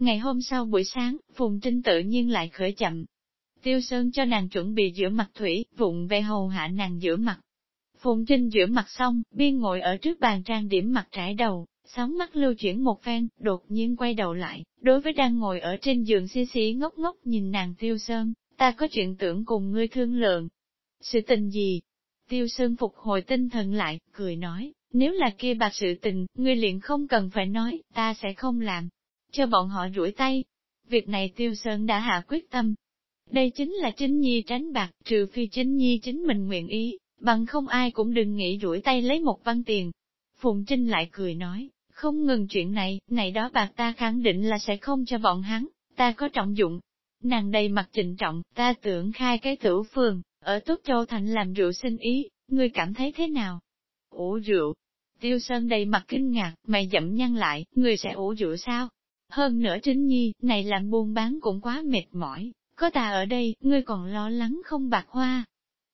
Ngày hôm sau buổi sáng, Phùng Trinh tự nhiên lại khởi chậm. Tiêu Sơn cho nàng chuẩn bị rửa mặt thủy, vụng về hầu hạ nàng rửa mặt. Phùng Trinh rửa mặt xong, biên ngồi ở trước bàn trang điểm mặt trải đầu, sóng mắt lưu chuyển một phen, đột nhiên quay đầu lại, đối với đang ngồi ở trên giường xí xí ngốc ngốc nhìn nàng Tiêu Sơn, ta có chuyện tưởng cùng ngươi thương lượng. Sự tình gì? Tiêu Sơn phục hồi tinh thần lại, cười nói, nếu là kia bạc sự tình, ngươi liền không cần phải nói, ta sẽ không làm. Cho bọn họ rủi tay. Việc này Tiêu Sơn đã hạ quyết tâm. Đây chính là chính nhi tránh bạc, trừ phi chính nhi chính mình nguyện ý, bằng không ai cũng đừng nghĩ rủi tay lấy một văn tiền. Phùng Trinh lại cười nói, không ngừng chuyện này, này đó bạc ta khẳng định là sẽ không cho bọn hắn, ta có trọng dụng. Nàng đầy mặt trịnh trọng, ta tưởng khai cái tử phường, ở Tốt Châu Thành làm rượu sinh ý, ngươi cảm thấy thế nào? Ủ rượu. Tiêu Sơn đầy mặt kinh ngạc, mày dậm nhăn lại, ngươi sẽ ủ rượu sao? Hơn nữa Trinh Nhi, này làm buôn bán cũng quá mệt mỏi, có ta ở đây, ngươi còn lo lắng không bạc hoa.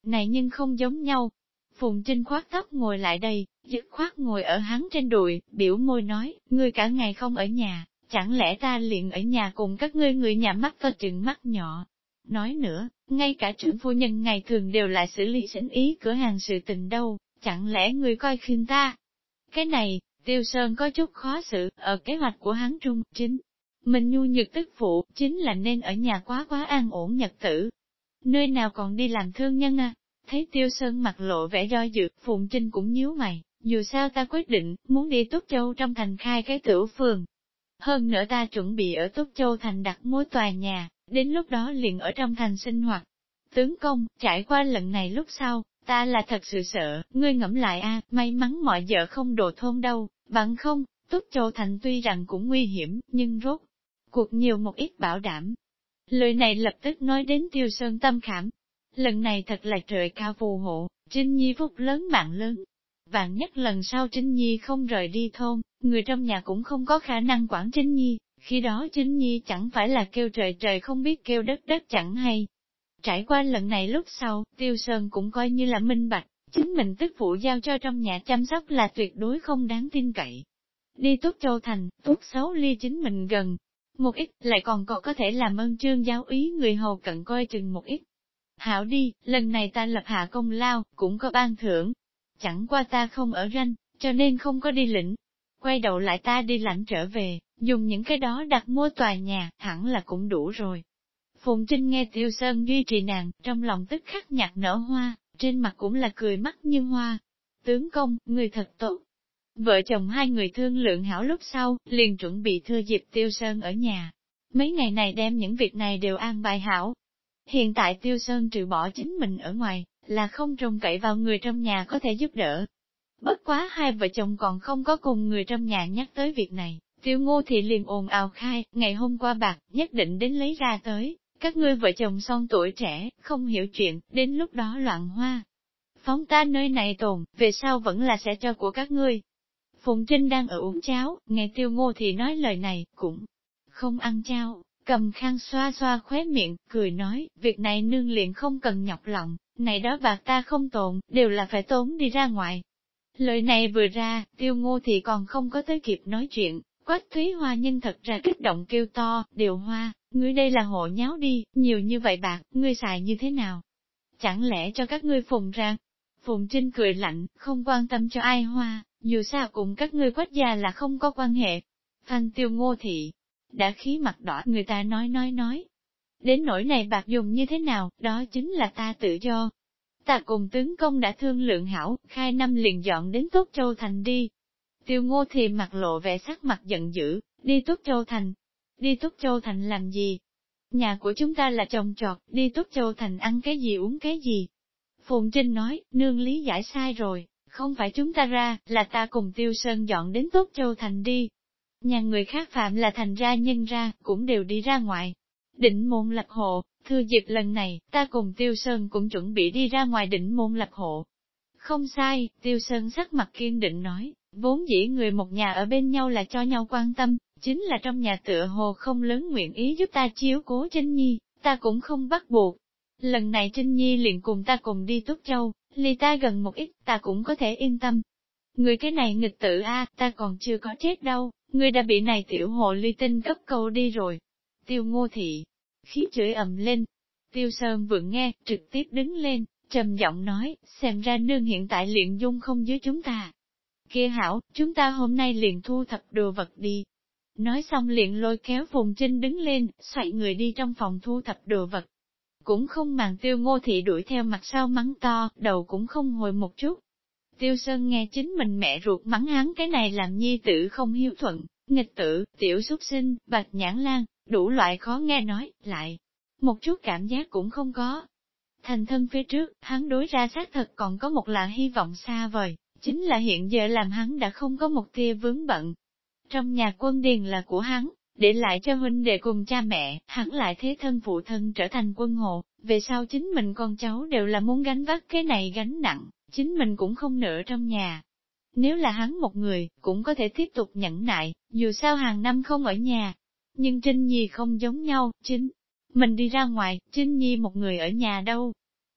Này nhưng không giống nhau. Phùng Trinh khoát tóc ngồi lại đây, dứt khoát ngồi ở hắn trên đùi, biểu môi nói, ngươi cả ngày không ở nhà, chẳng lẽ ta liền ở nhà cùng các ngươi người nhà mắt to chừng mắt nhỏ. Nói nữa, ngay cả trưởng phu nhân ngày thường đều lại xử lý sinh ý cửa hàng sự tình đâu, chẳng lẽ ngươi coi khinh ta? Cái này, Tiêu Sơn có chút khó xử, ở kế hoạch của hắn trung, chính. Mình nhu nhược tức phụ, chính là nên ở nhà quá quá an ổn nhật tử. Nơi nào còn đi làm thương nhân à? Thấy Tiêu Sơn mặt lộ vẻ do dự, Phụng Trinh cũng nhíu mày, dù sao ta quyết định, muốn đi Túc Châu trong thành khai cái tử phường. Hơn nữa ta chuẩn bị ở Túc Châu thành đặt mối tòa nhà, đến lúc đó liền ở trong thành sinh hoạt. Tướng công, trải qua lần này lúc sau, ta là thật sự sợ, ngươi ngẫm lại a, may mắn mọi vợ không đồ thôn đâu, bằng không, Túc Châu Thành tuy rằng cũng nguy hiểm, nhưng rốt cuộc nhiều một ít bảo đảm. Lời này lập tức nói đến Tiêu Sơn tâm khảm. Lần này thật là trời cao phù hộ, Trinh Nhi phúc lớn mạng lớn. Vạn nhất lần sau Trinh Nhi không rời đi thôn, người trong nhà cũng không có khả năng quản Trinh Nhi, khi đó Trinh Nhi chẳng phải là kêu trời trời không biết kêu đất đất chẳng hay. Trải qua lần này lúc sau, Tiêu Sơn cũng coi như là minh bạch, chính mình tức phụ giao cho trong nhà chăm sóc là tuyệt đối không đáng tin cậy. Đi tốt châu thành, tốt xấu ly chính mình gần, một ít, lại còn có có thể làm ơn trương giáo ý người hầu cận coi chừng một ít. Hảo đi, lần này ta lập hạ công lao, cũng có ban thưởng. Chẳng qua ta không ở ranh, cho nên không có đi lĩnh. Quay đầu lại ta đi lãnh trở về, dùng những cái đó đặt mua tòa nhà, hẳn là cũng đủ rồi. Phùng Trinh nghe Tiêu Sơn duy trì nàng, trong lòng tức khắc nhạt nở hoa, trên mặt cũng là cười mắt như hoa. Tướng công, người thật tốt. Vợ chồng hai người thương lượng hảo lúc sau, liền chuẩn bị thưa dịp Tiêu Sơn ở nhà. Mấy ngày này đem những việc này đều an bài hảo. Hiện tại Tiêu Sơn trừ bỏ chính mình ở ngoài, là không trông cậy vào người trong nhà có thể giúp đỡ. Bất quá hai vợ chồng còn không có cùng người trong nhà nhắc tới việc này, tiêu ngô thì liền ồn ào khai, ngày hôm qua bạc, nhất định đến lấy ra tới, các ngươi vợ chồng son tuổi trẻ, không hiểu chuyện, đến lúc đó loạn hoa. Phóng ta nơi này tồn, về sau vẫn là sẽ cho của các ngươi. Phùng Trinh đang ở uống cháo, nghe tiêu ngô thì nói lời này, cũng không ăn cháo, cầm khăn xoa xoa khóe miệng, cười nói, việc này nương liền không cần nhọc lòng, này đó bạc ta không tồn, đều là phải tốn đi ra ngoài. Lời này vừa ra, tiêu ngô thì còn không có tới kịp nói chuyện, quách thúy hoa nhân thật ra kích động kêu to, điều hoa, ngươi đây là hộ nháo đi, nhiều như vậy bạc, ngươi xài như thế nào? Chẳng lẽ cho các ngươi phùng ra? Phùng Trinh cười lạnh, không quan tâm cho ai hoa, dù sao cùng các ngươi quách gia là không có quan hệ. Thanh tiêu ngô thị, đã khí mặt đỏ người ta nói nói nói. Đến nỗi này bạc dùng như thế nào, đó chính là ta tự do. Ta cùng tướng công đã thương lượng hảo, khai năm liền dọn đến Tốt Châu Thành đi. Tiêu ngô thì mặt lộ vẻ sắc mặt giận dữ, đi túc Châu Thành, Đi Túc Châu Thành làm gì? Nhà của chúng ta là trồng trọt, đi Túc Châu Thành ăn cái gì uống cái gì? Phùng Trinh nói, nương lý giải sai rồi, không phải chúng ta ra, là ta cùng Tiêu Sơn dọn đến Túc Châu Thành đi. Nhà người khác phạm là thành ra nhân ra, cũng đều đi ra ngoài. Định môn lập hộ, thưa dịp lần này, ta cùng Tiêu Sơn cũng chuẩn bị đi ra ngoài định môn lập hộ. Không sai, Tiêu Sơn sắc mặt kiên định nói, vốn dĩ người một nhà ở bên nhau là cho nhau quan tâm, Chính là trong nhà tựa hồ không lớn nguyện ý giúp ta chiếu cố Trinh Nhi, ta cũng không bắt buộc. Lần này Trinh Nhi liền cùng ta cùng đi Túc Châu, ly ta gần một ít, ta cũng có thể yên tâm. Người cái này nghịch tự a, ta còn chưa có chết đâu, người đã bị này tiểu hồ ly tinh cấp câu đi rồi. Tiêu ngô thị, khí chửi ầm lên. Tiêu Sơn vừa nghe, trực tiếp đứng lên, trầm giọng nói, xem ra nương hiện tại luyện dung không dưới chúng ta. Kia hảo, chúng ta hôm nay liền thu thập đồ vật đi. Nói xong liền lôi kéo Phùng Trinh đứng lên, xoay người đi trong phòng thu thập đồ vật. Cũng không màng tiêu ngô thị đuổi theo mặt sau mắng to, đầu cũng không hồi một chút. Tiêu Sơn nghe chính mình mẹ ruột mắng hắn cái này làm nhi tử không hiếu thuận, nghịch tử, tiểu xuất sinh, bạch nhãn lan, đủ loại khó nghe nói, lại. Một chút cảm giác cũng không có. Thành thân phía trước, hắn đối ra xác thật còn có một làn hy vọng xa vời, chính là hiện giờ làm hắn đã không có một tia vướng bận. Trong nhà quân điền là của hắn, để lại cho huynh đệ cùng cha mẹ, hắn lại thế thân phụ thân trở thành quân hộ, về sau chính mình con cháu đều là muốn gánh vác cái này gánh nặng, chính mình cũng không nợ trong nhà. Nếu là hắn một người, cũng có thể tiếp tục nhẫn nại, dù sao hàng năm không ở nhà. Nhưng Trinh Nhi không giống nhau, chính mình đi ra ngoài, Trinh Nhi một người ở nhà đâu.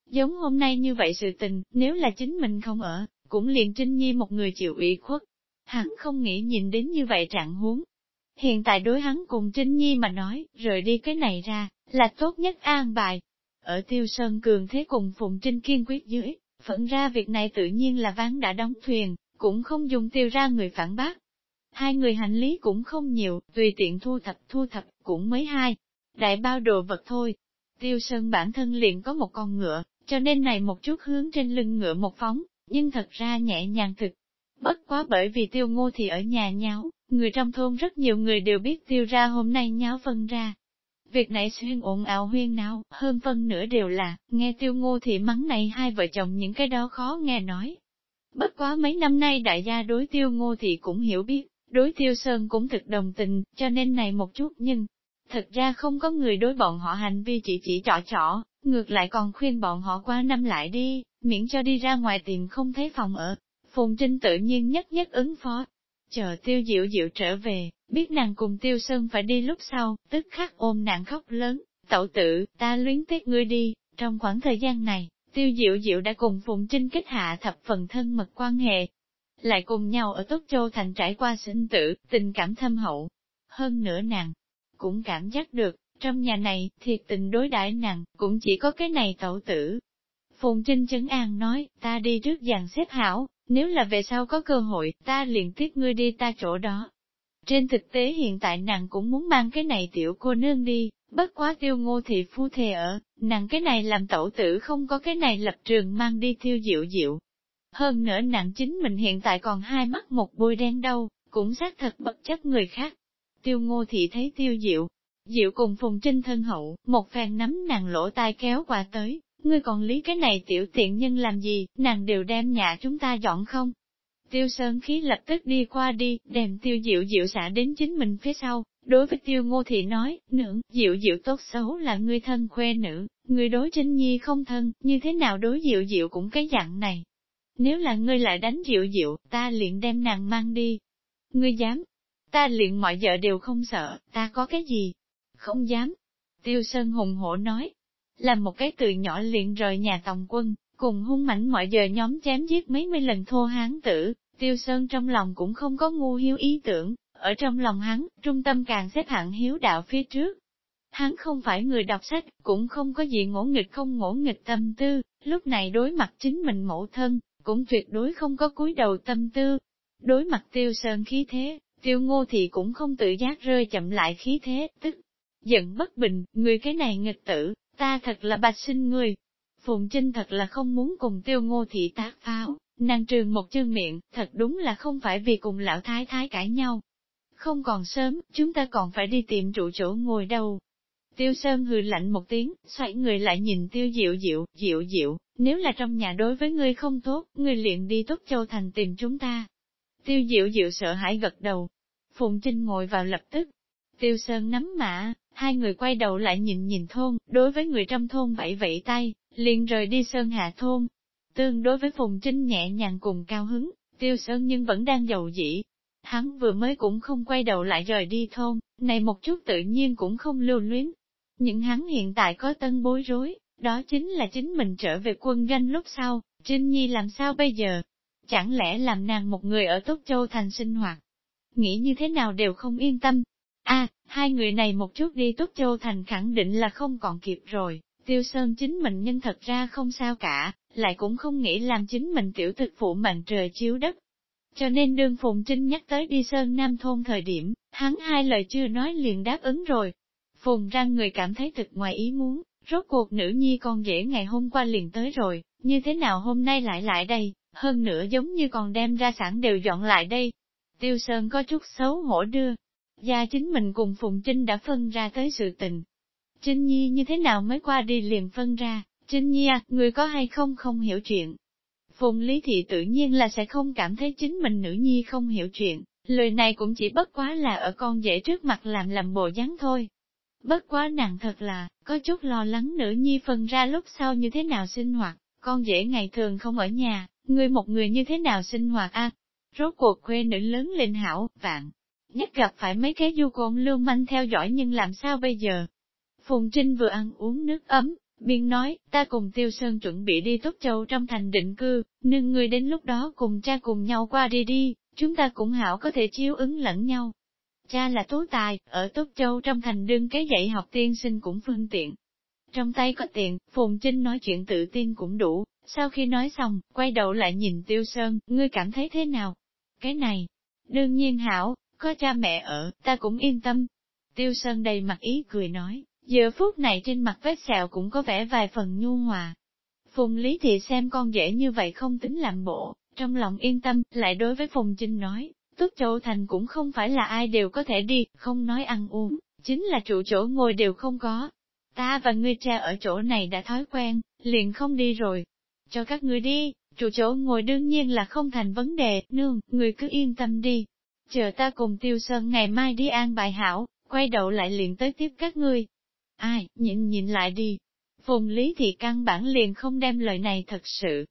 Giống hôm nay như vậy sự tình, nếu là chính mình không ở, cũng liền Trinh Nhi một người chịu ủy khuất. Hắn không nghĩ nhìn đến như vậy trạng huống. Hiện tại đối hắn cùng Trinh Nhi mà nói, rời đi cái này ra, là tốt nhất an bài. Ở Tiêu Sơn Cường thế cùng phụng Trinh kiên quyết dưới, phận ra việc này tự nhiên là ván đã đóng thuyền, cũng không dùng tiêu ra người phản bác. Hai người hành lý cũng không nhiều, tùy tiện thu thập thu thập, cũng mới hai. Đại bao đồ vật thôi. Tiêu Sơn bản thân liền có một con ngựa, cho nên này một chút hướng trên lưng ngựa một phóng, nhưng thật ra nhẹ nhàng thực. Bất quá bởi vì tiêu ngô thì ở nhà nháo, người trong thôn rất nhiều người đều biết tiêu ra hôm nay nháo phân ra. Việc này xuyên ồn ào huyên nào, hơn phân nửa đều là, nghe tiêu ngô thì mắng này hai vợ chồng những cái đó khó nghe nói. Bất quá mấy năm nay đại gia đối tiêu ngô thì cũng hiểu biết, đối tiêu sơn cũng thực đồng tình, cho nên này một chút nhưng, thật ra không có người đối bọn họ hành vi chỉ chỉ trọ trọ, ngược lại còn khuyên bọn họ qua năm lại đi, miễn cho đi ra ngoài tìm không thấy phòng ở. Phùng Trinh tự nhiên nhất nhất ứng phó. Chờ tiêu diệu diệu trở về, biết nàng cùng tiêu sơn phải đi lúc sau, tức khắc ôm nàng khóc lớn, tậu tử, ta luyến tiếc ngươi đi, trong khoảng thời gian này, tiêu diệu diệu đã cùng Phùng Trinh kết hạ thập phần thân mật quan hệ. Lại cùng nhau ở Tốt Châu Thành trải qua sinh tử, tình cảm thâm hậu. Hơn nữa nàng, cũng cảm giác được, trong nhà này, thiệt tình đối đãi nặng cũng chỉ có cái này tẩu tử. Phùng Trinh Trấn An nói, ta đi trước dàn xếp hảo, nếu là về sau có cơ hội, ta liền tiếp ngươi đi ta chỗ đó. Trên thực tế hiện tại nàng cũng muốn mang cái này tiểu cô nương đi, bất quá tiêu ngô thị phu thề ở, nàng cái này làm tẩu tử không có cái này lập trường mang đi tiêu diệu diệu. Hơn nữa nàng chính mình hiện tại còn hai mắt một bôi đen đâu, cũng xác thật bất chấp người khác. Tiêu ngô thị thấy tiêu diệu, Diệu cùng Phùng Trinh thân hậu, một phen nắm nàng lỗ tai kéo qua tới, ngươi còn lý cái này tiểu tiện nhân làm gì, nàng đều đem nhà chúng ta dọn không? Tiêu Sơn khí lập tức đi qua đi, đem tiêu diệu diệu xả đến chính mình phía sau, đối với tiêu ngô thị nói, nữ, diệu diệu tốt xấu là ngươi thân khuê nữ, ngươi đối trinh nhi không thân, như thế nào đối diệu diệu cũng cái dạng này. Nếu là ngươi lại đánh diệu diệu, ta liền đem nàng mang đi. Ngươi dám, ta liền mọi vợ đều không sợ, ta có cái gì, không dám. Tiêu Sơn hùng hổ nói, làm một cái từ nhỏ liền rời nhà tòng quân, cùng hung mảnh mọi giờ nhóm chém giết mấy mươi lần thô hán tử, Tiêu Sơn trong lòng cũng không có ngu hiếu ý tưởng, ở trong lòng hắn, trung tâm càng xếp hạng hiếu đạo phía trước. Hắn không phải người đọc sách, cũng không có gì ngỗ nghịch không ngỗ nghịch tâm tư, lúc này đối mặt chính mình mẫu thân, cũng tuyệt đối không có cúi đầu tâm tư. Đối mặt tiêu sơn khí thế, tiêu ngô thì cũng không tự giác rơi chậm lại khí thế, tức giận bất bình, người cái này nghịch tử, ta thật là bạch sinh người. Phùng Trinh thật là không muốn cùng tiêu ngô thị tác pháo, nàng trường một chân miệng, thật đúng là không phải vì cùng lão thái thái cãi nhau. Không còn sớm, chúng ta còn phải đi tìm trụ chỗ ngồi đâu. Tiêu Sơn hừ lạnh một tiếng, xoay người lại nhìn tiêu diệu diệu, diệu diệu, nếu là trong nhà đối với ngươi không tốt, ngươi liền đi tốt châu thành tìm chúng ta. Tiêu diệu diệu sợ hãi gật đầu. Phùng Trinh ngồi vào lập tức. Tiêu Sơn nắm mã, hai người quay đầu lại nhìn nhìn thôn, đối với người trong thôn vẫy vẫy tay, liền rời đi Sơn Hạ thôn. Tương đối với Phùng Trinh nhẹ nhàng cùng cao hứng, Tiêu Sơn nhưng vẫn đang giàu dĩ. Hắn vừa mới cũng không quay đầu lại rời đi thôn, này một chút tự nhiên cũng không lưu luyến. những hắn hiện tại có tân bối rối, đó chính là chính mình trở về quân ganh lúc sau, Trinh Nhi làm sao bây giờ? Chẳng lẽ làm nàng một người ở Tốt Châu thành sinh hoạt? nghĩ như thế nào đều không yên tâm a hai người này một chút đi Túc Châu Thành khẳng định là không còn kịp rồi, Tiêu Sơn chính mình nhân thật ra không sao cả, lại cũng không nghĩ làm chính mình tiểu thực phụ mạng trời chiếu đất. Cho nên đương Phùng Trinh nhắc tới đi Sơn Nam Thôn thời điểm, hắn hai lời chưa nói liền đáp ứng rồi. Phùng ra người cảm thấy thực ngoài ý muốn, rốt cuộc nữ nhi con dễ ngày hôm qua liền tới rồi, như thế nào hôm nay lại lại đây, hơn nữa giống như còn đem ra sẵn đều dọn lại đây. Tiêu Sơn có chút xấu hổ đưa, gia chính mình cùng Phùng Trinh đã phân ra tới sự tình. Trinh Nhi như thế nào mới qua đi liền phân ra, Trinh Nhi à, người có hay không không hiểu chuyện. Phùng Lý Thị tự nhiên là sẽ không cảm thấy chính mình nữ nhi không hiểu chuyện, lời này cũng chỉ bất quá là ở con dễ trước mặt làm làm bộ dáng thôi. Bất quá nàng thật là, có chút lo lắng nữ nhi phân ra lúc sau như thế nào sinh hoạt, con dễ ngày thường không ở nhà, người một người như thế nào sinh hoạt a Rốt cuộc quê nữ lớn lên hảo, vạn. Nhất gặp phải mấy cái du côn lưu manh theo dõi nhưng làm sao bây giờ? Phùng Trinh vừa ăn uống nước ấm, biên nói, ta cùng Tiêu Sơn chuẩn bị đi Túc Châu trong thành định cư, nương người đến lúc đó cùng cha cùng nhau qua đi đi, chúng ta cũng hảo có thể chiếu ứng lẫn nhau. Cha là tố tài, ở Túc Châu trong thành đương cái dạy học tiên sinh cũng phương tiện. Trong tay có tiền, Phùng Trinh nói chuyện tự tin cũng đủ, sau khi nói xong, quay đầu lại nhìn Tiêu Sơn, ngươi cảm thấy thế nào? Cái này, đương nhiên hảo, có cha mẹ ở, ta cũng yên tâm. Tiêu Sơn đầy mặt ý cười nói, giờ phút này trên mặt vết sẹo cũng có vẻ vài phần nhu hòa. Phùng Lý Thị xem con dễ như vậy không tính làm bộ, trong lòng yên tâm, lại đối với Phùng Trinh nói, Túc Châu Thành cũng không phải là ai đều có thể đi, không nói ăn uống, chính là trụ chỗ ngồi đều không có. Ta và ngươi cha ở chỗ này đã thói quen, liền không đi rồi. Cho các ngươi đi, trụ chỗ ngồi đương nhiên là không thành vấn đề, nương, ngươi cứ yên tâm đi. Chờ ta cùng Tiêu Sơn ngày mai đi an bài hảo, quay đầu lại liền tới tiếp các ngươi. Ai, nhịn nhịn lại đi. Phùng Lý thì căn bản liền không đem lời này thật sự,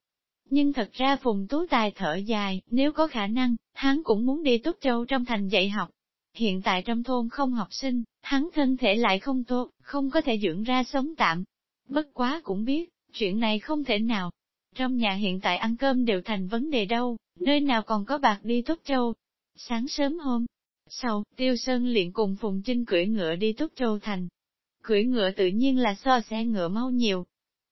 nhưng thật ra Phùng Tú Tài thở dài, nếu có khả năng, hắn cũng muốn đi Túc Châu trong thành dạy học. Hiện tại trong thôn không học sinh, hắn thân thể lại không tốt, không có thể dưỡng ra sống tạm. Bất quá cũng biết, chuyện này không thể nào. Trong nhà hiện tại ăn cơm đều thành vấn đề đâu, nơi nào còn có bạc đi Túc Châu. Sáng sớm hôm sau, Tiêu Sơn liền cùng Phùng Trinh cưỡi ngựa đi Túc Châu thành. Cưỡi ngựa tự nhiên là so xe ngựa mau nhiều.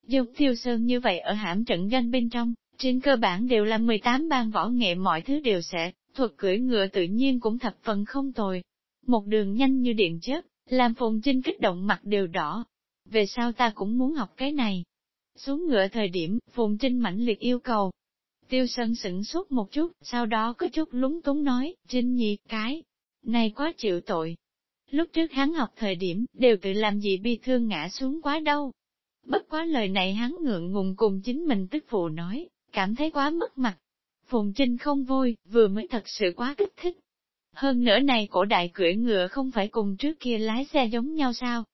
Giống Tiêu Sơn như vậy ở hãm trận ganh bên trong, trên cơ bản đều là 18 ban võ nghệ mọi thứ đều sẽ, thuật cưỡi ngựa tự nhiên cũng thập phần không tồi. Một đường nhanh như điện chớp, làm Phùng Trinh kích động mặt đều đỏ. Về sau ta cũng muốn học cái này. Xuống ngựa thời điểm, Phùng Trinh mãnh liệt yêu cầu. Tiêu Sơn sửng sốt một chút, sau đó có chút lúng túng nói, Trinh nhi, cái, này quá chịu tội. Lúc trước hắn học thời điểm, đều tự làm gì bi thương ngã xuống quá đâu. Bất quá lời này hắn ngượng ngùng cùng chính mình tức phụ nói, cảm thấy quá mất mặt. Phùng Trinh không vui, vừa mới thật sự quá kích thích. Hơn nữa này cổ đại cưỡi ngựa không phải cùng trước kia lái xe giống nhau sao?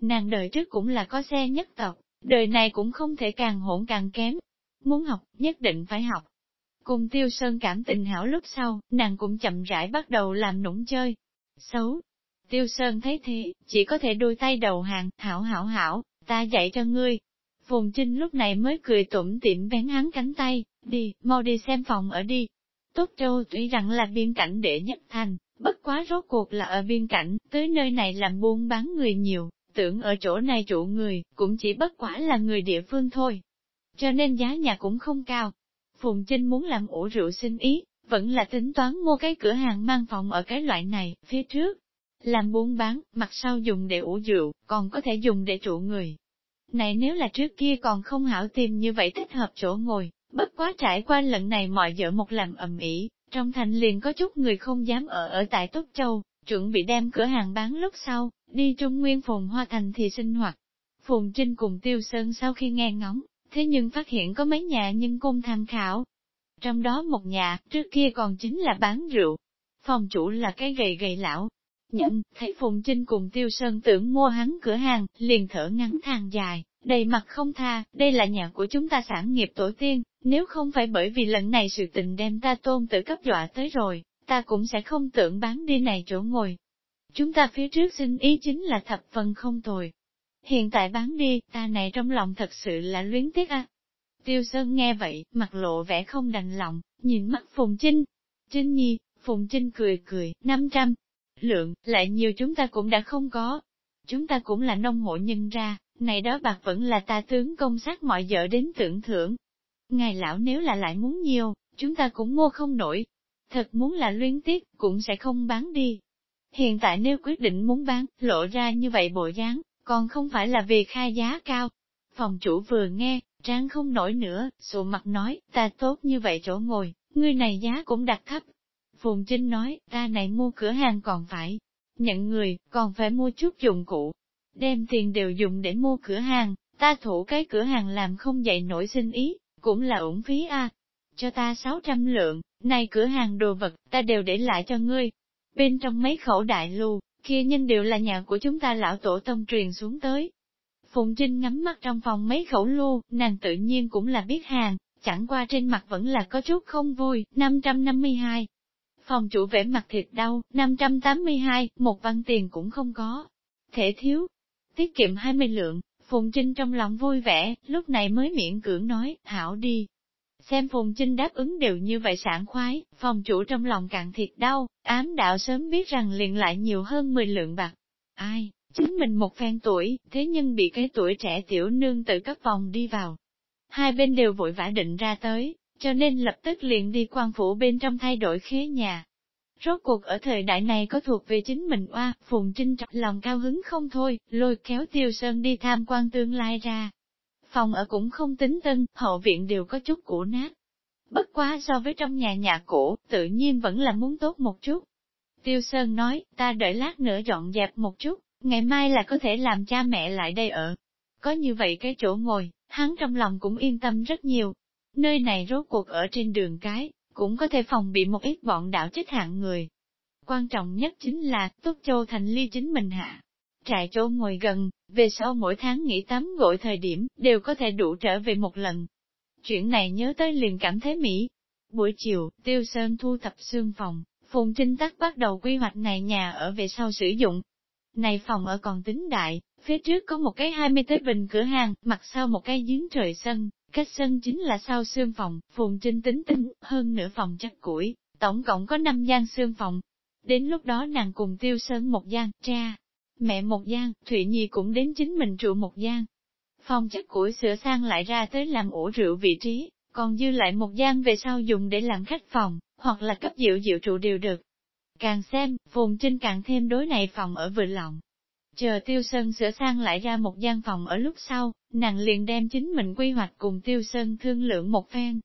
Nàng đời trước cũng là có xe nhất tộc, đời này cũng không thể càng hỗn càng kém. Muốn học, nhất định phải học. Cùng Tiêu Sơn cảm tình hảo lúc sau, nàng cũng chậm rãi bắt đầu làm nũng chơi. Xấu. Tiêu Sơn thấy thế, chỉ có thể đôi tay đầu hàng, hảo hảo hảo, ta dạy cho ngươi, Phùng Trinh lúc này mới cười tủm tỉm bén hắn cánh tay, đi, mau đi xem phòng ở đi. Tốt Châu tuy rằng là biên cảnh đệ nhất thành, bất quá rốt cuộc là ở biên cảnh, tới nơi này làm buôn bán người nhiều, tưởng ở chỗ này trụ người, cũng chỉ bất quả là người địa phương thôi. Cho nên giá nhà cũng không cao. Phùng Trinh muốn làm ủ rượu sinh ý, vẫn là tính toán mua cái cửa hàng mang phòng ở cái loại này, phía trước. Làm buôn bán, mặt sau dùng để ủ rượu, còn có thể dùng để trụ người, này nếu là trước kia còn không hảo tìm như vậy thích hợp chỗ ngồi, bất quá trải qua lần này mọi vợ một làm ầm ĩ, trong thành liền có chút người không dám ở ở tại Tốt Châu, chuẩn bị đem cửa hàng bán lúc sau, đi Trung Nguyên Phùng Hoa Thành thì sinh hoạt. Phùng Trinh cùng Tiêu Sơn sau khi nghe ngóng, thế nhưng phát hiện có mấy nhà nhân công tham khảo. Trong đó một nhà, trước kia còn chính là bán rượu. Phòng chủ là cái gầy gầy lão, Nhận, thấy Phùng Trinh cùng Tiêu Sơn tưởng mua hắn cửa hàng, liền thở ngắn than dài, đầy mặt không tha, đây là nhà của chúng ta sản nghiệp tổ tiên, nếu không phải bởi vì lần này sự tình đem ta tôn tử cấp dọa tới rồi, ta cũng sẽ không tưởng bán đi này chỗ ngồi. Chúng ta phía trước xin ý chính là thập phần không tồi. Hiện tại bán đi, ta này trong lòng thật sự là luyến tiếc a. Tiêu Sơn nghe vậy, mặt lộ vẻ không đành lòng, nhìn mắt Phùng Trinh. Trinh Nhi, Phùng Trinh cười cười, 500 lượng, lại nhiều chúng ta cũng đã không có. Chúng ta cũng là nông hộ nhân ra, này đó bạc vẫn là ta tướng công sát mọi vợ đến tưởng thưởng. Ngài lão nếu là lại muốn nhiều, chúng ta cũng mua không nổi. Thật muốn là luyến tiếc, cũng sẽ không bán đi. Hiện tại nếu quyết định muốn bán, lộ ra như vậy bộ dáng, còn không phải là vì khai giá cao. Phòng chủ vừa nghe, trang không nổi nữa, sụ mặt nói, ta tốt như vậy chỗ ngồi, ngươi này giá cũng đặt thấp. Phùng Trinh nói, ta này mua cửa hàng còn phải nhận người, còn phải mua chút dụng cụ. Đem tiền đều dùng để mua cửa hàng, ta thủ cái cửa hàng làm không dậy nổi sinh ý, cũng là ổn phí a. Cho ta 600 lượng, này cửa hàng đồ vật, ta đều để lại cho ngươi. Bên trong mấy khẩu đại lưu, kia nhân đều là nhà của chúng ta lão tổ tông truyền xuống tới. Phùng Trinh ngắm mắt trong phòng mấy khẩu lưu, nàng tự nhiên cũng là biết hàng, chẳng qua trên mặt vẫn là có chút không vui, 552. Phòng chủ vẽ mặt thịt đau, 582, một văn tiền cũng không có. Thể thiếu, tiết kiệm 20 lượng, Phùng Trinh trong lòng vui vẻ, lúc này mới miễn cưỡng nói, hảo đi. Xem Phùng Trinh đáp ứng đều như vậy sảng khoái, phòng chủ trong lòng cạn thiệt đau, ám đạo sớm biết rằng liền lại nhiều hơn 10 lượng bạc. Ai, chính mình một phen tuổi, thế nhưng bị cái tuổi trẻ tiểu nương tự cấp vòng đi vào. Hai bên đều vội vã định ra tới, cho nên lập tức liền đi quan phủ bên trong thay đổi khế nhà. Rốt cuộc ở thời đại này có thuộc về chính mình oa, Phùng Trinh trọng lòng cao hứng không thôi, lôi kéo Tiêu Sơn đi tham quan tương lai ra. Phòng ở cũng không tính tân, hậu viện đều có chút cũ nát. Bất quá so với trong nhà nhà cũ, tự nhiên vẫn là muốn tốt một chút. Tiêu Sơn nói, ta đợi lát nữa dọn dẹp một chút, ngày mai là có thể làm cha mẹ lại đây ở. Có như vậy cái chỗ ngồi, hắn trong lòng cũng yên tâm rất nhiều. Nơi này rốt cuộc ở trên đường cái, cũng có thể phòng bị một ít bọn đảo chết hạng người. Quan trọng nhất chính là, Túc Châu thành ly chính mình hạ. Trại chỗ ngồi gần, về sau mỗi tháng nghỉ tắm gội thời điểm, đều có thể đủ trở về một lần. Chuyện này nhớ tới liền cảm thấy mỹ. Buổi chiều, Tiêu Sơn thu thập xương phòng, Phùng Trinh Tắc bắt đầu quy hoạch này nhà ở về sau sử dụng. Này phòng ở còn tính đại, phía trước có một cái 20 tới bình cửa hàng, mặt sau một cái giếng trời sân, Cách sân chính là sau xương phòng, phùng trinh tính tính, hơn nửa phòng chắc củi, tổng cộng có 5 gian xương phòng. Đến lúc đó nàng cùng tiêu sơn một gian, cha, mẹ một gian, Thụy Nhi cũng đến chính mình trụ một gian. Phòng chất củi sửa sang lại ra tới làm ổ rượu vị trí, còn dư lại một gian về sau dùng để làm khách phòng, hoặc là cấp dịu dịu trụ đều được. Càng xem, Phùng Trinh càng thêm đối này phòng ở vừa lòng. Chờ Tiêu Sơn sửa sang lại ra một gian phòng ở lúc sau, nàng liền đem chính mình quy hoạch cùng Tiêu Sơn thương lượng một phen.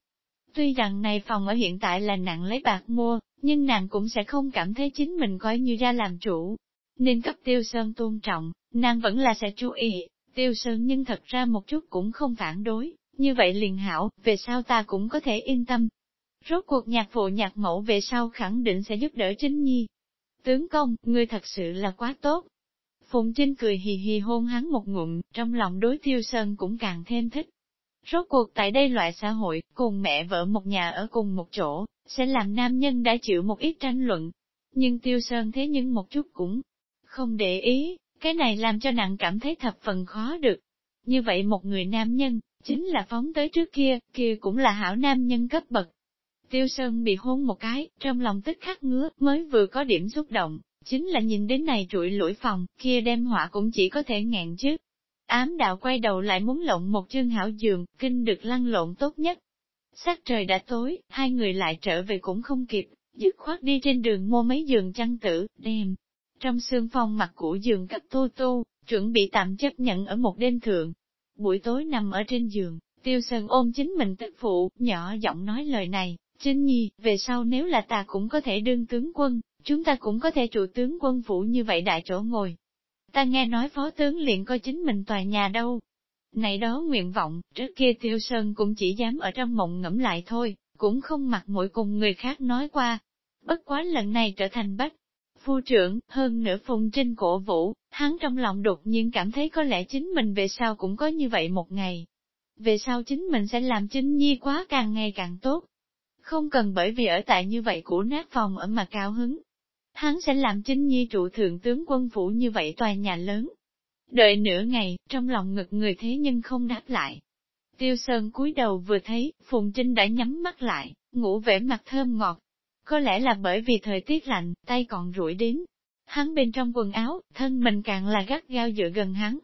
Tuy rằng này phòng ở hiện tại là nặng lấy bạc mua, nhưng nàng cũng sẽ không cảm thấy chính mình coi như ra làm chủ. Nên cấp Tiêu Sơn tôn trọng, nàng vẫn là sẽ chú ý, Tiêu Sơn nhưng thật ra một chút cũng không phản đối, như vậy liền hảo, về sau ta cũng có thể yên tâm. Rốt cuộc nhạc phụ nhạc mẫu về sau khẳng định sẽ giúp đỡ chính nhi. Tướng công, ngươi thật sự là quá tốt, Phùng Trinh cười hì hì hôn hắn một ngụm, trong lòng đối Tiêu Sơn cũng càng thêm thích. Rốt cuộc tại đây loại xã hội, cùng mẹ vợ một nhà ở cùng một chỗ, sẽ làm nam nhân đã chịu một ít tranh luận. Nhưng Tiêu Sơn thế nhưng một chút cũng không để ý, cái này làm cho nàng cảm thấy thập phần khó được. Như vậy một người nam nhân, chính là phóng tới trước kia, kia cũng là hảo nam nhân cấp bậc. Tiêu Sơn bị hôn một cái, trong lòng tức khắc ngứa, mới vừa có điểm xúc động, Chính là nhìn đến này trụi lũi phòng, kia đem họa cũng chỉ có thể ngẹn chứ. Ám đạo quay đầu lại muốn lộng một chương hảo giường, kinh được lăn lộn tốt nhất. Sát trời đã tối, hai người lại trở về cũng không kịp, dứt khoát đi trên đường mua mấy giường chăn tử, đem. Trong xương phòng mặt của giường cắt tu tu chuẩn bị tạm chấp nhận ở một đêm thượng. Buổi tối nằm ở trên giường, tiêu sơn ôm chính mình tức phụ, nhỏ giọng nói lời này, Trinh Nhi, về sau nếu là ta cũng có thể đương tướng quân, chúng ta cũng có thể trụ tướng quân phủ như vậy đại chỗ ngồi. Ta nghe nói phó tướng liền coi chính mình tòa nhà đâu. Này đó nguyện vọng, trước kia tiêu sơn cũng chỉ dám ở trong mộng ngẫm lại thôi, cũng không mặc mũi cùng người khác nói qua. Bất quá lần này trở thành bách. Phu trưởng, hơn nữa phùng trinh cổ vũ, hắn trong lòng đột nhiên cảm thấy có lẽ chính mình về sau cũng có như vậy một ngày. Về sau chính mình sẽ làm chính nhi quá càng ngày càng tốt. Không cần bởi vì ở tại như vậy của nát phòng ở mà cao hứng, hắn sẽ làm chính nhi trụ thượng tướng quân phủ như vậy tòa nhà lớn. Đợi nửa ngày, trong lòng ngực người thế nhưng không đáp lại. Tiêu Sơn cúi đầu vừa thấy, Phùng Trinh đã nhắm mắt lại, ngủ vẻ mặt thơm ngọt có lẽ là bởi vì thời tiết lạnh, tay còn rủi đến. Hắn bên trong quần áo, thân mình càng là gắt gao dựa gần hắn.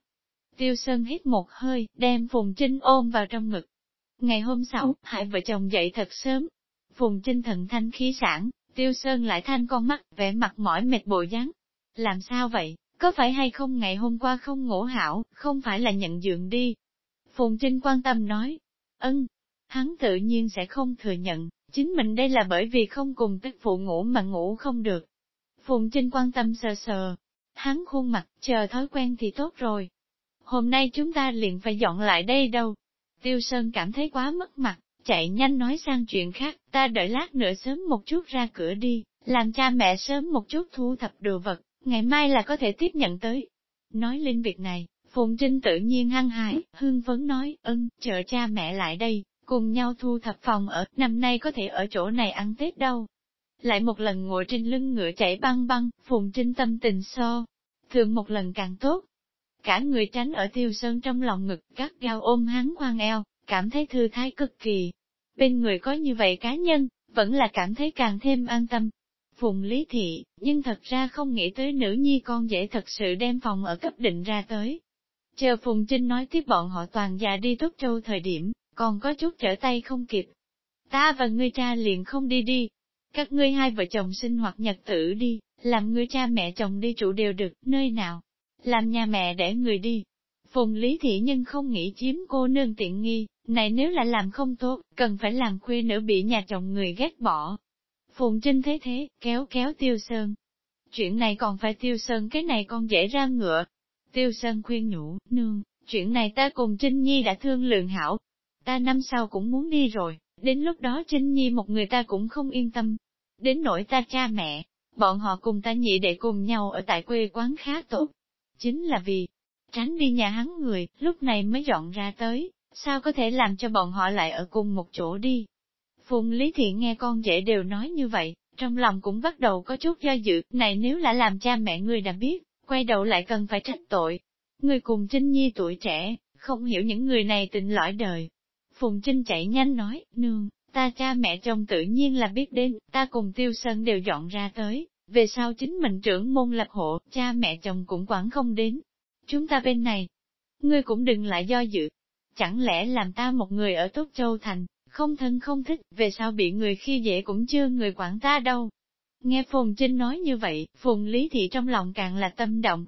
Tiêu Sơn hít một hơi, đem Phùng Trinh ôm vào trong ngực. Ngày hôm sau, hai vợ chồng dậy thật sớm. Phùng Trinh thần thanh khí sản, Tiêu Sơn lại thanh con mắt, vẻ mặt mỏi mệt bộ dáng. Làm sao vậy, có phải hay không ngày hôm qua không ngủ hảo, không phải là nhận dượng đi? Phùng Trinh quan tâm nói, ân, hắn tự nhiên sẽ không thừa nhận, chính mình đây là bởi vì không cùng tức phụ ngủ mà ngủ không được. Phùng Trinh quan tâm sờ sờ, hắn khuôn mặt, chờ thói quen thì tốt rồi. Hôm nay chúng ta liền phải dọn lại đây đâu. Tiêu Sơn cảm thấy quá mất mặt, chạy nhanh nói sang chuyện khác, ta đợi lát nữa sớm một chút ra cửa đi, làm cha mẹ sớm một chút thu thập đồ vật, ngày mai là có thể tiếp nhận tới. Nói lên việc này, Phùng Trinh tự nhiên hăng hái, hương vấn nói, ân, chờ cha mẹ lại đây, cùng nhau thu thập phòng ở, năm nay có thể ở chỗ này ăn Tết đâu. Lại một lần ngồi trên lưng ngựa chạy băng băng, Phùng Trinh tâm tình so, thường một lần càng tốt. Cả người tránh ở tiêu sơn trong lòng ngực, gắt gao ôm hắn khoan eo, cảm thấy thư thái cực kỳ. Bên người có như vậy cá nhân, vẫn là cảm thấy càng thêm an tâm. Phùng Lý Thị, nhưng thật ra không nghĩ tới nữ nhi con dễ thật sự đem phòng ở cấp định ra tới. Chờ Phùng Trinh nói tiếp bọn họ toàn già đi tốt châu thời điểm, còn có chút trở tay không kịp. Ta và ngươi cha liền không đi đi. Các ngươi hai vợ chồng sinh hoạt nhật tử đi, làm ngươi cha mẹ chồng đi trụ đều được, nơi nào? Làm nhà mẹ để người đi. Phùng Lý Thị Nhân không nghĩ chiếm cô nương tiện nghi, này nếu là làm không tốt, cần phải làm khuê nữ bị nhà chồng người ghét bỏ. Phùng Trinh thế thế, kéo kéo Tiêu Sơn. Chuyện này còn phải Tiêu Sơn cái này con dễ ra ngựa. Tiêu Sơn khuyên nhủ, nương, chuyện này ta cùng Trinh Nhi đã thương lượng hảo, ta năm sau cũng muốn đi rồi, đến lúc đó Trinh Nhi một người ta cũng không yên tâm. Đến nỗi ta cha mẹ, bọn họ cùng ta nhị để cùng nhau ở tại quê quán khá tốt. Chính là vì, tránh đi nhà hắn người, lúc này mới dọn ra tới, sao có thể làm cho bọn họ lại ở cùng một chỗ đi. Phùng Lý Thiện nghe con dễ đều nói như vậy, trong lòng cũng bắt đầu có chút do dự, này nếu là làm cha mẹ ngươi đã biết, quay đầu lại cần phải trách tội. Người cùng Trinh Nhi tuổi trẻ, không hiểu những người này tình lõi đời, Phùng Trinh chạy nhanh nói, nương, ta cha mẹ chồng tự nhiên là biết đến, ta cùng Tiêu Sơn đều dọn ra tới, về sau chính mình trưởng môn lập hộ, cha mẹ chồng cũng quản không đến. Chúng ta bên này, ngươi cũng đừng lại do dự. Chẳng lẽ làm ta một người ở Tốt Châu Thành, không thân không thích, về sau bị người khi dễ cũng chưa người quản ta đâu. Nghe Phùng Trinh nói như vậy, Phùng Lý Thị trong lòng càng là tâm động,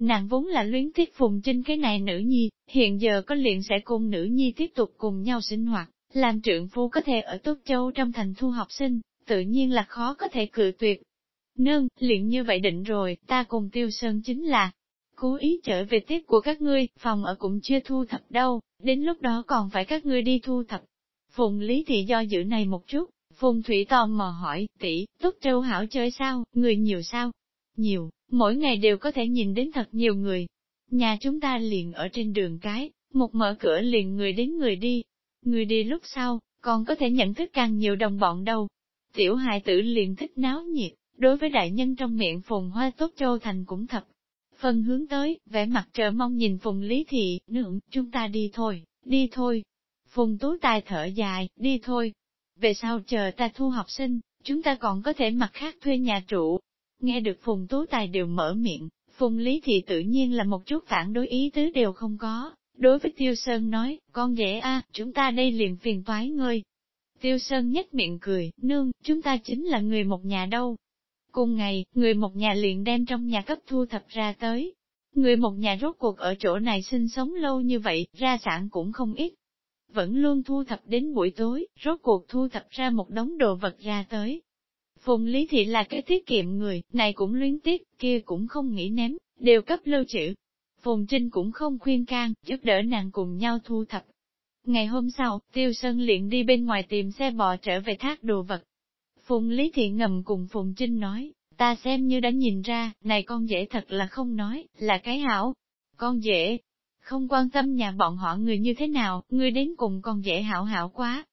Nàng vốn là luyến tiếc phùng trinh cái này nữ nhi, hiện giờ có liền sẽ cùng nữ nhi tiếp tục cùng nhau sinh hoạt, làm trượng phu có thể ở Tốt Châu trong thành thu học sinh, tự nhiên là khó có thể cự tuyệt. Nương, liền như vậy định rồi, ta cùng Tiêu Sơn chính là cố ý trở về tiếp của các ngươi, phòng ở cũng chưa thu thập đâu, đến lúc đó còn phải các ngươi đi thu thập. Phùng Lý Thị do dự này một chút, Phùng Thủy tò mò hỏi, tỷ, Tốt Châu hảo chơi sao, người nhiều sao? Nhiều, mỗi ngày đều có thể nhìn đến thật nhiều người. Nhà chúng ta liền ở trên đường cái, một mở cửa liền người đến người đi. Người đi lúc sau, còn có thể nhận thức càng nhiều đồng bọn đâu. Tiểu hài tử liền thích náo nhiệt, đối với đại nhân trong miệng phùng hoa tốt châu thành cũng thật. Phần hướng tới, vẻ mặt chờ mong nhìn phùng lý thị, nượng, chúng ta đi thôi, đi thôi. Phùng tú tài thở dài, đi thôi. Về sau chờ ta thu học sinh, chúng ta còn có thể mặt khác thuê nhà trụ, Nghe được Phùng Tú Tài đều mở miệng, Phùng Lý Thị tự nhiên là một chút phản đối ý tứ đều không có. Đối với Tiêu Sơn nói, con dễ a, chúng ta đây liền phiền toái ngươi. Tiêu Sơn nhếch miệng cười, nương, chúng ta chính là người một nhà đâu. Cùng ngày, người một nhà liền đem trong nhà cấp thu thập ra tới. Người một nhà rốt cuộc ở chỗ này sinh sống lâu như vậy, ra sản cũng không ít. Vẫn luôn thu thập đến buổi tối, rốt cuộc thu thập ra một đống đồ vật ra tới. Phùng Lý Thị là cái tiết kiệm người, này cũng luyến tiếc, kia cũng không nghĩ ném, đều cấp lưu trữ. Phùng Trinh cũng không khuyên can, giúp đỡ nàng cùng nhau thu thập. Ngày hôm sau, Tiêu Sơn liền đi bên ngoài tìm xe bò trở về thác đồ vật. Phùng Lý Thị ngầm cùng Phùng Trinh nói, ta xem như đã nhìn ra, này con dễ thật là không nói, là cái hảo. Con dễ, không quan tâm nhà bọn họ người như thế nào, người đến cùng con dễ hảo hảo quá,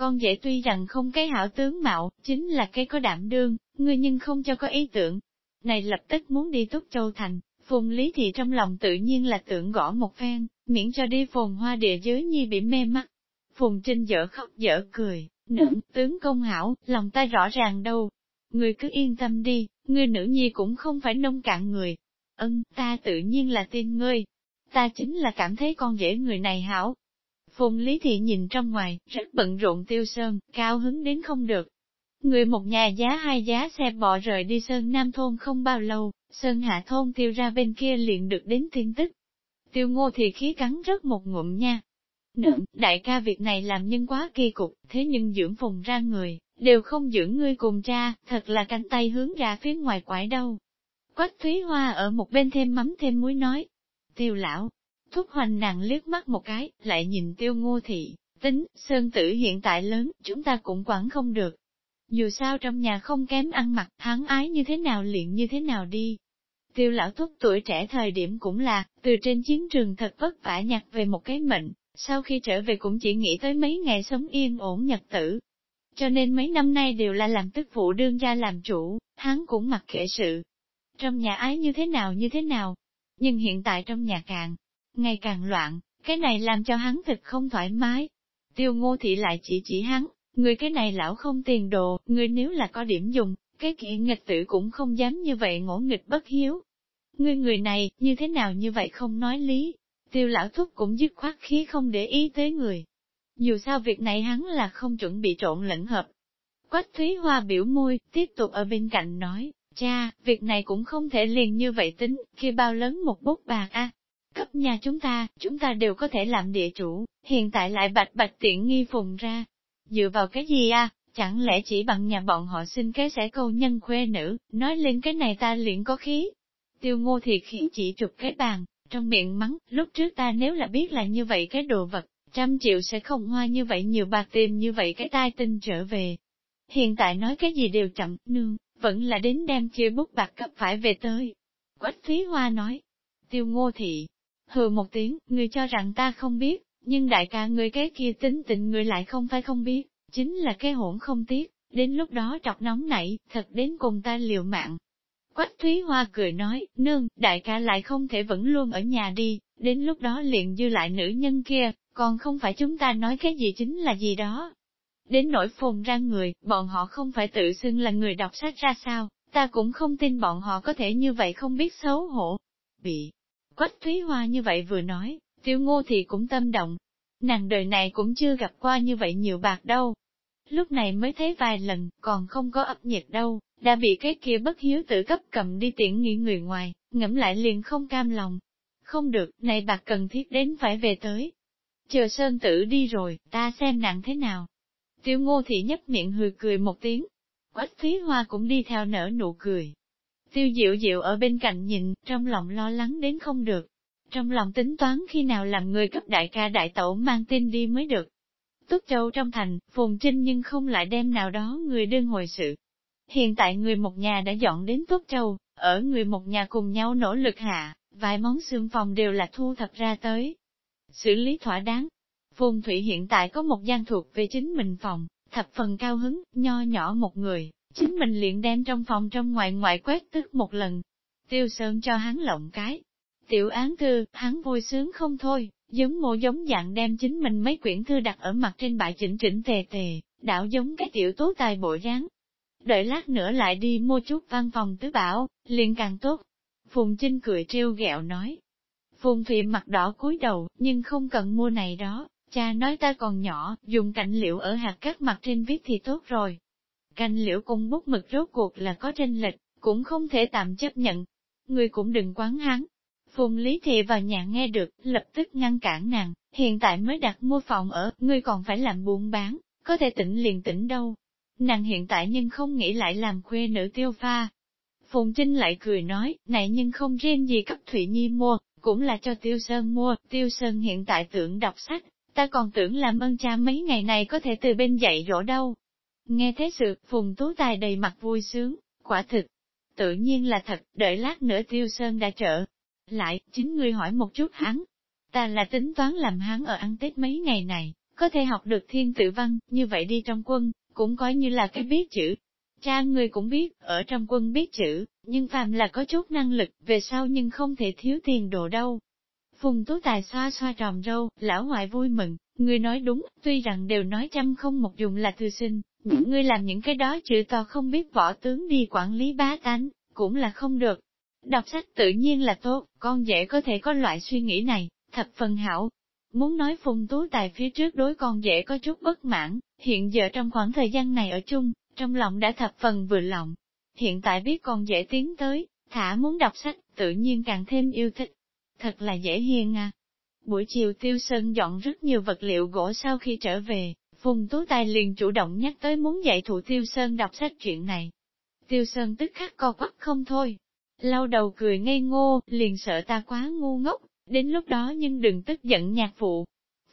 con dễ tuy rằng không cái hảo tướng mạo, chính là cái có đảm đương, người nhưng không cho có ý tưởng. Này lập tức muốn đi Túc Châu Thành, Phùng Lý Thị trong lòng tự nhiên là tưởng gõ một phen, miễn cho đi phồn hoa địa giới nhi bị mê mắt. Phùng Trinh dở khóc dở cười, nữ tướng công hảo, lòng ta rõ ràng đâu. Người cứ yên tâm đi, người nữ nhi cũng không phải nông cạn người. Ân, ta tự nhiên là tin ngươi. Ta chính là cảm thấy con dễ người này hảo. Phùng Lý Thị nhìn trong ngoài, rất bận rộn tiêu sơn, cao hứng đến không được. Người một nhà giá hai giá xe bò rời đi Sơn Nam Thôn không bao lâu, Sơn Hạ Thôn tiêu ra bên kia liền được đến tin tức. Tiêu ngô thì khí cắn rất một ngụm nha, Đừng, đại ca việc này làm nhân quá kỳ cục, thế nhưng dưỡng phùng ra người, đều không dưỡng ngươi cùng cha, thật là cánh tay hướng ra phía ngoài quải đâu. Quách Thúy Hoa ở một bên thêm mắm thêm muối nói. Tiêu lão, thúc hoành nàng liếc mắt một cái, lại nhìn tiêu ngô thị, tính, sơn tử hiện tại lớn, chúng ta cũng quản không được. Dù sao trong nhà không kém ăn mặc, hắn ái như thế nào luyện như thế nào đi. Tiêu lão thúc tuổi trẻ thời điểm cũng là, từ trên chiến trường thật vất vả nhặt về một cái mệnh, sau khi trở về cũng chỉ nghĩ tới mấy ngày sống yên ổn nhật tử. Cho nên mấy năm nay đều là làm tức phụ đương gia làm chủ, hắn cũng mặc kệ sự. Trong nhà ái như thế nào như thế nào, nhưng hiện tại trong nhà càng, ngày càng loạn, cái này làm cho hắn thật không thoải mái. Tiêu ngô thị lại chỉ chỉ hắn, người cái này lão không tiền đồ, người nếu là có điểm dùng, cái kỹ nghịch tử cũng không dám như vậy ngỗ nghịch bất hiếu. Ngươi người này, như thế nào như vậy không nói lý, Tiêu lão thúc cũng dứt khoát khí không để ý tới người. Dù sao việc này hắn là không chuẩn bị trộn lẫn hợp. Quách Thúy Hoa biểu môi, tiếp tục ở bên cạnh nói, cha, việc này cũng không thể liền như vậy tính, khi bao lớn một bút bạc a Cấp nhà chúng ta, chúng ta đều có thể làm địa chủ, hiện tại lại bạch bạch tiện nghi phùng ra. Dựa vào cái gì a chẳng lẽ chỉ bằng nhà bọn họ xin cái sẽ câu nhân khuê nữ, nói lên cái này ta liền có khí. Tiêu ngô thiệt khi chỉ chụp cái bàn, trong miệng mắng, lúc trước ta nếu là biết là như vậy cái đồ vật, trăm triệu sẽ không hoa như vậy nhiều bạc tìm như vậy cái tai tinh trở về. Hiện tại nói cái gì đều chậm, nương, vẫn là đến đem chia bút bạc cấp phải về tới. Quách phí hoa nói, tiêu ngô thị, hừ một tiếng, người cho rằng ta không biết, nhưng đại ca người cái kia tính tình người lại không phải không biết, chính là cái hỗn không tiếc, đến lúc đó trọc nóng nảy, thật đến cùng ta liều mạng, Quách Thúy Hoa cười nói, nương, đại ca lại không thể vẫn luôn ở nhà đi, đến lúc đó liền dư lại nữ nhân kia, còn không phải chúng ta nói cái gì chính là gì đó. Đến nỗi phồn ra người, bọn họ không phải tự xưng là người đọc sách ra sao, ta cũng không tin bọn họ có thể như vậy không biết xấu hổ. Bị Quách Thúy Hoa như vậy vừa nói, tiêu ngô thì cũng tâm động. Nàng đời này cũng chưa gặp qua như vậy nhiều bạc đâu. Lúc này mới thấy vài lần, còn không có ấp nhiệt đâu đã bị cái kia bất hiếu Tử cấp cầm đi tiễn nghỉ người ngoài, ngẫm lại liền không cam lòng. Không được, này bạc cần thiết đến phải về tới. Chờ sơn tử đi rồi, ta xem nặng thế nào. Tiêu ngô thị nhấp miệng hừ cười một tiếng. Quách Thúy hoa cũng đi theo nở nụ cười. Tiêu diệu diệu ở bên cạnh nhìn, trong lòng lo lắng đến không được. Trong lòng tính toán khi nào làm người cấp đại ca đại tẩu mang tin đi mới được. Túc Châu trong thành, Phùng Trinh nhưng không lại đem nào đó người đương hồi sự, Hiện tại người một nhà đã dọn đến túc Châu, ở người một nhà cùng nhau nỗ lực hạ, vài món xương phòng đều là thu thập ra tới. Xử lý thỏa đáng. Phùng Thủy hiện tại có một gian thuộc về chính mình phòng, thập phần cao hứng, nho nhỏ một người, chính mình liền đem trong phòng trong ngoài ngoại quét tức một lần. Tiêu Sơn cho hắn lộng cái. Tiểu án thư, hắn vui sướng không thôi, giống mô giống dạng đem chính mình mấy quyển thư đặt ở mặt trên bãi chỉnh chỉnh tề tề, đạo giống cái tiểu tố tài bộ dáng, đợi lát nữa lại đi mua chút văn phòng tứ bảo, liền càng tốt. Phùng Trinh cười trêu ghẹo nói. Phùng Thụy mặt đỏ cúi đầu, nhưng không cần mua này đó, cha nói ta còn nhỏ, dùng cảnh liệu ở hạt các mặt trên viết thì tốt rồi canh liễu cùng bút mực rốt cuộc là có tranh lệch, cũng không thể tạm chấp nhận. Người cũng đừng quán hắn. Phùng Lý Thị vào nhà nghe được, lập tức ngăn cản nàng, hiện tại mới đặt mua phòng ở, ngươi còn phải làm buôn bán, có thể tỉnh liền tỉnh đâu, Nàng hiện tại nhưng không nghĩ lại làm khuê nữ tiêu pha. Phùng Trinh lại cười nói, này nhưng không riêng gì cấp Thụy Nhi mua, cũng là cho Tiêu Sơn mua, Tiêu Sơn hiện tại tưởng đọc sách, ta còn tưởng làm ơn cha mấy ngày này có thể từ bên dạy dỗ đâu. Nghe thế sự, Phùng Tú Tài đầy mặt vui sướng, quả thực. Tự nhiên là thật, đợi lát nữa Tiêu Sơn đã trở. Lại, chính ngươi hỏi một chút hắn. Ta là tính toán làm hắn ở ăn Tết mấy ngày này, có thể học được thiên tự văn, như vậy đi trong quân, cũng coi như là cái biết chữ. Cha người cũng biết, ở trong quân biết chữ, nhưng phàm là có chút năng lực, về sau nhưng không thể thiếu tiền đồ đâu. Phùng Tú Tài xoa xoa tròm râu, lão ngoại vui mừng, ngươi nói đúng, tuy rằng đều nói trăm không một dùng là thư sinh, những ngươi làm những cái đó chữ to không biết võ tướng đi quản lý bá tánh, cũng là không được. Đọc sách tự nhiên là tốt, con dễ có thể có loại suy nghĩ này, thập phần hảo. Muốn nói Phùng Tú Tài phía trước đối con dễ có chút bất mãn, hiện giờ trong khoảng thời gian này ở chung, trong lòng đã thập phần vừa lòng. Hiện tại biết con dễ tiến tới, thả muốn đọc sách, tự nhiên càng thêm yêu thích. Thật là dễ hiền à. Buổi chiều Tiêu Sơn dọn rất nhiều vật liệu gỗ sau khi trở về, Phùng Tú Tài liền chủ động nhắc tới muốn dạy thủ Tiêu Sơn đọc sách chuyện này. Tiêu Sơn tức khắc co quắp không thôi. Lau đầu cười ngây ngô, liền sợ ta quá ngu ngốc, đến lúc đó nhưng đừng tức giận nhạc phụ.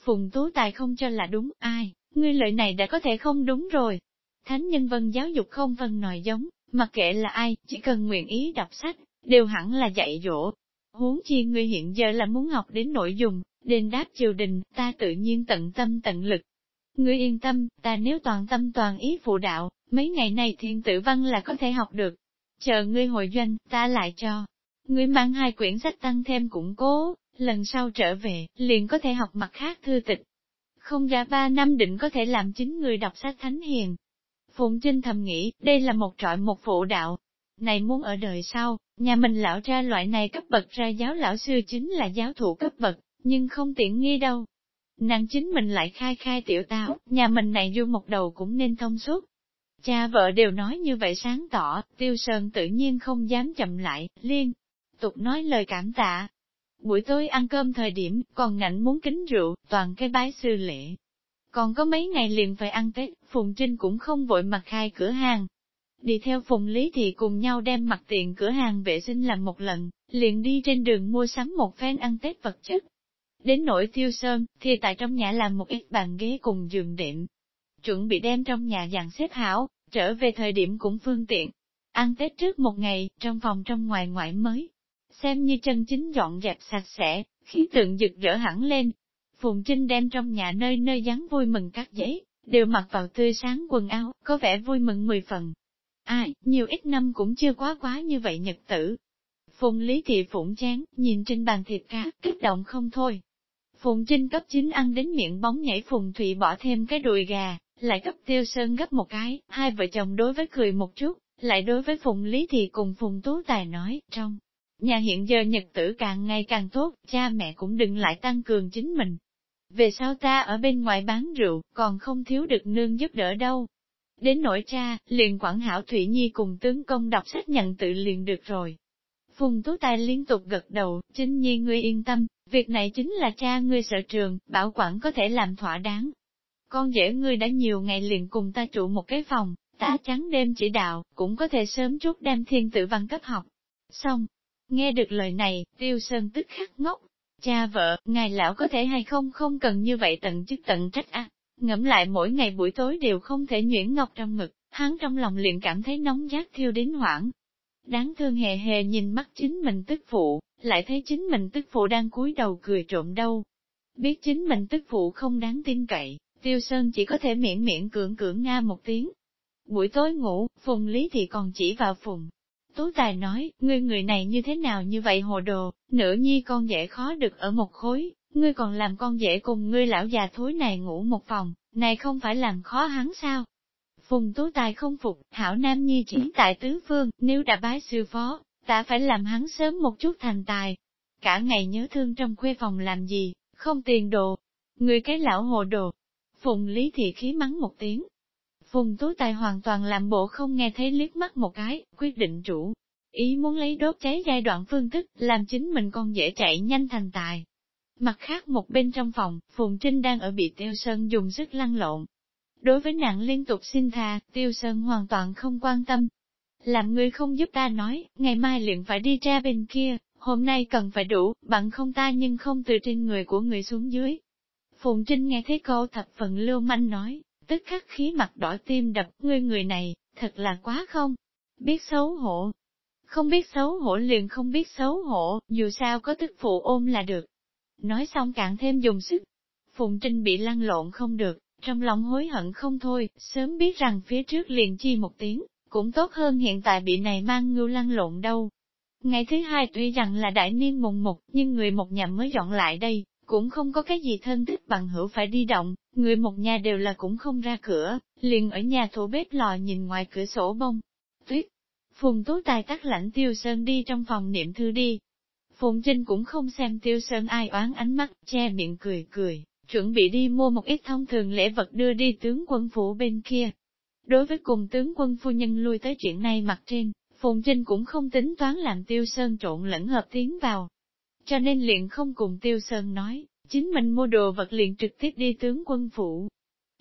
Phùng Tú Tài không cho là đúng, ai, ngươi lợi này đã có thể không đúng rồi. Thánh nhân vân giáo dục không vân nòi giống, mặc kệ là ai, chỉ cần nguyện ý đọc sách, đều hẳn là dạy dỗ. Huống chi ngươi hiện giờ là muốn học đến nội dung, đền đáp triều đình, ta tự nhiên tận tâm tận lực. Ngươi yên tâm, ta nếu toàn tâm toàn ý phụ đạo, mấy ngày này thiên tử văn là có thể học được. Chờ ngươi hồi doanh, ta lại cho. Ngươi mang hai quyển sách tăng thêm củng cố, lần sau trở về, liền có thể học mặt khác thư tịch. Không ra ba năm định có thể làm chính người đọc sách thánh hiền. Phụng Trinh thầm nghĩ, đây là một trọi một phụ đạo. Này muốn ở đời sau, nhà mình lão ra loại này cấp bậc ra giáo lão sư chính là giáo thủ cấp bậc, nhưng không tiện nghi đâu. Nàng chính mình lại khai khai tiểu tao, nhà mình này du một đầu cũng nên thông suốt. Cha vợ đều nói như vậy sáng tỏ, tiêu sơn tự nhiên không dám chậm lại, liên tục nói lời cảm tạ. Buổi tối ăn cơm thời điểm, còn ngạnh muốn kính rượu, toàn cái bái sư lễ. Còn có mấy ngày liền phải ăn Tết, Phùng Trinh cũng không vội mặt khai cửa hàng. Đi theo Phùng Lý thì cùng nhau đem mặt tiền cửa hàng vệ sinh làm một lần, liền đi trên đường mua sắm một phen ăn Tết vật chất. Đến nỗi tiêu sơn, thì tại trong nhà làm một ít bàn ghế cùng giường đệm. Chuẩn bị đem trong nhà dàn xếp hảo, trở về thời điểm cũng phương tiện. Ăn Tết trước một ngày, trong phòng trong ngoài ngoại mới. Xem như chân chính dọn dẹp sạch sẽ, khí tượng rực rỡ hẳn lên. Phùng Trinh đem trong nhà nơi nơi dán vui mừng các giấy, đều mặc vào tươi sáng quần áo, có vẻ vui mừng mười phần. Ai, nhiều ít năm cũng chưa quá quá như vậy nhật tử. Phùng Lý Thị Phụng chán, nhìn trên bàn thịt cá, kích động không thôi. Phùng Trinh cấp chính ăn đến miệng bóng nhảy Phùng Thụy bỏ thêm cái đùi gà, lại cấp Tiêu Sơn gấp một cái, hai vợ chồng đối với cười một chút, lại đối với Phùng Lý thì cùng Phùng Tú Tài nói, trong nhà hiện giờ nhật tử càng ngày càng tốt, cha mẹ cũng đừng lại tăng cường chính mình. Về sau ta ở bên ngoài bán rượu, còn không thiếu được nương giúp đỡ đâu. Đến nỗi cha, liền quản hảo Thủy Nhi cùng tướng công đọc sách nhận tự liền được rồi. Phùng Tú Tài liên tục gật đầu, chính nhi ngươi yên tâm, việc này chính là cha ngươi sợ trường, bảo quản có thể làm thỏa đáng. Con dễ ngươi đã nhiều ngày liền cùng ta trụ một cái phòng, ta trắng đêm chỉ đạo, cũng có thể sớm chút đem thiên tử văn cấp học. Xong, nghe được lời này, tiêu sơn tức khắc ngốc. Cha vợ, ngài lão có thể hay không không cần như vậy tận chức tận trách à. Ngẫm lại mỗi ngày buổi tối đều không thể nhuyễn ngọc trong ngực, hắn trong lòng liền cảm thấy nóng giác thiêu đến hoảng, Đáng thương hề hề nhìn mắt chính mình tức phụ, lại thấy chính mình tức phụ đang cúi đầu cười trộm đâu. Biết chính mình tức phụ không đáng tin cậy, tiêu sơn chỉ có thể miễn miễn cưỡng cưỡng nga một tiếng. Buổi tối ngủ, Phùng Lý thì còn chỉ vào Phùng. Tú Tài nói, ngươi người này như thế nào như vậy hồ đồ, nửa nhi con dễ khó được ở một khối, ngươi còn làm con dễ cùng ngươi lão già thối này ngủ một phòng, này không phải làm khó hắn sao? Phùng Tú Tài không phục, hảo nam nhi chỉ tại tứ phương, nếu đã bái sư phó, ta phải làm hắn sớm một chút thành tài. Cả ngày nhớ thương trong khuê phòng làm gì, không tiền đồ. Người cái lão hồ đồ. Phùng Lý Thị khí mắng một tiếng. Phùng Tú Tài hoàn toàn làm bộ không nghe thấy liếc mắt một cái, quyết định chủ. Ý muốn lấy đốt cháy giai đoạn phương thức, làm chính mình còn dễ chạy nhanh thành tài. Mặt khác một bên trong phòng, Phùng Trinh đang ở bị Tiêu Sơn dùng sức lăn lộn, Đối với nàng liên tục xin tha, tiêu sơn hoàn toàn không quan tâm. Làm người không giúp ta nói, ngày mai liền phải đi ra bên kia, hôm nay cần phải đủ, bằng không ta nhưng không từ trên người của người xuống dưới. Phùng Trinh nghe thấy câu thập phần lưu manh nói, tức khắc khí mặt đỏ tim đập, ngươi người này, thật là quá không, biết xấu hổ. Không biết xấu hổ liền không biết xấu hổ, dù sao có tức phụ ôm là được. Nói xong càng thêm dùng sức. Phùng Trinh bị lăn lộn không được, trong lòng hối hận không thôi, sớm biết rằng phía trước liền chi một tiếng, cũng tốt hơn hiện tại bị này mang ngưu lăn lộn đâu. Ngày thứ hai tuy rằng là đại niên mùng một, nhưng người một nhà mới dọn lại đây, cũng không có cái gì thân thích bằng hữu phải đi động, người một nhà đều là cũng không ra cửa, liền ở nhà thủ bếp lò nhìn ngoài cửa sổ bông. Tuyết, Phùng Tú Tài tắt lạnh Tiêu Sơn đi trong phòng niệm thư đi. Phùng Trinh cũng không xem Tiêu Sơn ai oán ánh mắt, che miệng cười cười, chuẩn bị đi mua một ít thông thường lễ vật đưa đi tướng quân phủ bên kia. Đối với cùng tướng quân phu nhân lui tới chuyện này mặt trên, Phùng Trinh cũng không tính toán làm Tiêu Sơn trộn lẫn hợp tiến vào. Cho nên liền không cùng Tiêu Sơn nói, chính mình mua đồ vật liền trực tiếp đi tướng quân phủ.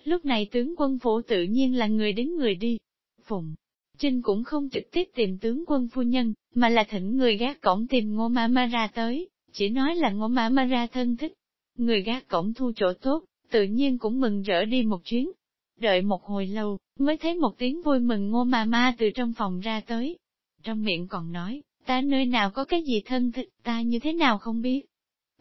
Lúc này tướng quân phủ tự nhiên là người đến người đi. Phùng Trinh cũng không trực tiếp tìm tướng quân phu nhân, mà là thỉnh người gác cổng tìm ngô ma ma ra tới, chỉ nói là ngô ma ma ra thân thích. Người gác cổng thu chỗ tốt, tự nhiên cũng mừng rỡ đi một chuyến. Đợi một hồi lâu, mới thấy một tiếng vui mừng ngô ma ma từ trong phòng ra tới. Trong miệng còn nói, ta nơi nào có cái gì thân thích, ta như thế nào không biết.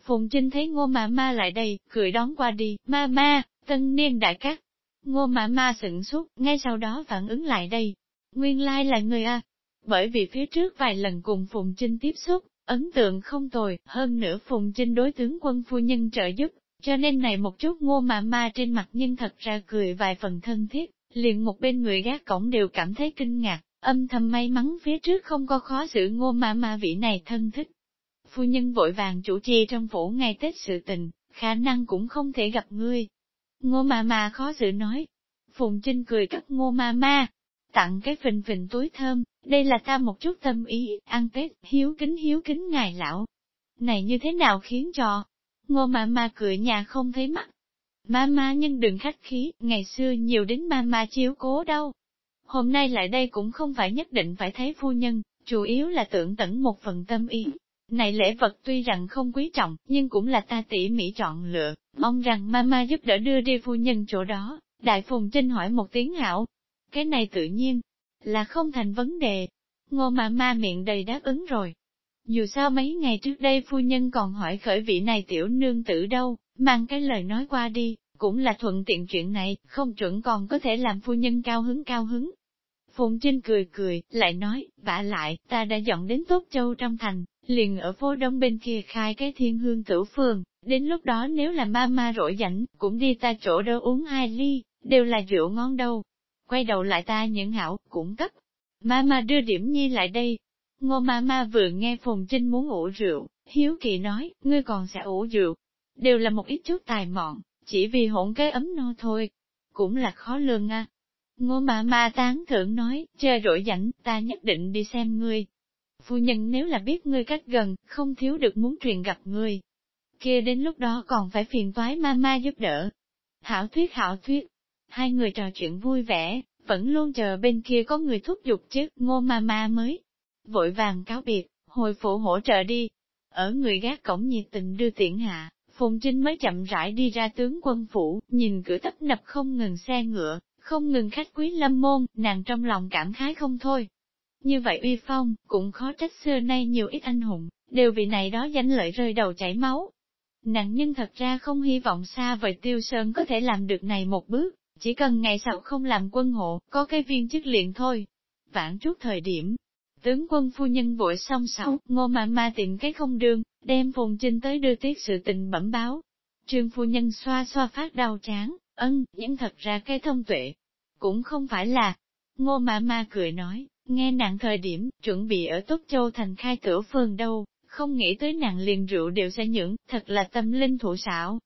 Phùng Trinh thấy ngô ma ma lại đây, cười đón qua đi, ma ma, tân niên đại cát. Ngô ma ma sửng sốt, ngay sau đó phản ứng lại đây, Nguyên lai là người A. Bởi vì phía trước vài lần cùng Phùng Trinh tiếp xúc, ấn tượng không tồi, hơn nữa Phùng Trinh đối tướng quân phu nhân trợ giúp, cho nên này một chút ngô mà ma trên mặt nhân thật ra cười vài phần thân thiết, liền một bên người gác cổng đều cảm thấy kinh ngạc, âm thầm may mắn phía trước không có khó xử ngô mà ma vị này thân thích. Phu nhân vội vàng chủ trì trong phủ ngày Tết sự tình, khả năng cũng không thể gặp ngươi. Ngô mà ma khó xử nói. Phùng Trinh cười cắt ngô ma ma, tặng cái phình phình túi thơm, đây là ta một chút tâm ý, ăn Tết, hiếu kính hiếu kính ngài lão. Này như thế nào khiến cho, ngô mà ma cười nhà không thấy mắt. Ma ma nhân đừng khách khí, ngày xưa nhiều đến ma ma chiếu cố đâu. Hôm nay lại đây cũng không phải nhất định phải thấy phu nhân, chủ yếu là tưởng tẩn một phần tâm ý. Này lễ vật tuy rằng không quý trọng, nhưng cũng là ta tỉ mỉ chọn lựa, mong rằng mama giúp đỡ đưa đi phu nhân chỗ đó. Đại Phùng Trinh hỏi một tiếng hảo, cái này tự nhiên, là không thành vấn đề. Ngô mà ma miệng đầy đáp ứng rồi. Dù sao mấy ngày trước đây phu nhân còn hỏi khởi vị này tiểu nương tử đâu, mang cái lời nói qua đi, cũng là thuận tiện chuyện này, không chuẩn còn có thể làm phu nhân cao hứng cao hứng. Phùng Trinh cười cười, lại nói, vả lại, ta đã dọn đến Tốt Châu trong thành, liền ở phố đông bên kia khai cái thiên hương tử phường, đến lúc đó nếu là ma ma rỗi rảnh, cũng đi ta chỗ đó uống hai ly, đều là rượu ngon đâu, quay đầu lại ta những hảo, cũng cấp. Mama đưa điểm nhi lại đây. Ngô mama vừa nghe Phùng Trinh muốn ủ rượu, hiếu kỳ nói, ngươi còn sẽ ủ rượu. Đều là một ít chút tài mọn, chỉ vì hỗn cái ấm no thôi. Cũng là khó lường à. Ngô mama tán thưởng nói, chơi rỗi rảnh, ta nhất định đi xem ngươi. Phu nhân nếu là biết ngươi cách gần, không thiếu được muốn truyền gặp ngươi. kia đến lúc đó còn phải phiền toái mama giúp đỡ. Hảo thuyết hảo thuyết, Hai người trò chuyện vui vẻ, vẫn luôn chờ bên kia có người thúc giục chứ, ngô ma ma mới. Vội vàng cáo biệt, hồi phụ hỗ trợ đi. Ở người gác cổng nhiệt tình đưa tiễn hạ, Phùng Trinh mới chậm rãi đi ra tướng quân phủ, nhìn cửa tấp nập không ngừng xe ngựa, không ngừng khách quý lâm môn, nàng trong lòng cảm khái không thôi. Như vậy uy phong, cũng khó trách xưa nay nhiều ít anh hùng, đều vì này đó danh lợi rơi đầu chảy máu. Nàng nhân thật ra không hy vọng xa vời tiêu sơn có thể làm được này một bước, chỉ cần ngày sau không làm quân hộ, có cái viên chức liền thôi. Vãn chút thời điểm, tướng quân phu nhân vội xong sau, ngô mà ma tìm cái không đường, đem phùng trinh tới đưa tiết sự tình bẩm báo. Trương phu nhân xoa xoa phát đau chán, ân, nhưng thật ra cái thông tuệ. Cũng không phải là, ngô mà ma cười nói, nghe nàng thời điểm, chuẩn bị ở Tốt Châu thành khai cửa phường đâu, không nghĩ tới nàng liền rượu đều sẽ nhưỡng, thật là tâm linh thủ xảo.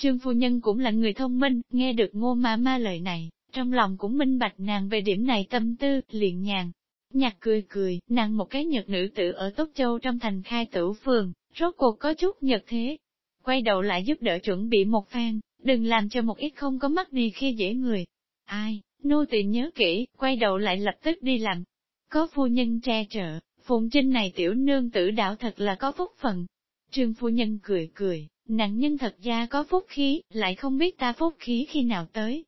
Trương phu nhân cũng là người thông minh, nghe được ngô ma ma lời này, trong lòng cũng minh bạch nàng về điểm này tâm tư, liền nhàn. Nhạc cười cười, nàng một cái nhật nữ tử ở Tốt Châu trong thành khai tử phường, rốt cuộc có chút nhật thế. Quay đầu lại giúp đỡ chuẩn bị một phen, đừng làm cho một ít không có mắt đi khi dễ người. Ai, nô tỳ nhớ kỹ, quay đầu lại lập tức đi làm. Có phu nhân che trợ, phụng trinh này tiểu nương tử đạo thật là có phúc phận. Trương phu nhân cười cười, Nạn nhân thật ra có phúc khí, lại không biết ta phúc khí khi nào tới.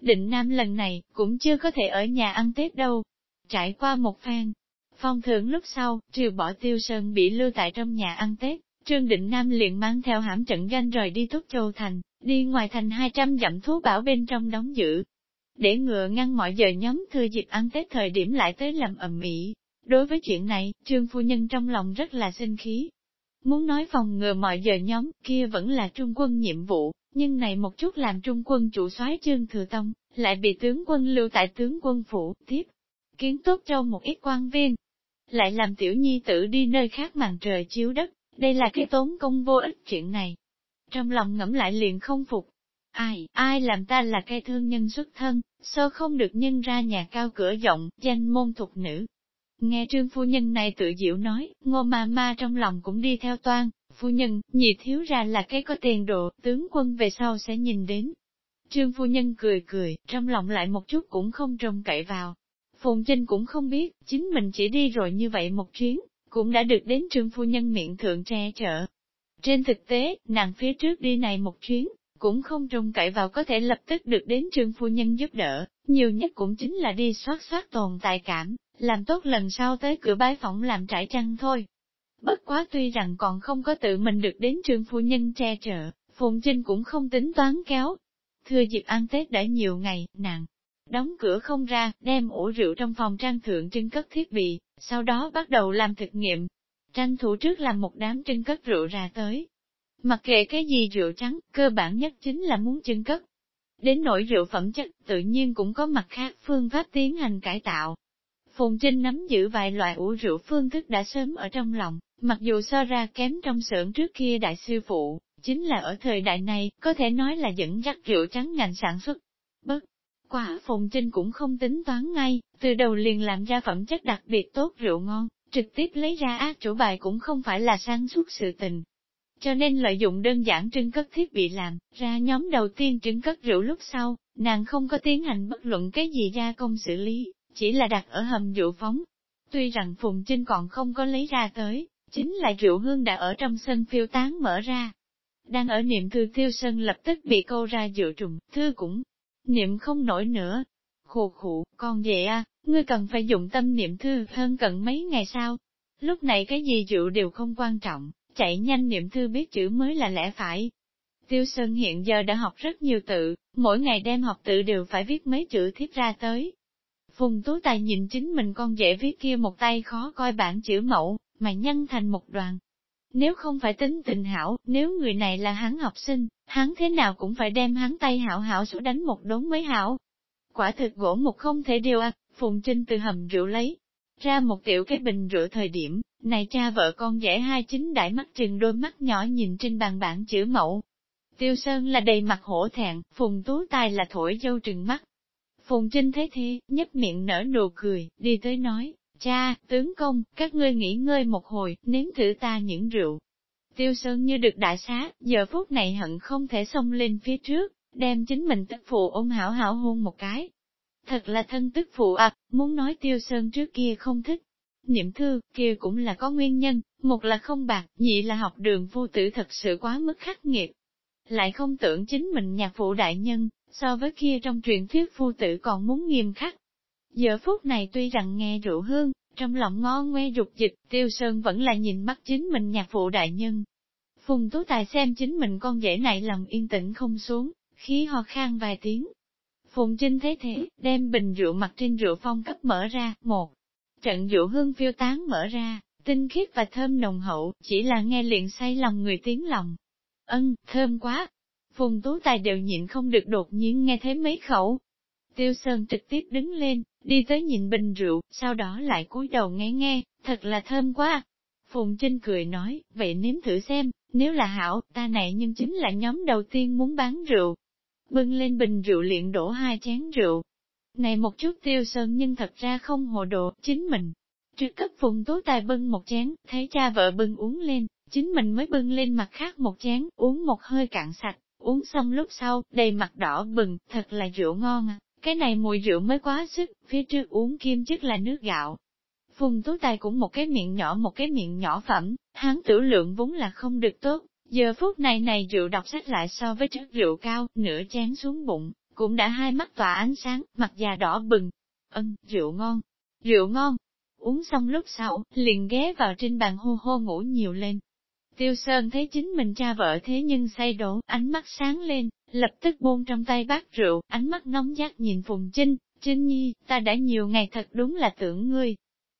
Định Nam lần này, cũng chưa có thể ở nhà ăn Tết đâu. Trải qua một phen, phong thưởng lúc sau, triều bỏ tiêu sơn bị lưu tại trong nhà ăn Tết, Trương Định Nam liền mang theo hãm trận ganh rời đi Túc Châu Thành, đi ngoài thành 200 dặm thú bảo bên trong đóng giữ. Để ngựa ngăn mọi giờ nhóm thừa dịp ăn Tết thời điểm lại tới làm ẩm ĩ. Đối với chuyện này, trương phu nhân trong lòng rất là sinh khí. Muốn nói phòng ngừa mọi giờ nhóm, kia vẫn là trung quân nhiệm vụ, nhưng này một chút làm trung quân chủ soái trương thừa tông, lại bị tướng quân lưu tại tướng quân phủ, tiếp. Kiến tốt cho một ít quan viên, lại làm tiểu nhi tử đi nơi khác màn trời chiếu đất, đây là cái tốn công vô ích chuyện này. Trong lòng ngẫm lại liền không phục. Ai, ai làm ta là cây thương nhân xuất thân, sao không được nhân ra nhà cao cửa rộng, danh môn thuộc nữ. Nghe trương phu nhân này tự diệu nói, ngô ma ma trong lòng cũng đi theo toan, phu nhân, nhị thiếu ra là cái có tiền độ, tướng quân về sau sẽ nhìn đến. Trương phu nhân cười cười, trong lòng lại một chút cũng không trông cậy vào. Phùng Trinh cũng không biết, chính mình chỉ đi rồi như vậy một chuyến, cũng đã được đến trương phu nhân miệng thượng tre chở. Trên thực tế, nàng phía trước đi này một chuyến, cũng không trông cậy vào có thể lập tức được đến trương phu nhân giúp đỡ, nhiều nhất cũng chính là đi soát soát tồn tại cảm, làm tốt lần sau tới cửa bái phỏng làm trải trăng thôi. Bất quá tuy rằng còn không có tự mình được đến trường phu nhân che chở, Phùng Trinh cũng không tính toán kéo. Thưa dịp ăn Tết đã nhiều ngày, nàng đóng cửa không ra, đem ủ rượu trong phòng trang thượng trưng cất thiết bị, sau đó bắt đầu làm thực nghiệm. Tranh thủ trước làm một đám trưng cất rượu ra tới. Mặc kệ cái gì rượu trắng, cơ bản nhất chính là muốn trưng cất. Đến nỗi rượu phẩm chất, tự nhiên cũng có mặt khác phương pháp tiến hành cải tạo. Phùng Trinh nắm giữ vài loại ủ rượu phương thức đã sớm ở trong lòng, mặc dù so ra kém trong xưởng trước kia đại sư phụ, chính là ở thời đại này, có thể nói là dẫn dắt rượu trắng ngành sản xuất. Bất Quả Phùng Trinh cũng không tính toán ngay, từ đầu liền làm ra phẩm chất đặc biệt tốt rượu ngon, trực tiếp lấy ra ác chủ bài cũng không phải là sang suốt sự tình. Cho nên lợi dụng đơn giản trưng cất thiết bị làm, ra nhóm đầu tiên trưng cất rượu lúc sau, nàng không có tiến hành bất luận cái gì ra công xử lý, chỉ là đặt ở hầm rượu phóng. Tuy rằng Phùng Trinh còn không có lấy ra tới, chính là rượu hương đã ở trong sân phiêu tán mở ra. Đang ở niệm thư tiêu sân lập tức bị câu ra dựa trùng, thư cũng niệm không nổi nữa. Khù khụ, con về à, ngươi cần phải dụng tâm niệm thư hơn cận mấy ngày sau. Lúc này cái gì rượu đều không quan trọng, chạy nhanh niệm thư biết chữ mới là lẽ phải. Tiêu Sơn hiện giờ đã học rất nhiều tự, mỗi ngày đem học tự đều phải viết mấy chữ thiếp ra tới. Phùng Tú Tài nhìn chính mình con dễ viết kia một tay khó coi bản chữ mẫu, mà nhân thành một đoàn, nếu không phải tính tình hảo, nếu người này là hắn học sinh, hắn thế nào cũng phải đem hắn tay hảo hảo số đánh một đốn mới hảo. Quả thực gỗ một không thể điều ạc, Phùng Trinh từ hầm rượu lấy ra một tiểu cái bình rượu thời điểm, này cha vợ con dễ hai chính đại mắt trừng đôi mắt nhỏ nhìn trên bàn bản chữ mẫu. Tiêu Sơn là đầy mặt hổ thẹn, Phùng Tú Tài là thổi dâu trừng mắt. Phùng Trinh thấy thế, nhấp miệng nở nụ cười, đi tới nói, Cha, tướng công, các ngươi nghỉ ngơi một hồi, nếm thử ta những rượu. Tiêu Sơn như được đại xá, giờ phút này hận không thể xông lên phía trước, đem chính mình tức phụ ôm hảo hảo hôn một cái. Thật là thân tức phụ à, muốn nói Tiêu Sơn trước kia không thích. Niệm thư, kia cũng là có nguyên nhân, một là không bạc, nhị là học đường vô tử thật sự quá mức khắc nghiệt. Lại không tưởng chính mình nhạc phụ đại nhân, so với kia trong truyện thuyết phu tử còn muốn nghiêm khắc. Giờ phút này tuy rằng nghe rượu hương, trong lòng ngon ngoe rục dịch, tiêu sơn vẫn là nhìn mắt chính mình nhạc phụ đại nhân. Phùng Tú Tài xem chính mình con dễ này lòng yên tĩnh không xuống, khí ho khan vài tiếng. Phùng Trinh thấy thế, đem bình rượu mặt trên rượu phong cấp mở ra, một. Trận rượu hương phiêu tán mở ra, tinh khiết và thơm nồng hậu, chỉ là nghe liền say lòng người tiếng lòng. Ân, thơm quá. Phùng Tú Tài đều nhịn không được đột nhiên nghe thấy mấy khẩu, Tiêu Sơn trực tiếp đứng lên, đi tới nhìn bình rượu, sau đó lại cúi đầu nghe nghe, thật là thơm quá. Phùng Trinh cười nói, vậy nếm thử xem, nếu là hảo, ta này nhưng chính là nhóm đầu tiên muốn bán rượu. Bưng lên bình rượu liền đổ hai chén rượu. Này một chút tiêu sơn nhưng thật ra không hồ độ, chính mình. Trước cấp phùng tú tài bưng một chén, thấy cha vợ bưng uống lên, chính mình mới bưng lên mặt khác một chén, uống một hơi cạn sạch, uống xong lúc sau, đầy mặt đỏ bừng, thật là rượu ngon à. Cái này mùi rượu mới quá sức, phía trước uống kim chức là nước gạo. Phùng Tú Tài cũng một cái miệng nhỏ một cái miệng nhỏ phẩm, hắn tử lượng vốn là không được tốt, giờ phút này này rượu đọc sách lại so với trước rượu cao, nửa chén xuống bụng, cũng đã hai mắt tỏa ánh sáng, mặt già đỏ bừng. Ân, rượu ngon, rượu ngon. Uống xong lúc sau, liền ghé vào trên bàn hô hô ngủ nhiều lên. Tiêu Sơn thấy chính mình cha vợ thế nhưng say đổ, ánh mắt sáng lên, lập tức buông trong tay bát rượu, ánh mắt nóng giác nhìn Phùng Trinh, Trinh Nhi, ta đã nhiều ngày thật đúng là tưởng ngươi.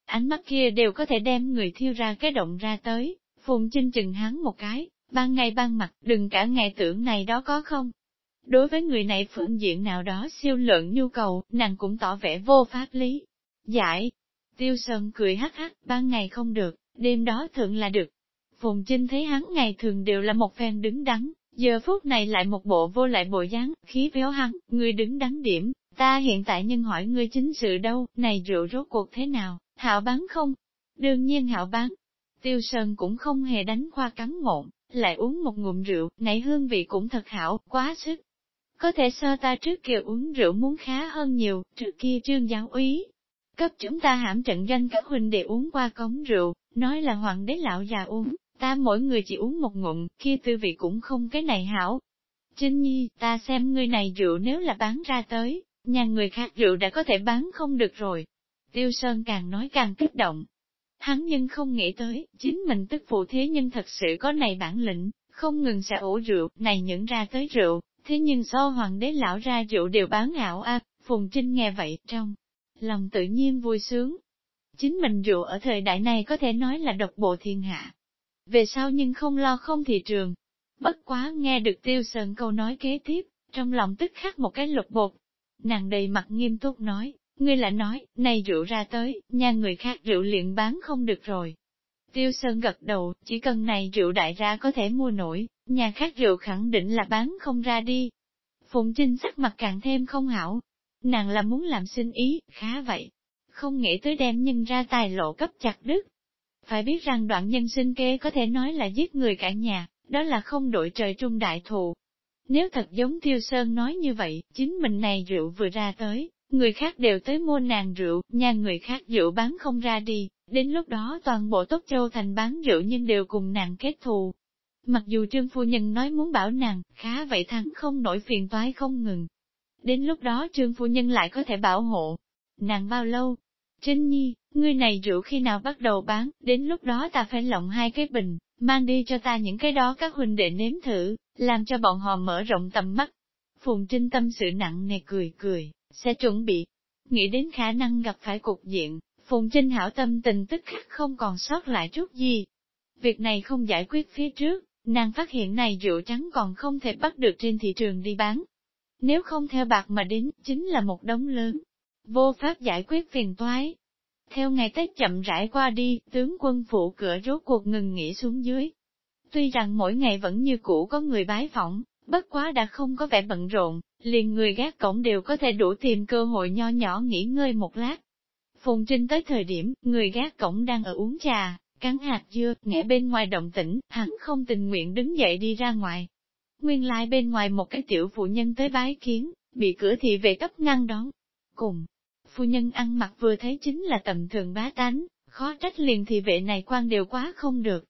ánh mắt kia đều có thể đem người thiêu ra cái động ra tới, Phùng Trinh chừng hắn một cái, ban ngày ban mặt, đừng cả ngày tưởng này đó có không. Đối với người này phương diện nào đó siêu lượng nhu cầu, nàng cũng tỏ vẻ vô pháp lý. Giải, tiêu sơn cười hắc hắc, ban ngày không được, đêm đó thượng là được. Phùng Trinh thấy hắn ngày thường đều là một phen đứng đắn, giờ phút này lại một bộ vô lại bộ dáng, khí véo hắn, người đứng đắn điểm, ta hiện tại nhân hỏi ngươi chính sự đâu, này rượu rốt cuộc thế nào, hạo bán không? Đương nhiên hạo bán. Tiêu Sơn cũng không hề đánh khoa cắn ngộn, lại uống một ngụm rượu, nảy hương vị cũng thật hảo, quá sức. Có thể sơ ta trước kia uống rượu muốn khá hơn nhiều, trước kia trương giáo úy. Cấp chúng ta hãm trận danh các huynh để uống qua cống rượu, nói là hoàng đế lão già uống, ta mỗi người chỉ uống một ngụm, kia tư vị cũng không cái này hảo. Trinh Nhi, ta xem ngươi này rượu nếu là bán ra tới, nhà người khác rượu đã có thể bán không được rồi. Tiêu Sơn càng nói càng kích động. Hắn nhưng không nghĩ tới, chính mình tức phụ thế nhưng thật sự có này bản lĩnh, không ngừng sẽ ủ rượu, này những ra tới rượu, thế nhưng so hoàng đế lão ra rượu đều bán ảo a Phùng Trinh nghe vậy, trong lòng tự nhiên vui sướng. Chính mình rượu ở thời đại này có thể nói là độc bộ thiên hạ. Về sau nhưng không lo không thị trường. Bất quá nghe được tiêu sơn câu nói kế tiếp, trong lòng tức khắc một cái lục bột. Nàng đầy mặt nghiêm túc nói, ngươi lại nói, này rượu ra tới, nhà người khác rượu liền bán không được rồi. Tiêu Sơn gật đầu, chỉ cần này rượu đại ra có thể mua nổi, nhà khác rượu khẳng định là bán không ra đi. Phụng Trinh sắc mặt càng thêm không hảo. Nàng là muốn làm sinh ý, khá vậy. Không nghĩ tới đem nhân ra tài lộ cấp chặt đứt. Phải biết rằng đoạn nhân sinh kế có thể nói là giết người cả nhà, đó là không đội trời trung đại thù. Nếu thật giống Tiêu Sơn nói như vậy, chính mình này rượu vừa ra tới, người khác đều tới mua nàng rượu, nhà người khác rượu bán không ra đi, đến lúc đó toàn bộ Tốt Châu thành bán rượu nhưng đều cùng nàng kết thù. Mặc dù trương phu nhân nói muốn bảo nàng, khá vậy thắng không nổi phiền toái không ngừng. Đến lúc đó trương phu nhân lại có thể bảo hộ. Nàng bao lâu? Trinh Nhi, ngươi này rượu khi nào bắt đầu bán, đến lúc đó ta phải lộng hai cái bình, mang đi cho ta những cái đó các huynh đệ nếm thử, làm cho bọn họ mở rộng tầm mắt. Phùng Trinh tâm sự nặng nề cười cười, sẽ chuẩn bị. Nghĩ đến khả năng gặp phải cục diện, Phùng Trinh hảo tâm tình tức khắc không còn sót lại chút gì. Việc này không giải quyết phía trước, nàng phát hiện này rượu trắng còn không thể bắt được trên thị trường đi bán. Nếu không theo bạc mà đến, chính là một đống lớn. Vô pháp giải quyết phiền toái. Theo ngày Tết chậm rãi qua đi, tướng quân phụ cửa rốt cuộc ngừng nghỉ xuống dưới. Tuy rằng mỗi ngày vẫn như cũ có người bái phỏng, bất quá đã không có vẻ bận rộn, liền người gác cổng đều có thể đủ tìm cơ hội nho nhỏ nghỉ ngơi một lát. Phùng Trinh tới thời điểm, người gác cổng đang ở uống trà, cắn hạt dưa, nghe bên ngoài động tĩnh, hắn không tình nguyện đứng dậy đi ra ngoài. Nguyên lai like bên ngoài một cái tiểu phụ nhân tới bái kiến, bị cửa thị vệ cấp ngăn đón. Cùng, phu nhân ăn mặc vừa thấy chính là tầm thường bá tánh, khó trách liền thì vệ này quan đều quá không được.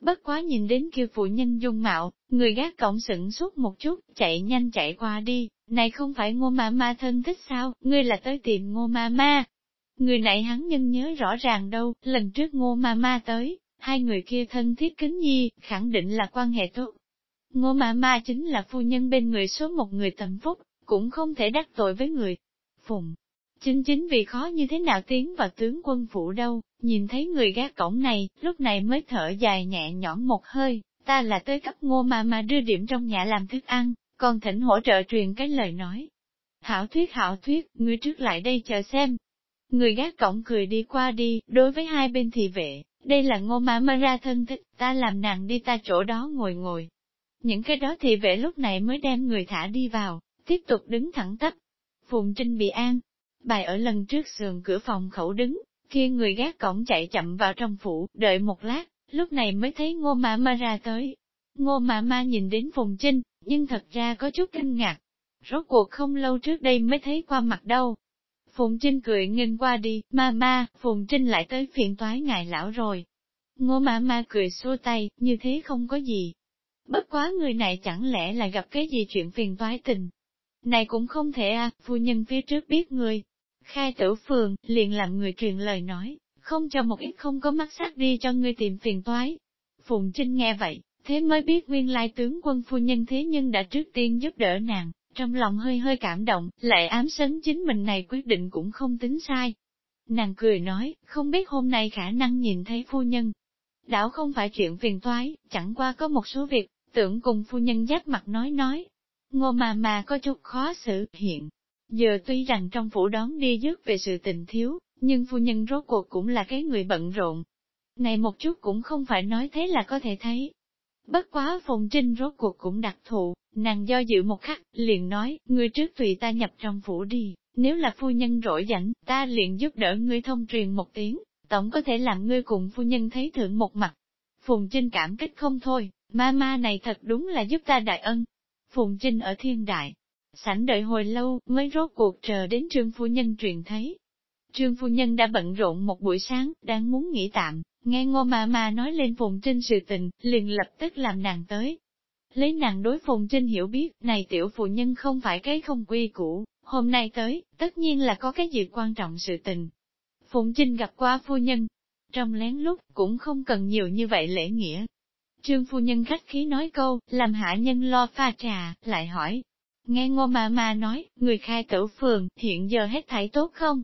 Bất quá nhìn đến kia phụ nhân dung mạo, người gác cổng sửng suốt một chút, chạy nhanh chạy qua đi, này không phải ngô ma ma thân thích sao, ngươi là tới tìm ngô ma ma. Người này hắn nhân nhớ rõ ràng đâu, lần trước ngô ma ma tới, hai người kia thân thiết kính nhi, khẳng định là quan hệ tốt. Ngô ma ma chính là phu nhân bên người số một người tầm phúc, cũng không thể đắc tội với người. Phùng, chính chính vì khó như thế nào tiến vào tướng quân phủ đâu, nhìn thấy người gác cổng này, lúc này mới thở dài nhẹ nhõm một hơi, ta là tới cấp ngô mà mà đưa điểm trong nhà làm thức ăn, còn thỉnh hỗ trợ truyền cái lời nói. Hảo thuyết hảo thuyết, ngươi trước lại đây chờ xem. Người gác cổng cười đi qua đi, đối với hai bên thị vệ, đây là ngô mà mà ra thân thích, ta làm nàng đi ta chỗ đó ngồi ngồi. Những cái đó thị vệ lúc này mới đem người thả đi vào, tiếp tục đứng thẳng tắp. Phùng Trinh bị an, bài ở lần trước sườn cửa phòng khẩu đứng, kia người gác cổng chạy chậm vào trong phủ, đợi một lát, lúc này mới thấy ngô mã ma ra tới. Ngô mã ma nhìn đến Phùng Trinh, nhưng thật ra có chút kinh ngạc. Rốt cuộc không lâu trước đây mới thấy qua mặt đâu. Phùng Trinh cười nghênh qua đi, ma ma, Phùng Trinh lại tới phiền toái ngài lão rồi. Ngô mã ma cười xua tay, như thế không có gì. Bất quá người này chẳng lẽ là gặp cái gì chuyện phiền toái tình. Này cũng không thể à, phu nhân phía trước biết người, Khai tử phường, liền làm người truyền lời nói, không cho một ít không có mắt sắc đi cho ngươi tìm phiền toái. Phùng Trinh nghe vậy, thế mới biết nguyên lai tướng quân phu nhân thế nhưng đã trước tiên giúp đỡ nàng, trong lòng hơi hơi cảm động, lại ám sấn chính mình này quyết định cũng không tính sai. Nàng cười nói, không biết hôm nay khả năng nhìn thấy phu nhân. Đảo không phải chuyện phiền toái, chẳng qua có một số việc, tưởng cùng phu nhân giáp mặt nói nói. Ngô mà mà có chút khó xử, hiện. Giờ tuy rằng trong phủ đón đi dứt về sự tình thiếu, nhưng phu nhân rốt cuộc cũng là cái người bận rộn. Này một chút cũng không phải nói thế là có thể thấy. Bất quá Phùng Trinh rốt cuộc cũng đặc thù, nàng do dự một khắc, liền nói, người trước tùy ta nhập trong phủ đi, nếu là phu nhân rỗi rảnh, ta liền giúp đỡ ngươi thông truyền một tiếng, tổng có thể làm ngươi cùng phu nhân thấy thượng một mặt. Phùng Trinh cảm kích không thôi, ma ma này thật đúng là giúp ta đại ân. Phùng Trinh ở thiên đại, sảnh đợi hồi lâu mới rốt cuộc chờ đến trương phu nhân truyền thấy. Trương phu nhân đã bận rộn một buổi sáng, đang muốn nghỉ tạm, nghe ngô ma ma nói lên Phùng Trinh sự tình, liền lập tức làm nàng tới. Lấy nàng đối Phùng Trinh hiểu biết, này tiểu phụ nhân không phải cái không quy củ, hôm nay tới, tất nhiên là có cái gì quan trọng sự tình. phùng Trinh gặp qua phu nhân, trong lén lút cũng không cần nhiều như vậy lễ nghĩa. Trương phu nhân khách khí nói câu, làm hạ nhân lo pha trà, lại hỏi. Nghe ngô mà mà nói, người khai tử phường, hiện giờ hết thảy tốt không?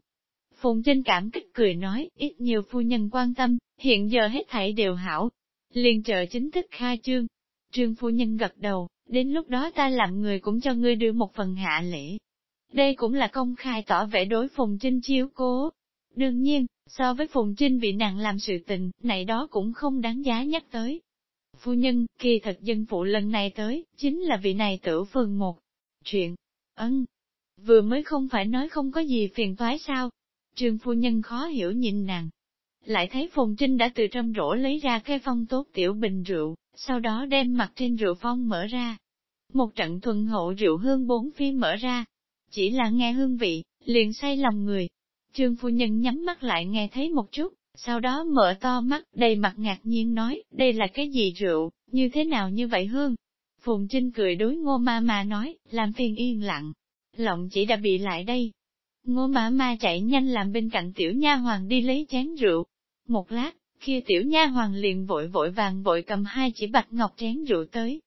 phùng Trinh cảm kích cười nói, ít nhiều phu nhân quan tâm, hiện giờ hết thảy đều hảo. Liền trợ chính thức khai trương. Trương phu nhân gật đầu, đến lúc đó ta làm người cũng cho ngươi đưa một phần hạ lễ. Đây cũng là công khai tỏ vẻ đối Phùng Trinh chiếu cố. Đương nhiên, so với Phùng Trinh bị nặng làm sự tình, này đó cũng không đáng giá nhắc tới. Phu nhân, kỳ thật dân phụ lần này tới, chính là vị này tử phường một. Chuyện, ân, vừa mới không phải nói không có gì phiền toái sao. trương phu nhân khó hiểu nhìn nàng. Lại thấy Phùng Trinh đã từ trong rổ lấy ra cái phong tốt tiểu bình rượu, sau đó đem mặt trên rượu phong mở ra. Một trận thuần hậu rượu hương bốn phía mở ra, chỉ là nghe hương vị, liền say lòng người. Trương phu nhân nhắm mắt lại nghe thấy một chút, sau đó mở to mắt, đầy mặt ngạc nhiên nói, đây là cái gì rượu, như thế nào như vậy hương? Phùng Trinh cười đối ngô ma ma nói, làm phiền yên lặng, lộng chỉ đã bị lại đây. Ngô ma ma chạy nhanh làm bên cạnh tiểu nha hoàng đi lấy chén rượu. Một lát, kia tiểu nha hoàng liền vội vội vàng vội cầm hai chỉ bạch ngọc chén rượu tới.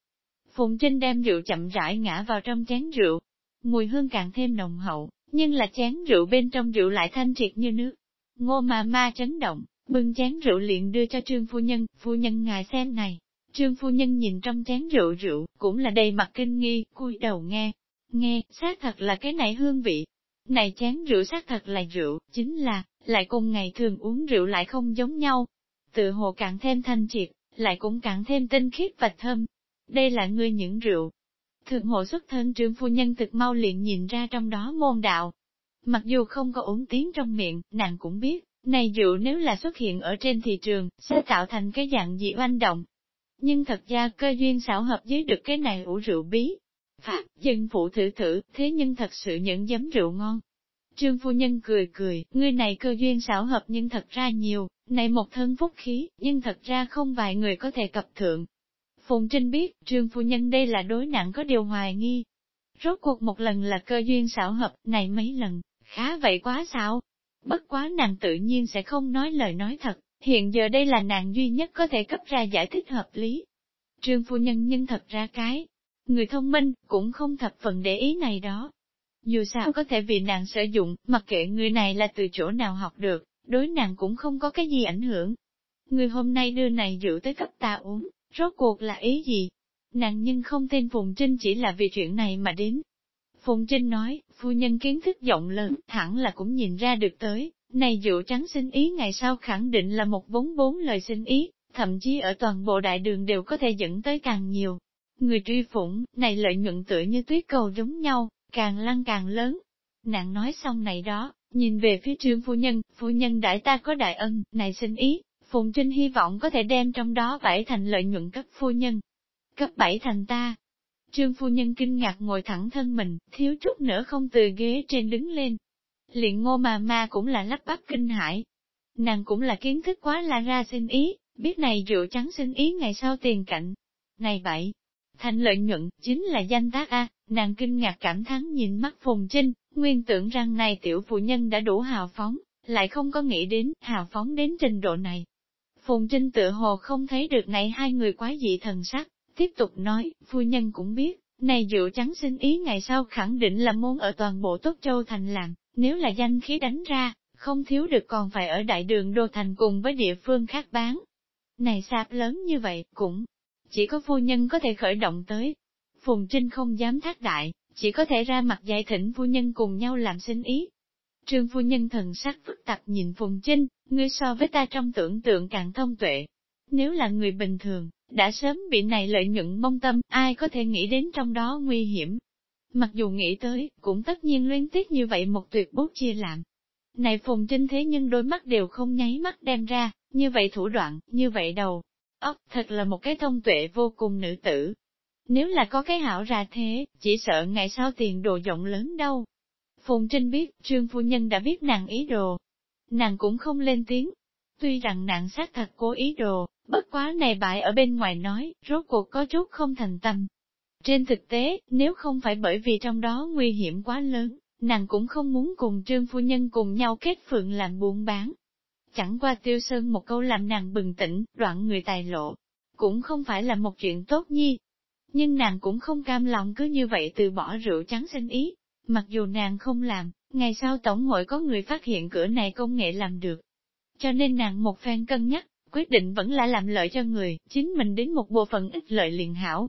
Phùng Trinh đem rượu chậm rãi ngã vào trong chén rượu, mùi hương càng thêm nồng hậu, nhưng là chén rượu bên trong rượu lại thanh triệt như nước. Ngô Ma ma chấn động, bưng chén rượu liền đưa cho trương phu nhân, phu nhân ngài xem này. Trương phu nhân nhìn trong chén rượu rượu, cũng là đầy mặt kinh nghi, cúi đầu nghe. Nghe, xác thật là cái này hương vị. Này chén rượu xác thật là rượu, chính là, lại cùng ngày thường uống rượu lại không giống nhau. Tự hồ càng thêm thanh triệt, lại cũng càng thêm tinh khiết và thơm. Đây là ngươi những rượu, Thượng hộ xuất thân trương phu nhân thực mau liền nhìn ra trong đó môn đạo. Mặc dù không có uống tiếng trong miệng, nàng cũng biết, này rượu nếu là xuất hiện ở trên thị trường, sẽ tạo thành cái dạng dị oanh động. Nhưng thật ra cơ duyên xảo hợp với được cái này ủ rượu bí. Phạt, dân phụ thử thử, thế nhưng thật sự những giấm rượu ngon. Trương phu nhân cười cười, người này cơ duyên xảo hợp nhưng thật ra nhiều, này một thân phúc khí, nhưng thật ra không vài người có thể cập thượng, Phùng Trinh biết, trương phu nhân đây là đối nặng có điều hoài nghi. Rốt cuộc một lần là cơ duyên xảo hợp, này mấy lần, khá vậy quá sao? Bất quá nàng tự nhiên sẽ không nói lời nói thật, hiện giờ đây là nàng duy nhất có thể cấp ra giải thích hợp lý. Trương phu nhân nhưng thật ra cái, người thông minh, cũng không thập phần để ý này đó. Dù sao có thể vì nàng sử dụng, mặc kệ người này là từ chỗ nào học được, đối nàng cũng không có cái gì ảnh hưởng. Người hôm nay đưa này rượu tới cấp ta uống, Rốt cuộc là ý gì? Nàng nhưng không tên Phùng Trinh chỉ là vì chuyện này mà đến. Phùng Trinh nói, phu nhân kiến thức rộng lớn, hẳn là cũng nhìn ra được tới, này dụ trắng xin ý ngày sau khẳng định là một vốn bốn lời xin ý, thậm chí ở toàn bộ đại đường đều có thể dẫn tới càng nhiều. Người truy phủng, này lợi nhuận tựa như tuyết cầu giống nhau, càng lăn càng lớn. Nàng nói xong này đó, nhìn về phía trương phu nhân, phu nhân đại ta có đại ân, này xin ý, Phùng Trinh hy vọng có thể đem trong đó bảy thành lợi nhuận cấp phu nhân. Cấp bảy thành ta. Trương phu nhân kinh ngạc ngồi thẳng thân mình, thiếu chút nữa không từ ghế trên đứng lên. Liện ngô mà ma cũng là lắp bắp kinh hãi. Nàng cũng là kiến thức quá là ra xin ý, biết này rượu trắng xin ý ngày sau tiền cạnh. Này bảy, thành lợi nhuận, chính là danh tác A, nàng kinh ngạc cảm thán nhìn mắt Phùng Trinh, nguyên tưởng rằng này tiểu phụ nhân đã đủ hào phóng, lại không có nghĩ đến hào phóng đến trình độ này. Phùng Trinh tự hồ không thấy được này hai người quái dị thần sắc, tiếp tục nói, phu nhân cũng biết, này rượu trắng xin ý ngày sau khẳng định là môn ở toàn bộ Tốt Châu Thành làm, nếu là danh khí đánh ra, không thiếu được còn phải ở đại đường Đô Thành cùng với địa phương khác bán. Này sạp lớn như vậy, cũng chỉ có phu nhân có thể khởi động tới. Phùng Trinh không dám thác đại, chỉ có thể ra mặt giải thỉnh phu nhân cùng nhau làm sinh ý. Trương phu nhân thần sắc phức tạp nhìn Phùng Trinh, ngươi so với ta trong tưởng tượng càng thông tuệ. Nếu là người bình thường, đã sớm bị này lợi nhuận mông tâm, ai có thể nghĩ đến trong đó nguy hiểm. Mặc dù nghĩ tới, cũng tất nhiên liên tiếc như vậy một tuyệt bút chia làm. Này Phùng Trinh thế nhưng đôi mắt đều không nháy mắt đem ra, như vậy thủ đoạn, như vậy đầu. Ốc, thật là một cái thông tuệ vô cùng nữ tử. Nếu là có cái hảo ra thế, chỉ sợ ngày sau tiền đồ rộng lớn đâu. Phùng Trinh biết, Trương Phu Nhân đã biết nàng ý đồ. Nàng cũng không lên tiếng. Tuy rằng nàng xác thật cố ý đồ, bất quá này bại ở bên ngoài nói, rốt cuộc có chút không thành tâm. Trên thực tế, nếu không phải bởi vì trong đó nguy hiểm quá lớn, nàng cũng không muốn cùng Trương Phu Nhân cùng nhau kết phượng làm buôn bán. Chẳng qua tiêu sơn một câu làm nàng bừng tỉnh, đoạn người tài lộ, cũng không phải là một chuyện tốt nhi. Nhưng nàng cũng không cam lòng cứ như vậy từ bỏ rượu trắng sinh ý, mặc dù nàng không làm, ngày sau tổng hội có người phát hiện cửa này công nghệ làm được. Cho nên nàng một phen cân nhắc, quyết định vẫn là làm lợi cho người, chính mình đến một bộ phận ít lợi liền hảo.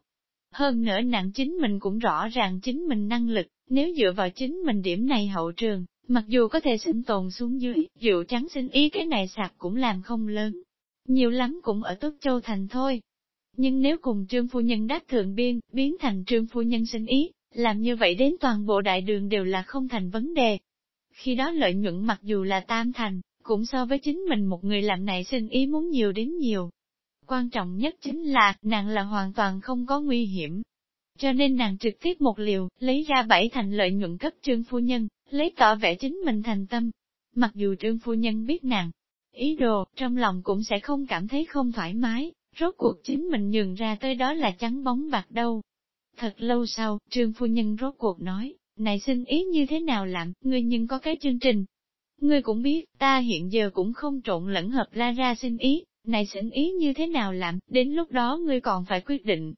Hơn nữa nàng chính mình cũng rõ ràng chính mình năng lực, nếu dựa vào chính mình điểm này hậu trường, mặc dù có thể sinh tồn xuống dưới, dụ trắng sinh ý cái này sạc cũng làm không lớn. Nhiều lắm cũng ở Tốt Châu Thành thôi. Nhưng nếu cùng trương phu nhân đáp thượng biên, biến thành trương phu nhân sinh ý, làm như vậy đến toàn bộ đại đường đều là không thành vấn đề. Khi đó lợi nhuận mặc dù là tam thành, cũng so với chính mình một người làm này sinh ý muốn nhiều đến nhiều. Quan trọng nhất chính là, nàng là hoàn toàn không có nguy hiểm, cho nên nàng trực tiếp một liều, lấy ra bảy thành lợi nhuận cấp trương phu nhân, lấy tỏ vẻ chính mình thành tâm. Mặc dù trương phu nhân biết nàng, ý đồ, trong lòng cũng sẽ không cảm thấy không thoải mái, rốt cuộc chính mình nhường ra tới đó là trắng bóng bạc đâu. Thật lâu sau, trương phu nhân rốt cuộc nói, này xin ý như thế nào làm, ngươi nhưng có cái chương trình. Ngươi cũng biết, ta hiện giờ cũng không trộn lẫn hợp la ra xin ý, này xin ý như thế nào làm, đến lúc đó ngươi còn phải quyết định,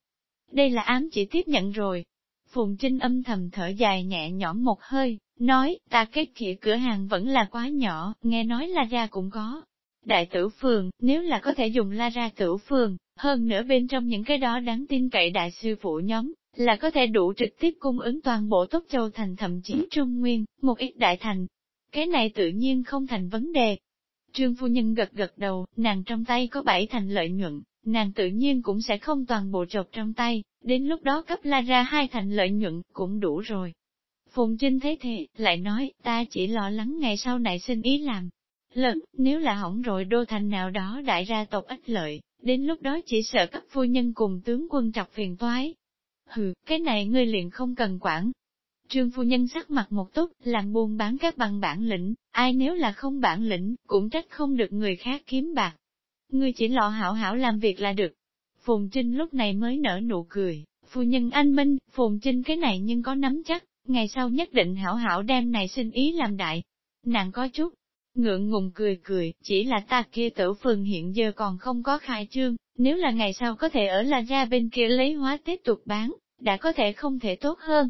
đây là ám chỉ tiếp nhận rồi. Phùng Trinh âm thầm thở dài nhẹ nhõm một hơi, nói, ta kết khịa cửa hàng vẫn là quá nhỏ, nghe nói la ra cũng có. Đại tử phường, nếu là có thể dùng la ra tử phường, hơn nữa bên trong những cái đó đáng tin cậy đại sư phụ nhóm, là có thể đủ trực tiếp cung ứng toàn bộ tốt châu thành thậm chí trung nguyên, một ít đại thành. Cái này tự nhiên không thành vấn đề. Trương phu nhân gật gật đầu, nàng trong tay có bảy thành lợi nhuận, nàng tự nhiên cũng sẽ không toàn bộ trọc trong tay, đến lúc đó cấp la ra hai thành lợi nhuận, cũng đủ rồi. Phùng Trinh thấy thế, lại nói, ta chỉ lo lắng ngày sau này xin ý làm. Lần, nếu là hỏng rồi đô thành nào đó đại ra tộc ích lợi, đến lúc đó chỉ sợ các phu nhân cùng tướng quân trọc phiền toái. Hừ, cái này ngươi liền không cần quản. Trương phu nhân sắc mặt một túc, làm buôn bán các bằng bản lĩnh, ai nếu là không bản lĩnh, cũng trách không được người khác kiếm bạc ngươi chỉ lọ hảo hảo làm việc là được. Phùng Trinh lúc này mới nở nụ cười, phu nhân anh Minh, Phùng Trinh cái này nhưng có nắm chắc, ngày sau nhất định hảo hảo đem này xin ý làm đại. Nàng có chút, ngượng ngùng cười cười, chỉ là ta kia tử phường hiện giờ còn không có khai trương, nếu là ngày sau có thể ở là ra bên kia lấy hóa tiếp tục bán, đã có thể không thể tốt hơn.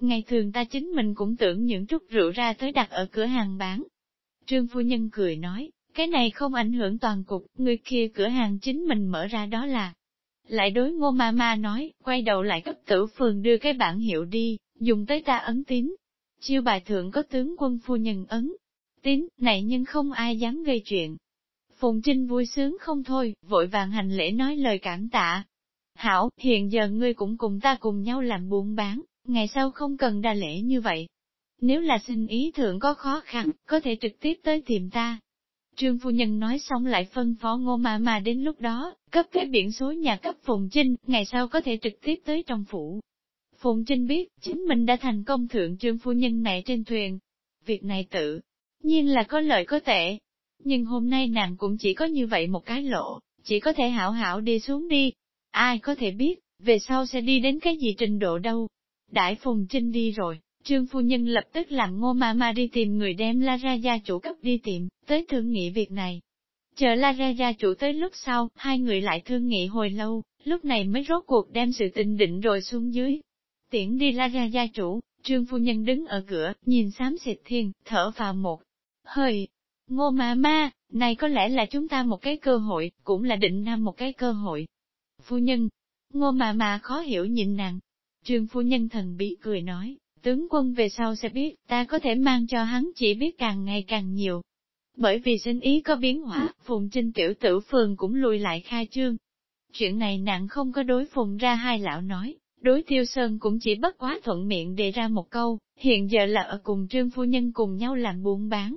Ngày thường ta chính mình cũng tưởng những chút rượu ra tới đặt ở cửa hàng bán. Trương phu nhân cười nói, cái này không ảnh hưởng toàn cục, người kia cửa hàng chính mình mở ra đó là. Lại đối ngô ma ma nói, quay đầu lại cấp tử phường đưa cái bản hiệu đi, dùng tới ta ấn tín. Chiêu bài thượng có tướng quân phu nhân ấn. Tín, này nhưng không ai dám gây chuyện. Phùng Trinh vui sướng không thôi, vội vàng hành lễ nói lời cảm tạ. Hảo, hiện giờ ngươi cũng cùng ta cùng nhau làm buôn bán, ngày sau không cần đa lễ như vậy. Nếu là xin ý thượng có khó khăn, có thể trực tiếp tới tìm ta, Trương phu nhân nói xong lại phân phó ngô mà mà đến lúc đó, cấp cái biển số nhà cấp Phùng Trinh, ngày sau có thể trực tiếp tới trong phủ. Phùng Trinh biết, chính mình đã thành công thượng trương phu nhân này trên thuyền. Việc này tự nhiên là có lợi có tệ. Nhưng hôm nay nàng cũng chỉ có như vậy một cái lộ, chỉ có thể hảo hảo đi xuống đi. Ai có thể biết, về sau sẽ đi đến cái gì trình độ đâu. Đại Phùng Trinh đi rồi, Trương phu nhân lập tức làm ngô ma ma đi tìm người đem La Ra gia chủ cấp đi tìm, tới thương nghị việc này. Chờ La Ra gia chủ tới lúc sau, hai người lại thương nghị hồi lâu, lúc này mới rốt cuộc đem sự tình định rồi xuống dưới. Tiễn đi La Ra gia chủ, Trương phu nhân đứng ở cửa, nhìn xám xịt thiên, thở vào một hơi, Ngô ma ma, này có lẽ là chúng ta một cái cơ hội, cũng là định nam một cái cơ hội. Phu nhân, ngô mà mà khó hiểu nhìn nàng. Trương phu nhân thần bị cười nói, tướng quân về sau sẽ biết, ta có thể mang cho hắn chỉ biết càng ngày càng nhiều. Bởi vì sinh ý có biến hóa, Phùng Trinh tiểu tử phường cũng lùi lại khai trương. Chuyện này nặng không có đối phùng ra hai lão nói, đối tiêu sơn cũng chỉ bất quá thuận miệng đề ra một câu, hiện giờ là ở cùng trương phu nhân cùng nhau làm buôn bán.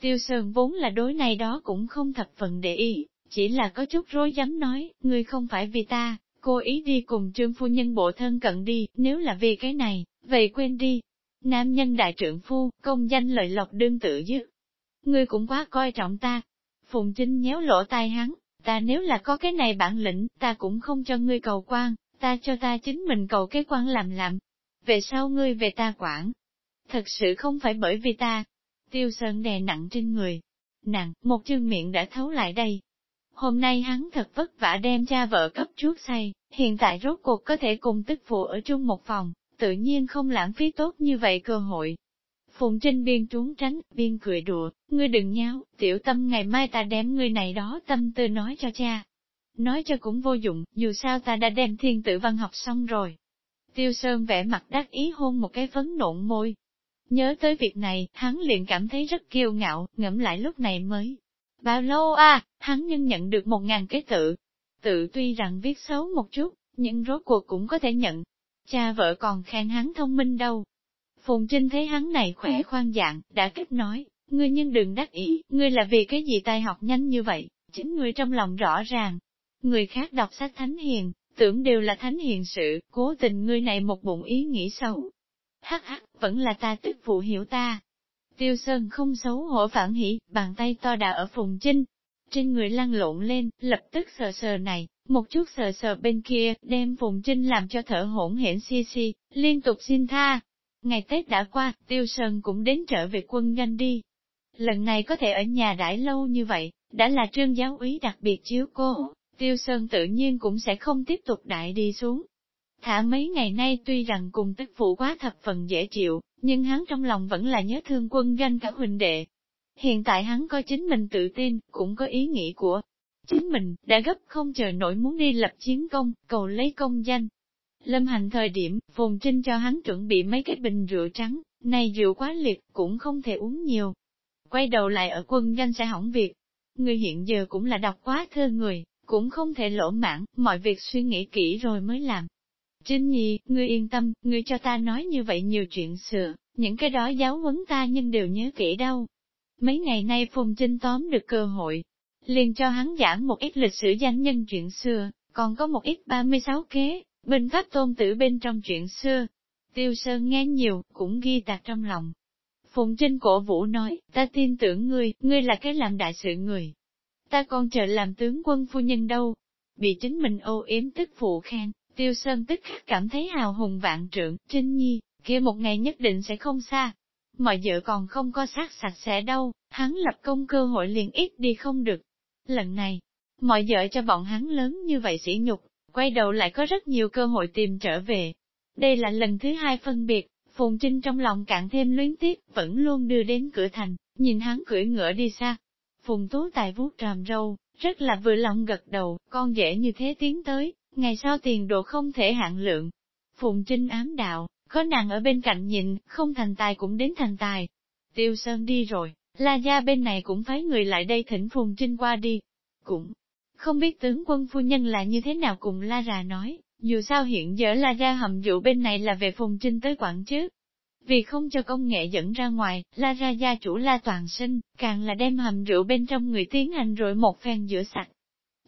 Tiêu sơn vốn là đối này đó cũng không thập phần để ý, chỉ là có chút rối rắm nói, ngươi không phải vì ta, cô ý đi cùng trương phu nhân bộ thân cận đi, nếu là vì cái này, vậy quên đi. Nam nhân đại trưởng phu, công danh lợi lộc đương tự dư Ngươi cũng quá coi trọng ta. Phùng Trinh nhéo lỗ tai hắn, ta nếu là có cái này bản lĩnh, ta cũng không cho ngươi cầu quan, ta cho ta chính mình cầu cái quan làm làm. Về sau ngươi về ta quản. Thật sự không phải bởi vì ta. Tiêu Sơn đè nặng trên người. Nặng, một chương miệng đã thấu lại đây, Hôm nay hắn thật vất vả đem cha vợ cấp trước say, hiện tại rốt cuộc có thể cùng tức phụ ở chung một phòng, tự nhiên không lãng phí tốt như vậy cơ hội. Phùng Trinh biên trốn tránh, biên cười đùa, ngươi đừng nháo, tiểu tâm ngày mai ta đem ngươi này đó tâm tư nói cho cha. Nói cho cũng vô dụng, dù sao ta đã đem thiên tử văn học xong rồi. Tiêu Sơn vẽ mặt đắc ý hôn một cái phấn nộn môi. Nhớ tới việc này, hắn liền cảm thấy rất kiêu ngạo, ngẫm lại lúc này mới Bao lâu à, hắn nhân nhận được một ngàn cái tự. Tự tuy rằng viết xấu một chút, nhưng rốt cuộc cũng có thể nhận. Cha vợ còn khen hắn thông minh đâu. Phùng Trinh thấy hắn này khỏe khoan dạng, đã kích nói, ngươi nhưng đừng đắc ý, ngươi là vì cái gì tai học nhanh như vậy, chính ngươi trong lòng rõ ràng. Người khác đọc sách thánh hiền, tưởng đều là thánh hiền sự, cố tình ngươi này một bụng ý nghĩ sâu. Hắc hắc, vẫn là ta tức phụ hiểu ta, Tiêu Sơn không xấu hổ phản hỉ, bàn tay to đà ở phùng chinh. Trên người lăn lộn lên, lập tức sờ sờ này, một chút sờ sờ bên kia, đem phùng chinh làm cho thở hỗn hển si si, liên tục xin tha. Ngày Tết đã qua, Tiêu Sơn cũng đến trở về quân doanh đi. Lần này có thể ở nhà đãi lâu như vậy, đã là trương giáo úy đặc biệt chiếu cô, Tiêu Sơn tự nhiên cũng sẽ không tiếp tục đại đi xuống. Thả mấy ngày nay tuy rằng cùng tức phụ quá thập phần dễ chịu, nhưng hắn trong lòng vẫn là nhớ thương quân ganh cả huynh đệ. Hiện tại hắn coi chính mình tự tin, cũng có ý nghĩ của chính mình, đã gấp không chờ nổi muốn đi lập chiến công, cầu lấy công danh. Lâm hành thời điểm, Phùng Trinh cho hắn chuẩn bị mấy cái bình rượu trắng, này rượu quá liệt, cũng không thể uống nhiều. Quay đầu lại ở quân danh sẽ hỏng việc. Người hiện giờ cũng là đọc quá thơ người, cũng không thể lỗ mãn, mọi việc suy nghĩ kỹ rồi mới làm. Trinh Nhi, ngươi yên tâm, ngươi cho ta nói như vậy nhiều chuyện xưa, những cái đó giáo huấn ta nhưng đều nhớ kỹ đâu. Mấy ngày nay Phùng Trinh tóm được cơ hội, liền cho hắn giảng một ít lịch sử danh nhân chuyện xưa, còn có một ít 36 kế, bình pháp tôn tử bên trong chuyện xưa. Tiêu Sơn nghe nhiều, cũng ghi tạc trong lòng. Phùng Trinh cổ vũ nói, ta tin tưởng ngươi, ngươi là cái làm đại sự người. Ta còn chờ làm tướng quân phu nhân đâu. Bị chính mình ô yếm tức phụ khen, Tiêu Sơn tức khắc cảm thấy hào hùng vạn trượng, Trinh Nhi, kia một ngày nhất định sẽ không xa. Mọi vợ còn không có sát sạch sẽ đâu, hắn lập công cơ hội liền ít đi không được. Lần này, mọi vợ cho bọn hắn lớn như vậy sỉ nhục, quay đầu lại có rất nhiều cơ hội tìm trở về. Đây là lần thứ hai phân biệt, Phùng Trinh trong lòng cạn thêm luyến tiếc, vẫn luôn đưa đến cửa thành, nhìn hắn cưỡi ngựa đi xa. Phùng Tú Tài vuốt tràm râu, rất là vừa lòng gật đầu, con dễ như thế tiến tới, ngày sau tiền đồ không thể hạn lượng. Phùng Trinh ám đạo, có nàng ở bên cạnh nhìn, không thành tài cũng đến thành tài. Tiêu Sơn đi rồi, La Gia bên này cũng phái người lại đây thỉnh Phùng Trinh qua đi. Cũng không biết tướng quân phu nhân là như thế nào cùng La Rà nói, dù sao hiện giờ La Gia hầm dụ bên này là về Phùng Trinh tới quản chứ. Vì không cho công nghệ dẫn ra ngoài, La Ra gia chủ La Toàn Sinh, càng là đem hầm rượu bên trong người tiến hành rồi một phen rửa sạch.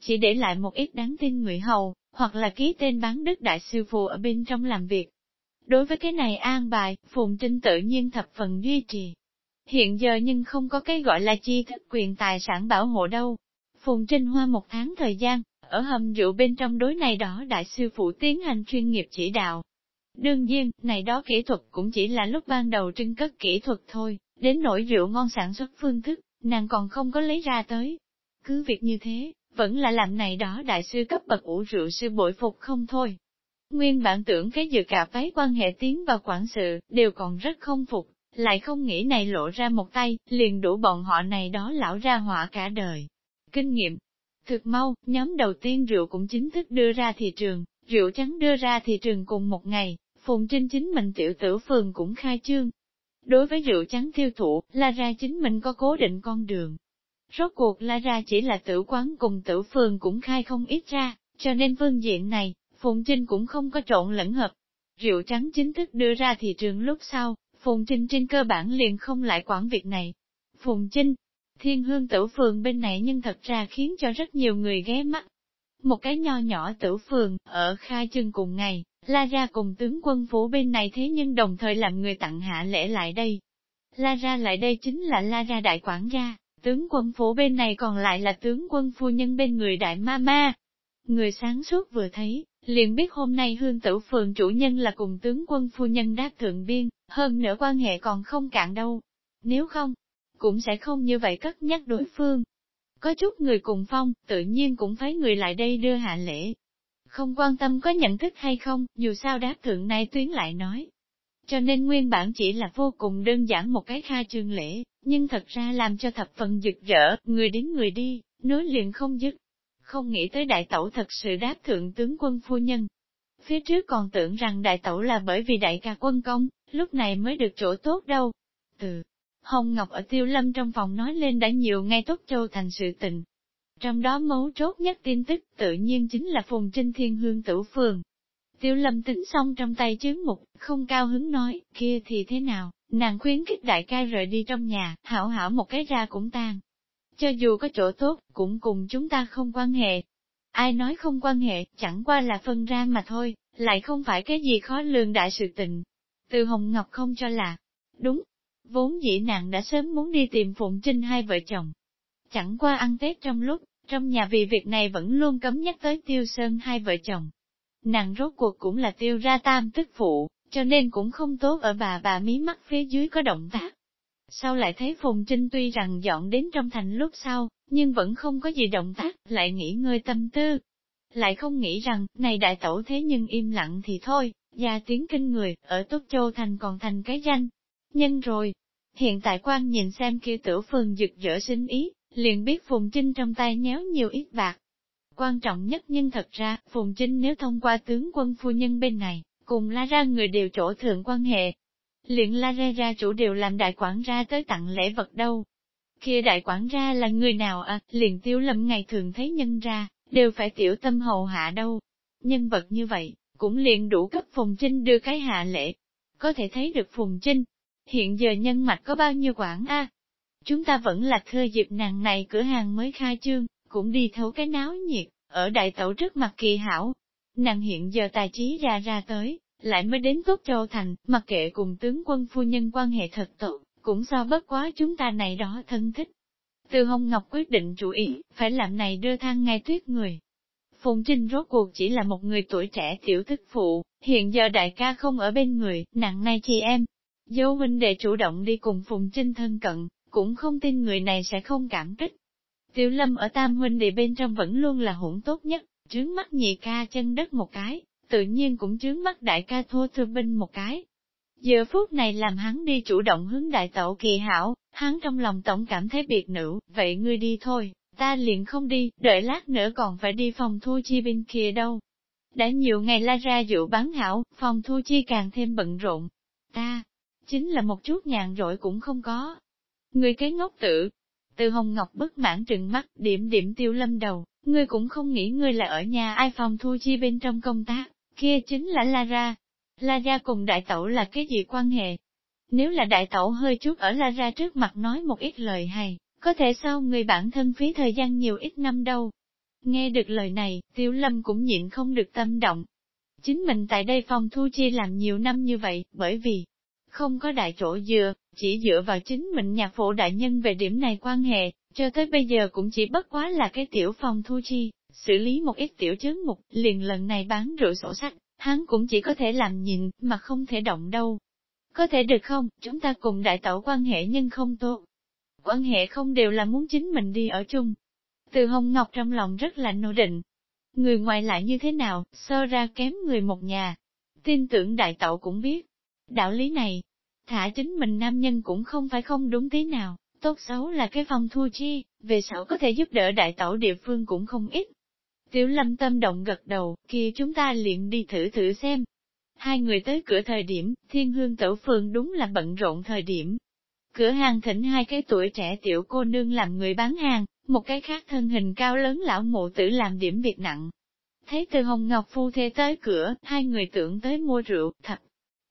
Chỉ để lại một ít đáng tin ngụy hầu, hoặc là ký tên bán đức đại sư phụ ở bên trong làm việc. Đối với cái này an bài, Phùng Trinh tự nhiên thập phần duy trì. Hiện giờ nhưng không có cái gọi là chi thức quyền tài sản bảo hộ đâu. Phùng Trinh hoa một tháng thời gian, ở hầm rượu bên trong đối này đó đại sư phụ tiến hành chuyên nghiệp chỉ đạo. Đương nhiên, này đó kỹ thuật cũng chỉ là lúc ban đầu trưng cất kỹ thuật thôi, đến nỗi rượu ngon sản xuất phương thức, nàng còn không có lấy ra tới. Cứ việc như thế, vẫn là làm này đó đại sư cấp bậc ủ rượu sư bội phục không thôi. Nguyên bản tưởng cái dự cả váy quan hệ tiến vào quản sự, đều còn rất không phục, lại không nghĩ này lộ ra một tay, liền đủ bọn họ này đó lão ra họa cả đời. Kinh nghiệm Thực mau, nhóm đầu tiên rượu cũng chính thức đưa ra thị trường, rượu trắng đưa ra thị trường cùng một ngày, Phùng Trinh chính mình tiểu tử phường cũng khai trương. Đối với rượu trắng tiêu thụ, là Ra chính mình có cố định con đường. Rốt cuộc La Ra chỉ là tử quán cùng tử phường cũng khai không ít ra, cho nên phương diện này, Phùng Trinh cũng không có trộn lẫn hợp. Rượu trắng chính thức đưa ra thị trường lúc sau, Phùng Trinh trên cơ bản liền không lại quản việc này. Phùng Trinh, thiên hương tử phường bên này nhưng thật ra khiến cho rất nhiều người ghé mắt. Một cái nho nhỏ tử phường, ở khai trưng cùng ngày, La ra cùng tướng quân phủ bên này thế nhưng đồng thời làm người tặng hạ lễ lại đây. La ra lại đây chính là La ra đại quản gia, tướng quân phủ bên này còn lại là tướng quân phu nhân bên người đại ma ma. Người sáng suốt vừa thấy, liền biết hôm nay hương tử phường chủ nhân là cùng tướng quân phu nhân đáp thượng biên, hơn nữa quan hệ còn không cạn đâu. Nếu không, cũng sẽ không như vậy cất nhắc đối phương. Có chút người cùng phong, tự nhiên cũng phải người lại đây đưa hạ lễ, không quan tâm có nhận thức hay không, dù sao đáp thượng nay tuyến lại nói. Cho nên nguyên bản chỉ là vô cùng đơn giản một cái kha trương lễ, nhưng thật ra làm cho thập phần rực rỡ, người đến người đi, nối liền không dứt. Không nghĩ tới đại tẩu thật sự đáp thượng tướng quân phu nhân. Phía trước còn tưởng rằng đại tẩu là bởi vì đại ca quân công, lúc này mới được chỗ tốt đâu. Từ Hồng Ngọc ở tiêu lâm trong phòng nói lên đã nhiều ngay tốt châu thành sự tình, trong đó mấu chốt nhất tin tức tự nhiên chính là Phùng Trinh Thiên Hương Tử Phường. Tiêu lâm tính xong trong tay chướng mục, không cao hứng nói, kia thì thế nào, nàng khuyến khích đại ca rời đi trong nhà, hảo hảo một cái ra cũng tan. Cho dù có chỗ tốt, cũng cùng chúng ta không quan hệ. Ai nói không quan hệ, chẳng qua là phân ra mà thôi, lại không phải cái gì khó lường đại sự tình. Từ Hồng Ngọc không cho là, đúng, vốn dĩ nàng đã sớm muốn đi tìm Phụng Trinh hai vợ chồng, Chẳng qua ăn Tết trong lúc, trong nhà vì việc này vẫn luôn cấm nhắc tới Tiêu Sơn hai vợ chồng. Nàng rốt cuộc cũng là tiêu ra tam tức phụ, cho nên cũng không tốt ở bà bà mí mắt phía dưới có động tác. Sau lại thấy Phùng Trinh tuy rằng dọn đến trong thành lúc sau, nhưng vẫn không có gì động tác, lại nghỉ ngơi tâm tư. Lại không nghĩ rằng, này đại tẩu thế nhưng im lặng thì thôi, gia tiếng kinh người, ở Tốt Châu Thành còn thành cái danh. Nhân rồi, hiện tại quan nhìn xem kia tử phường rực rỡ sinh ý, liền biết Phùng Trinh trong tay nhéo nhiều ít bạc. Quan trọng nhất nhưng thật ra, Phùng Trinh nếu thông qua tướng quân phu nhân bên này, cùng la ra người đều chỗ thượng quan hệ. Liền la ra ra chủ đều làm đại quản ra tới tặng lễ vật đâu. Kia đại quản ra là người nào à, liền tiêu lâm ngày thường thấy nhân ra, đều phải tiểu tâm hầu hạ đâu. Nhân vật như vậy, cũng liền đủ cấp Phùng Trinh đưa cái hạ lễ. Có thể thấy được Phùng Trinh, hiện giờ nhân mạch có bao nhiêu quản a Chúng ta vẫn là thưa dịp nàng này cửa hàng mới khai trương, cũng đi thấu cái náo nhiệt, ở đại tẩu trước mặt kỳ hảo. Nàng hiện giờ tài trí ra ra tới, lại mới đến Tốt Châu Thành, mặc kệ cùng tướng quân phu nhân quan hệ thật tốt, cũng so bất quá chúng ta này đó thân thích. Từ Hồng Ngọc quyết định chủ ý, phải làm này đưa thang ngay tuyết người. Phùng Trinh rốt cuộc chỉ là một người tuổi trẻ tiểu thức phụ, hiện giờ đại ca không ở bên người, nặng nay chị em. Dấu huynh đệ chủ động đi cùng Phùng Trinh thân cận, cũng không tin người này sẽ không cảm kích. Tiểu lâm ở tam huynh đệ bên trong vẫn luôn là hỗn tốt nhất, trướng mắt nhị ca chân đất một cái, tự nhiên cũng trướng mắt đại ca thua thư binh một cái. Giờ phút này làm hắn đi chủ động hướng đại tẩu kỳ hảo, hắn trong lòng tổng cảm thấy biệt nữ, vậy ngươi đi thôi, ta liền không đi, đợi lát nữa còn phải đi phòng thu chi bên kia đâu. Đã nhiều ngày la ra dự bán hảo, phòng thu chi càng thêm bận rộn. Ta, chính là một chút nhàn rỗi cũng không có, Người cái ngốc tử. Từ Hồng Ngọc bất mãn trừng mắt, điểm điểm tiêu lâm đầu, ngươi cũng không nghĩ ngươi là ở nhà ai phòng thu chi bên trong công tác, kia chính là La Ra. La cùng đại tẩu là cái gì quan hệ? Nếu là đại tẩu hơi chút ở La Ra trước mặt nói một ít lời hay, có thể sao người bản thân phí thời gian nhiều ít năm đâu. Nghe được lời này, tiêu lâm cũng nhịn không được tâm động. Chính mình tại đây phòng thu chi làm nhiều năm như vậy, bởi vì không có đại chỗ dựa, chỉ dựa vào chính mình nhạc phụ đại nhân về điểm này quan hệ, cho tới bây giờ cũng chỉ bất quá là cái tiểu phòng thu chi, xử lý một ít tiểu chướng mục, liền lần này bán rượu sổ sách, hắn cũng chỉ có thể làm nhìn, mà không thể động đâu. Có thể được không, chúng ta cùng đại tẩu quan hệ nhưng không tốt. Quan hệ không đều là muốn chính mình đi ở chung. Từ Hồng Ngọc trong lòng rất là nô định. Người ngoài lại như thế nào, sơ ra kém người một nhà. Tin tưởng đại tẩu cũng biết. Đạo lý này, thả chính mình nam nhân cũng không phải không đúng thế nào, tốt xấu là cái phòng thu chi, về sau có thể giúp đỡ đại tẩu địa phương cũng không ít. Tiểu lâm tâm động gật đầu, kia chúng ta liền đi thử thử xem. Hai người tới cửa thời điểm, thiên hương tẩu phường đúng là bận rộn thời điểm. Cửa hàng thỉnh hai cái tuổi trẻ tiểu cô nương làm người bán hàng, một cái khác thân hình cao lớn lão mụ tử làm điểm việc nặng. Thấy từ Hồng Ngọc phu thê tới cửa, hai người tưởng tới mua rượu, thập.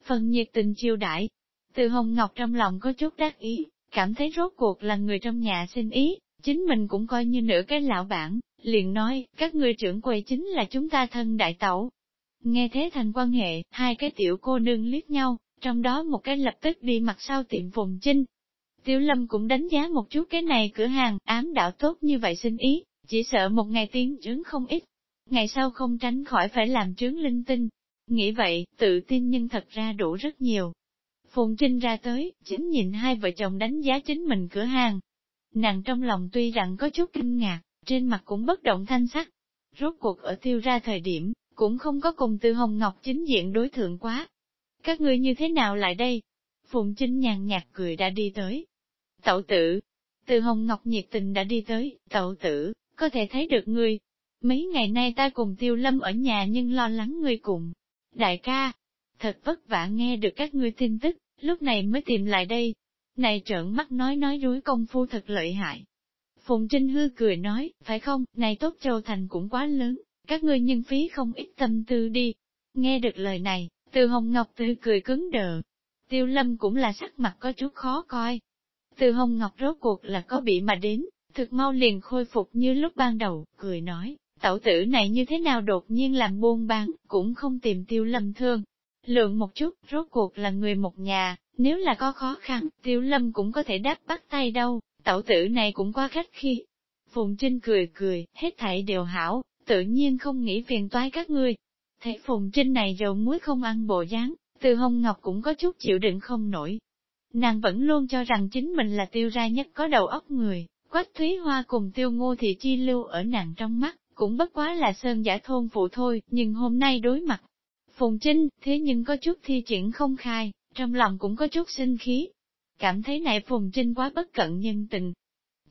Phần nhiệt tình chiêu đãi. Từ Hồng Ngọc trong lòng có chút đắc ý, cảm thấy rốt cuộc là người trong nhà xin ý, chính mình cũng coi như nửa cái lão bản, liền nói, các người trưởng quầy chính là chúng ta thân đại tẩu. Nghe thế thành quan hệ, hai cái tiểu cô nương liếc nhau, trong đó một cái lập tức đi mặt sau tiệm Phùng Chinh. Tiểu Lâm cũng đánh giá một chút cái này cửa hàng, ám đạo tốt như vậy xin ý, chỉ sợ một ngày tiếng trướng không ít. Ngày sau không tránh khỏi phải làm trướng linh tinh. Nghĩ vậy, tự tin nhưng thật ra đủ rất nhiều. Phùng Trinh ra tới, chính nhìn hai vợ chồng đánh giá chính mình cửa hàng. Nàng trong lòng tuy rằng có chút kinh ngạc, trên mặt cũng bất động thanh sắc. Rốt cuộc ở tiêu ra thời điểm, cũng không có cùng Tư Hồng Ngọc chính diện đối thượng quá. Các ngươi như thế nào lại đây? Phùng Trinh nhàn nhạt cười đã đi tới. Tậu tử, Từ Hồng Ngọc nhiệt tình đã đi tới, tậu tử, có thể thấy được ngươi. Mấy ngày nay ta cùng Tiêu Lâm ở nhà nhưng lo lắng ngươi cùng. Đại ca, thật vất vả nghe được các ngươi tin tức, lúc này mới tìm lại đây. Này trợn mắt nói nói rúi công phu thật lợi hại. Phùng Trinh Hư cười nói, phải không, này tốt châu thành cũng quá lớn, các ngươi nhân phí không ít tâm tư đi. Nghe được lời này, từ Hồng Ngọc tươi cười cứng đờ. Tiêu Lâm cũng là sắc mặt có chút khó coi. Từ Hồng Ngọc rốt cuộc là có bị mà đến, thực mau liền khôi phục như lúc ban đầu, cười nói, tẩu tử này như thế nào đột nhiên làm buôn bán, cũng không tìm Tiêu Lâm thương. Lượng một chút, rốt cuộc là người một nhà, nếu là có khó khăn, Tiêu Lâm cũng có thể đáp bắt tay đâu, tẩu tử này cũng quá khách khi. Phùng Trinh cười cười, hết thảy đều hảo, tự nhiên không nghĩ phiền toái các ngươi. Thấy Phùng Trinh này dầu muối không ăn bộ dáng, từ hông ngọc cũng có chút chịu đựng không nổi. Nàng vẫn luôn cho rằng chính mình là tiêu ra nhất có đầu óc người, quách thúy hoa cùng tiêu ngô thì chi lưu ở nàng trong mắt, cũng bất quá là sơn giả thôn phụ thôi, nhưng hôm nay đối mặt. Phùng Trinh, thế nhưng có chút thi triển không khai, trong lòng cũng có chút sinh khí, cảm thấy này Phùng Trinh quá bất cận nhân tình.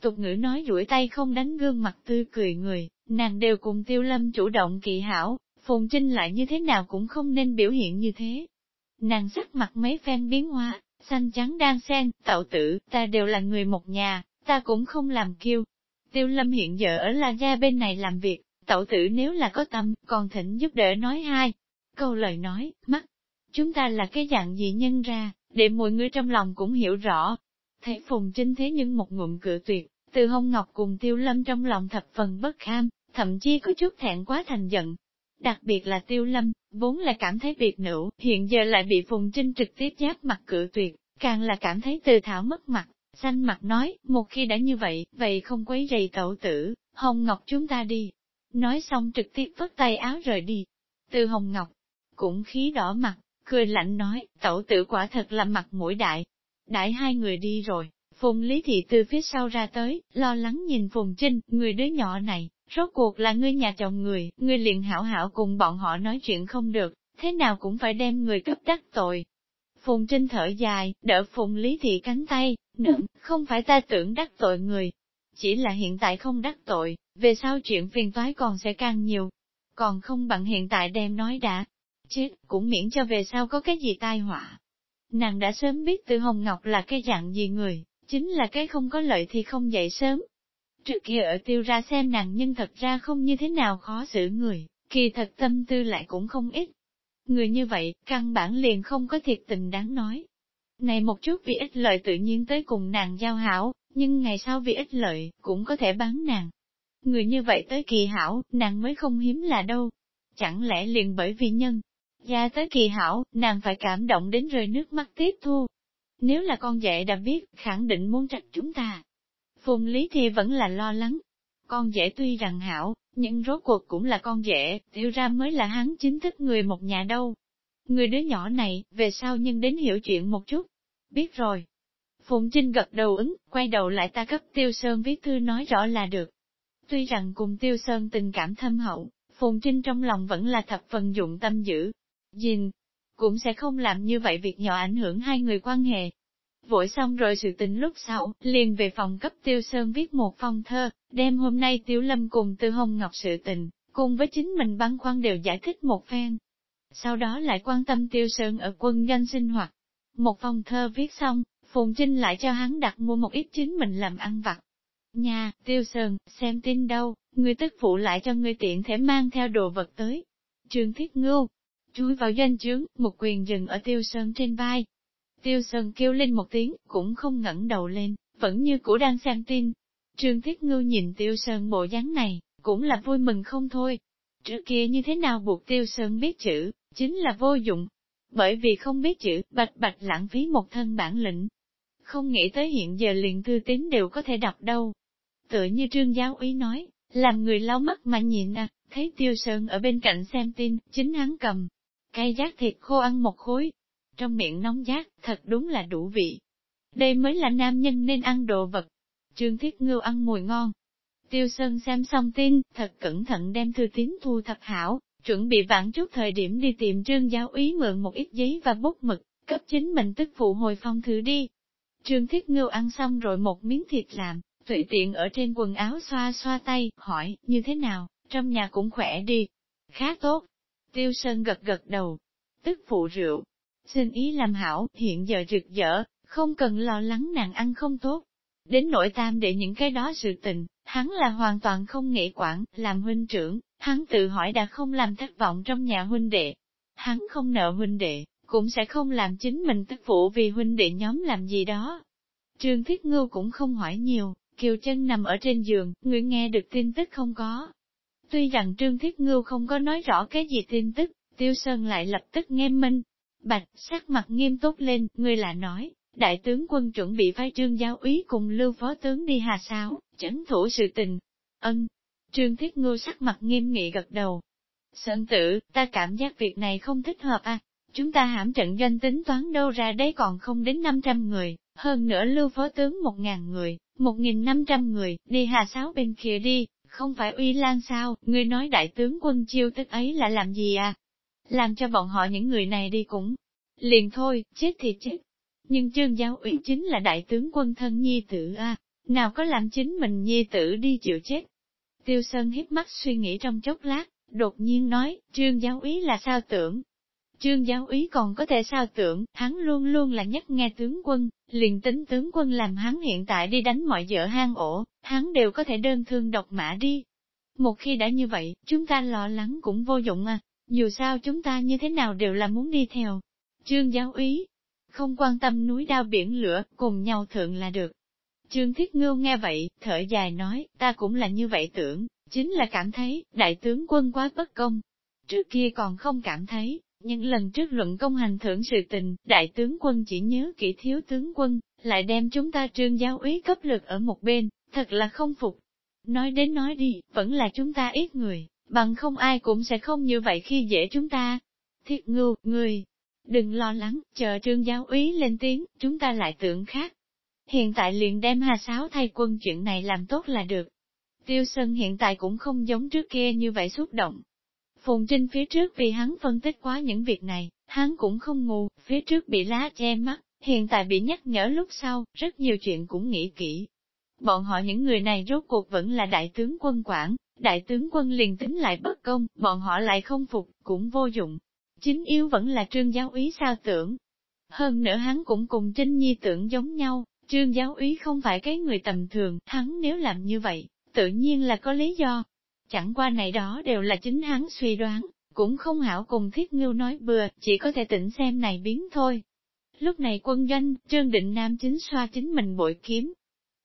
Tục ngữ nói duỗi tay không đánh gương mặt tươi cười người, nàng đều cùng tiêu lâm chủ động kỳ hảo, Phùng Trinh lại như thế nào cũng không nên biểu hiện như thế. Nàng sắc mặt mấy phen biến hoa, xanh trắng đang xen, tạo tử, ta đều là người một nhà, ta cũng không làm kiêu. Tiêu lâm hiện giờ ở La Gia bên này làm việc, tẩu tử nếu là có tâm, còn thỉnh giúp đỡ nói hai. Câu lời nói, mắt, chúng ta là cái dạng gì nhân ra, để mọi người trong lòng cũng hiểu rõ. Thấy Phùng Trinh thế nhưng một ngụm cửa tuyệt, từ hông ngọc cùng tiêu lâm trong lòng thập phần bất kham, thậm chí có chút thẹn quá thành giận. Đặc biệt là tiêu lâm, vốn là cảm thấy việc nữ, hiện giờ lại bị Phùng Trinh trực tiếp giáp mặt cửa tuyệt, càng là cảm thấy từ thảo mất mặt, xanh mặt nói, một khi đã như vậy, vậy không quấy rầy tẩu tử, Hồng Ngọc chúng ta đi. Nói xong trực tiếp vất tay áo rời đi. Từ Hồng Ngọc, cũng khí đỏ mặt, cười lạnh nói, tẩu tử quả thật là mặt mũi đại. Đại hai người đi rồi, Phùng Lý Thị từ phía sau ra tới, lo lắng nhìn Phùng Trinh, người đứa nhỏ này, rốt cuộc là ngươi nhà chồng người, ngươi liền hảo hảo cùng bọn họ nói chuyện không được, thế nào cũng phải đem người cấp đắc tội. Phùng Trinh thở dài, đỡ Phùng Lý Thị cánh tay, nựng, không phải ta tưởng đắc tội người, chỉ là hiện tại không đắc tội, về sau chuyện phiền toái còn sẽ càng nhiều, còn không bằng hiện tại đem nói đã, chết, cũng miễn cho về sau có cái gì tai họa. Nàng đã sớm biết từ Hồng Ngọc là cái dạng gì người, chính là cái không có lợi thì không dậy sớm. Trước kia ở tiêu ra xem nàng nhưng thật ra không như thế nào khó xử người, kỳ thật tâm tư lại cũng không ít. Người như vậy, căn bản liền không có thiệt tình đáng nói. Này một chút vì ích lợi tự nhiên tới cùng nàng giao hảo, nhưng ngày sau vì ích lợi, cũng có thể bán nàng. Người như vậy tới kỳ hảo, nàng mới không hiếm là đâu. Chẳng lẽ liền bởi vì nhân, Gia tới kỳ hảo, nàng phải cảm động đến rơi nước mắt tiếp thu. Nếu là con dễ đã biết, khẳng định muốn trách chúng ta. Phùng Lý thì vẫn là lo lắng. Con dễ tuy rằng hảo, nhưng rốt cuộc cũng là con dễ, tiểu ra mới là hắn chính thức người một nhà đâu. Người đứa nhỏ này, về sau nhưng đến hiểu chuyện một chút. Biết rồi. Phùng Trinh gật đầu ứng, quay đầu lại ta cấp Tiêu Sơn viết thư nói rõ là được. Tuy rằng cùng Tiêu Sơn tình cảm thâm hậu, Phùng Trinh trong lòng vẫn là thập phần dụng tâm giữ, Dình, cũng sẽ không làm như vậy việc nhỏ ảnh hưởng hai người quan hệ. Vội xong rồi sự tình lúc sau, liền về phòng cấp Tiêu Sơn viết một phong thơ, đem hôm nay Tiêu Lâm cùng Tư Hồng Ngọc sự tình, cùng với chính mình băn khoăn đều giải thích một phen. Sau đó lại quan tâm Tiêu Sơn ở quân doanh sinh hoạt. Một phong thơ viết xong, Phùng Trinh lại cho hắn đặt mua một ít chính mình làm ăn vặt. nhà Tiêu Sơn, xem tin đâu, người tức phụ lại cho người tiện thể mang theo đồ vật tới. Trương Thiết Ngưu, chui vào doanh trướng, một quyền dừng ở Tiêu Sơn trên vai. Tiêu Sơn kêu lên một tiếng, cũng không ngẩng đầu lên, vẫn như cũ đang xem tin. Trương Thiết Ngưu nhìn Tiêu Sơn bộ dáng này, cũng là vui mừng không thôi. Trước kia như thế nào buộc Tiêu Sơn biết chữ, chính là vô dụng. Bởi vì không biết chữ, bạch bạch lãng phí một thân bản lĩnh. Không nghĩ tới hiện giờ liền thư tín đều có thể đọc đâu. Tựa như trương giáo úy nói, làm người lau mắt mà nhìn à, thấy Tiêu Sơn ở bên cạnh xem tin, chính hắn cầm. Cây giác thịt khô ăn một khối. Trong miệng nóng giác, thật đúng là đủ vị. Đây mới là nam nhân nên ăn đồ vật. Trương Thiết Ngưu ăn mùi ngon, Tiêu Sơn xem xong tin, thật cẩn thận đem thư tín thu thập hảo, chuẩn bị vãn chút thời điểm đi tìm trương giáo úy mượn một ít giấy và bút mực, cấp chính mình tức phụ hồi phong thư đi. Trương Thiết Ngưu ăn xong rồi một miếng thịt làm, tùy tiện ở trên quần áo xoa xoa tay, hỏi, như thế nào, trong nhà cũng khỏe đi. Khá tốt. Tiêu Sơn gật gật đầu. Tức phụ rượu. Xin ý làm hảo, hiện giờ rực rỡ, không cần lo lắng nàng ăn không tốt. Đến nội tam để những cái đó sự tình, hắn là hoàn toàn không nghĩ quản, làm huynh trưởng, hắn tự hỏi đã không làm thất vọng trong nhà huynh đệ. Hắn không nợ huynh đệ, cũng sẽ không làm chính mình tức phụ vì huynh đệ nhóm làm gì đó. Trương Thiết Ngưu cũng không hỏi nhiều, Kiều chân nằm ở trên giường, người nghe được tin tức không có. Tuy rằng Trương Thiết Ngưu không có nói rõ cái gì tin tức, Tiêu Sơn lại lập tức nghe minh. Bạch, sắc mặt nghiêm túc lên, người là nói, Đại tướng quân chuẩn bị phái trương giáo úy cùng lưu phó tướng đi hà sao, chấn thủ sự tình. Ân, trương thiết ngưu sắc mặt nghiêm nghị gật đầu. Sơn tử, ta cảm giác việc này không thích hợp à, chúng ta hãm trận doanh tính toán đâu ra đấy còn không đến 500 người, hơn nữa lưu phó tướng 1.000 người, 1.500 người, đi hà sáo bên kia đi, không phải uy lan sao, ngươi nói đại tướng quân chiêu tức ấy là làm gì à? Làm cho bọn họ những người này đi cũng liền thôi, chết thì chết, nhưng trương giáo ủy chính là đại tướng quân thân nhi tử a, nào có làm chính mình nhi tử đi chịu chết. Tiêu Sơn hiếp mắt suy nghĩ trong chốc lát, đột nhiên nói, trương giáo ý là sao tưởng. Trương giáo ý còn có thể sao tưởng, hắn luôn luôn là nhất nghe tướng quân, liền tính tướng quân làm hắn hiện tại đi đánh mọi dở hang ổ, hắn đều có thể đơn thương độc mã đi. Một khi đã như vậy, chúng ta lo lắng cũng vô dụng à, dù sao chúng ta như thế nào đều là muốn đi theo. Trương giáo úy, không quan tâm núi đao biển lửa, cùng nhau thượng là được. Trương Thiết Ngưu nghe vậy, thở dài nói, ta cũng là như vậy tưởng, chính là cảm thấy, đại tướng quân quá bất công. Trước kia còn không cảm thấy, nhưng lần trước luận công hành thưởng sự tình, đại tướng quân chỉ nhớ kỹ thiếu tướng quân, lại đem chúng ta trương giáo úy cấp lực ở một bên, thật là không phục. Nói đến nói đi, vẫn là chúng ta ít người, bằng không ai cũng sẽ không như vậy khi dễ chúng ta. Thiết ngưu, người, Đừng lo lắng, chờ trương giáo úy lên tiếng, chúng ta lại tưởng khác. Hiện tại liền đem Hà Sáo thay quân chuyện này làm tốt là được. Tiêu Sơn hiện tại cũng không giống trước kia như vậy xúc động. Phùng Trinh phía trước vì hắn phân tích quá những việc này, hắn cũng không ngu, phía trước bị lá che mắt, hiện tại bị nhắc nhở lúc sau, rất nhiều chuyện cũng nghĩ kỹ. Bọn họ những người này rốt cuộc vẫn là đại tướng quân quản, đại tướng quân liền tính lại bất công, bọn họ lại không phục, cũng vô dụng, chính yếu vẫn là trương giáo úy sao tưởng. Hơn nữa hắn cũng cùng Trinh Nhi tưởng giống nhau, trương giáo úy không phải cái người tầm thường, hắn nếu làm như vậy, tự nhiên là có lý do. Chẳng qua này đó đều là chính hắn suy đoán, cũng không hảo cùng thiết ngưu nói bừa, chỉ có thể tỉnh xem này biến thôi. Lúc này quân doanh, Trương Định Nam chính xoa chính mình bội kiếm.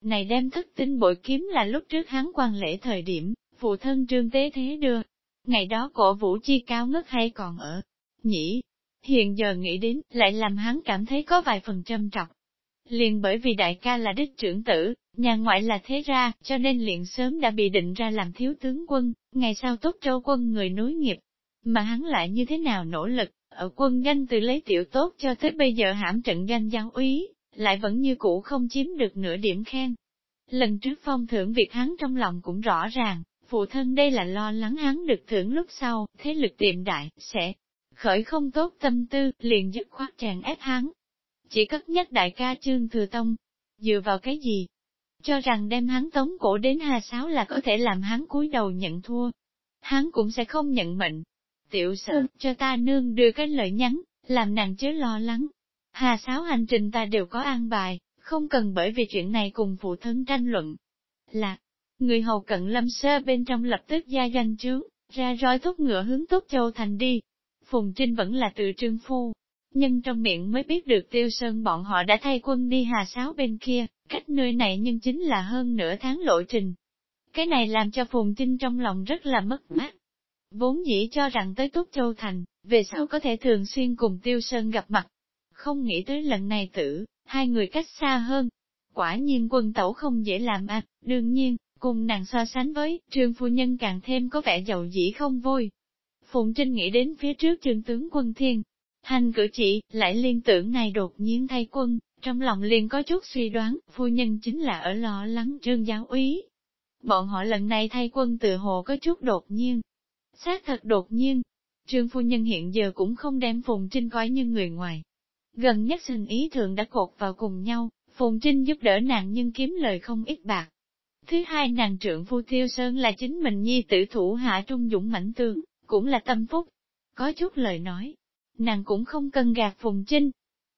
Này đem thất tinh bội kiếm là lúc trước hắn quan lễ thời điểm, phụ thân Trương Tế Thế đưa. Ngày đó cổ vũ chi cao ngất hay còn ở, nhỉ? Hiện giờ nghĩ đến, lại làm hắn cảm thấy có vài phần trâm trọng. Liền bởi vì đại ca là đích trưởng tử, nhà ngoại là thế ra, cho nên liền sớm đã bị định ra làm thiếu tướng quân, ngày sau tốt châu quân người nối nghiệp. Mà hắn lại như thế nào nỗ lực, ở quân danh từ lấy tiểu tốt cho tới bây giờ hãm trận danh giáo úy, lại vẫn như cũ không chiếm được nửa điểm khen. Lần trước phong thưởng việc hắn trong lòng cũng rõ ràng, phụ thân đây là lo lắng hắn được thưởng lúc sau, thế lực tiệm đại, sẽ khởi không tốt tâm tư, liền dứt khoát chàng ép hắn. Chỉ cất nhắc đại ca Trương Thừa Tông, dựa vào cái gì? Cho rằng đem hắn tống cổ đến Hà Sáo là có thể làm hắn cúi đầu nhận thua. Hắn cũng sẽ không nhận mệnh. Tiểu sơn cho ta nương đưa cái lời nhắn, làm nàng chớ lo lắng. Hà Sáo hành trình ta đều có an bài, không cần bởi vì chuyện này cùng phụ thân tranh luận. Là, người hầu cận lâm sơ bên trong lập tức gia danh trướng, ra roi thúc ngựa hướng Tốt Châu Thành đi. Phùng Trinh vẫn là tự trương phu, nhưng trong miệng mới biết được tiêu sơn bọn họ đã thay quân đi hà sáo bên kia, cách nơi này nhưng chính là hơn nửa tháng lộ trình. Cái này làm cho Phùng Trinh trong lòng rất là mất mát. Vốn dĩ cho rằng tới túc Châu Thành, về sau có thể thường xuyên cùng tiêu sơn gặp mặt. Không nghĩ tới lần này tử, hai người cách xa hơn. Quả nhiên quân tẩu không dễ làm à, đương nhiên, cùng nàng so sánh với, trương phu nhân càng thêm có vẻ giàu dĩ không vui. Phụng Trinh nghĩ đến phía trước trương tướng quân thiên, hành cử chỉ, lại liên tưởng này đột nhiên thay quân, trong lòng liền có chút suy đoán, phu nhân chính là ở lo lắng trương giáo úy. Bọn họ lần này thay quân tự hồ có chút đột nhiên. Xác thật đột nhiên, trương phu nhân hiện giờ cũng không đem Phùng Trinh coi như người ngoài, Gần nhất sinh ý thường đã cột vào cùng nhau, Phùng Trinh giúp đỡ nàng nhưng kiếm lời không ít bạc. Thứ hai nàng trượng phu Tiêu Sơn là chính mình nhi tử thủ hạ trung dũng mãnh Tường cũng là tâm phúc. Có chút lời nói, nàng cũng không cần gạt Phùng Trinh.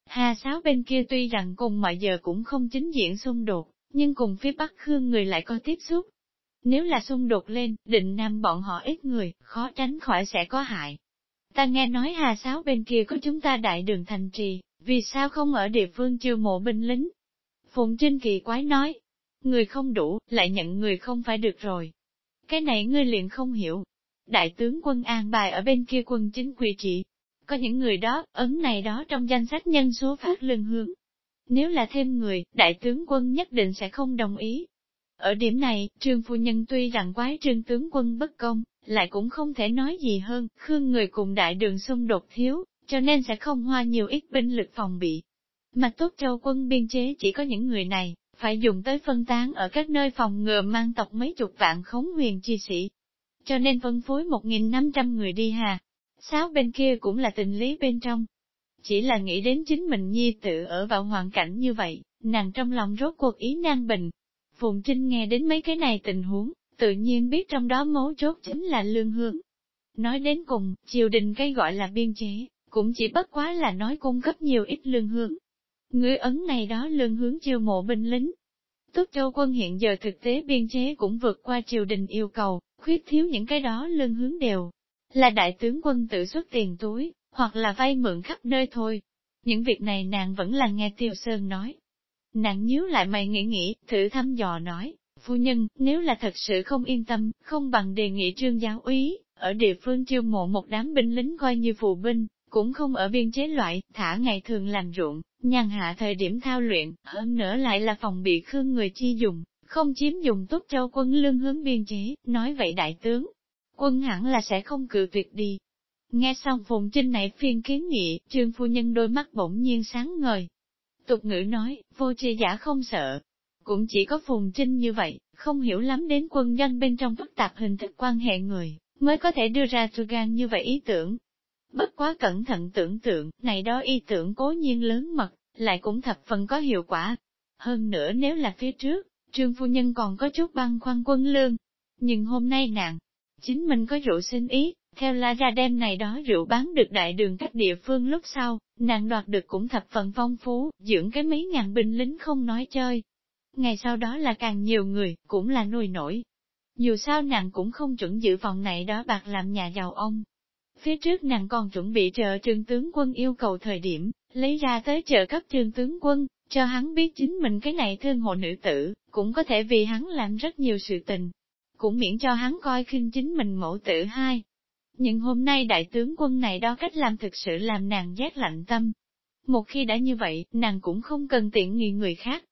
Hà sáo bên kia tuy rằng cùng mọi giờ cũng không chính diện xung đột, nhưng cùng phía Bắc Khương người lại có tiếp xúc. Nếu là xung đột lên, định nam bọn họ ít người, khó tránh khỏi sẽ có hại. Ta nghe nói hà sáo bên kia có chúng ta đại đường thành trì, vì sao không ở địa phương chiêu mộ binh lính? Phùng Trinh kỳ quái nói, người không đủ, lại nhận người không phải được rồi. Cái này ngươi liền không hiểu. Đại tướng quân an bài ở bên kia quân chính quy trị. Có những người đó, ấn này đó trong danh sách nhân số phát lương hướng. Nếu là thêm người, đại tướng quân nhất định sẽ không đồng ý. Ở điểm này, trương phu nhân tuy rằng quái trương tướng quân bất công, lại cũng không thể nói gì hơn, khương người cùng đại đường xung đột thiếu, cho nên sẽ không hoa nhiều ít binh lực phòng bị. Mà tốt châu quân biên chế chỉ có những người này, phải dùng tới phân tán ở các nơi phòng ngừa mang tộc mấy chục vạn khống huyền chi sĩ. Cho nên phân phối 1.500 người đi hà. Sáu bên kia cũng là tình lý bên trong. Chỉ là nghĩ đến chính mình nhi tự ở vào hoàn cảnh như vậy, nàng trong lòng rốt cuộc ý nan bình. Phùng Trinh nghe đến mấy cái này tình huống, tự nhiên biết trong đó mấu chốt chính là lương hương. Nói đến cùng, triều đình cái gọi là biên chế, cũng chỉ bất quá là nói cung cấp nhiều ít lương hương, ngươi ấn này đó lương hướng chiêu mộ binh lính. tốt Châu quân hiện giờ thực tế biên chế cũng vượt qua triều đình yêu cầu, khuyết thiếu những cái đó lương hướng đều. Là đại tướng quân tự xuất tiền túi, hoặc là vay mượn khắp nơi thôi. Những việc này nàng vẫn là nghe Tiêu Sơn nói. Nàng nhíu lại mày nghĩ nghĩ, thử thăm dò nói, phu nhân, nếu là thật sự không yên tâm, không bằng đề nghị trương giáo úy, ở địa phương chiêu mộ một đám binh lính coi như phù binh, cũng không ở biên chế loại, thả ngày thường làm ruộng, nhàn hạ thời điểm thao luyện, hơn nữa lại là phòng bị khương người chi dùng, không chiếm dùng tốt châu quân lương hướng biên chế, nói vậy đại tướng. Quân hẳn là sẽ không cự tuyệt đi. Nghe xong phùng trinh này phiên kiến nghị, trương phu nhân đôi mắt bỗng nhiên sáng ngời. Tục ngữ nói, vô tri giả không sợ. Cũng chỉ có phùng trinh như vậy, không hiểu lắm đến quân doanh bên trong phức tạp hình thức quan hệ người, mới có thể đưa ra tu gan như vậy ý tưởng, Bất quá cẩn thận tưởng tượng, này đó y tưởng cố nhiên lớn mật, lại cũng thập phần có hiệu quả. Hơn nữa nếu là phía trước, trương phu nhân còn có chút băng khoăn quân lương. Nhưng hôm nay nàng, chính mình có rượu xin ý, theo la ra đem này đó rượu bán được đại đường các địa phương lúc sau, nàng đoạt được cũng thập phần phong phú, dưỡng cái mấy ngàn binh lính không nói chơi. Ngày sau đó là càng nhiều người, cũng là nuôi nổi. Dù sao nàng cũng không chuẩn giữ phòng này đó bạc làm nhà giàu ông, Phía trước nàng còn chuẩn bị trợ trương tướng quân yêu cầu thời điểm, lấy ra tới trợ cấp trương tướng quân, cho hắn biết chính mình cái này thương hộ nữ tử, cũng có thể vì hắn làm rất nhiều sự tình. Cũng miễn cho hắn coi khinh chính mình mẫu tử hai. Nhưng hôm nay đại tướng quân này đo cách làm thực sự làm nàng giác lạnh tâm. Một khi đã như vậy, nàng cũng không cần tiện nghi người khác.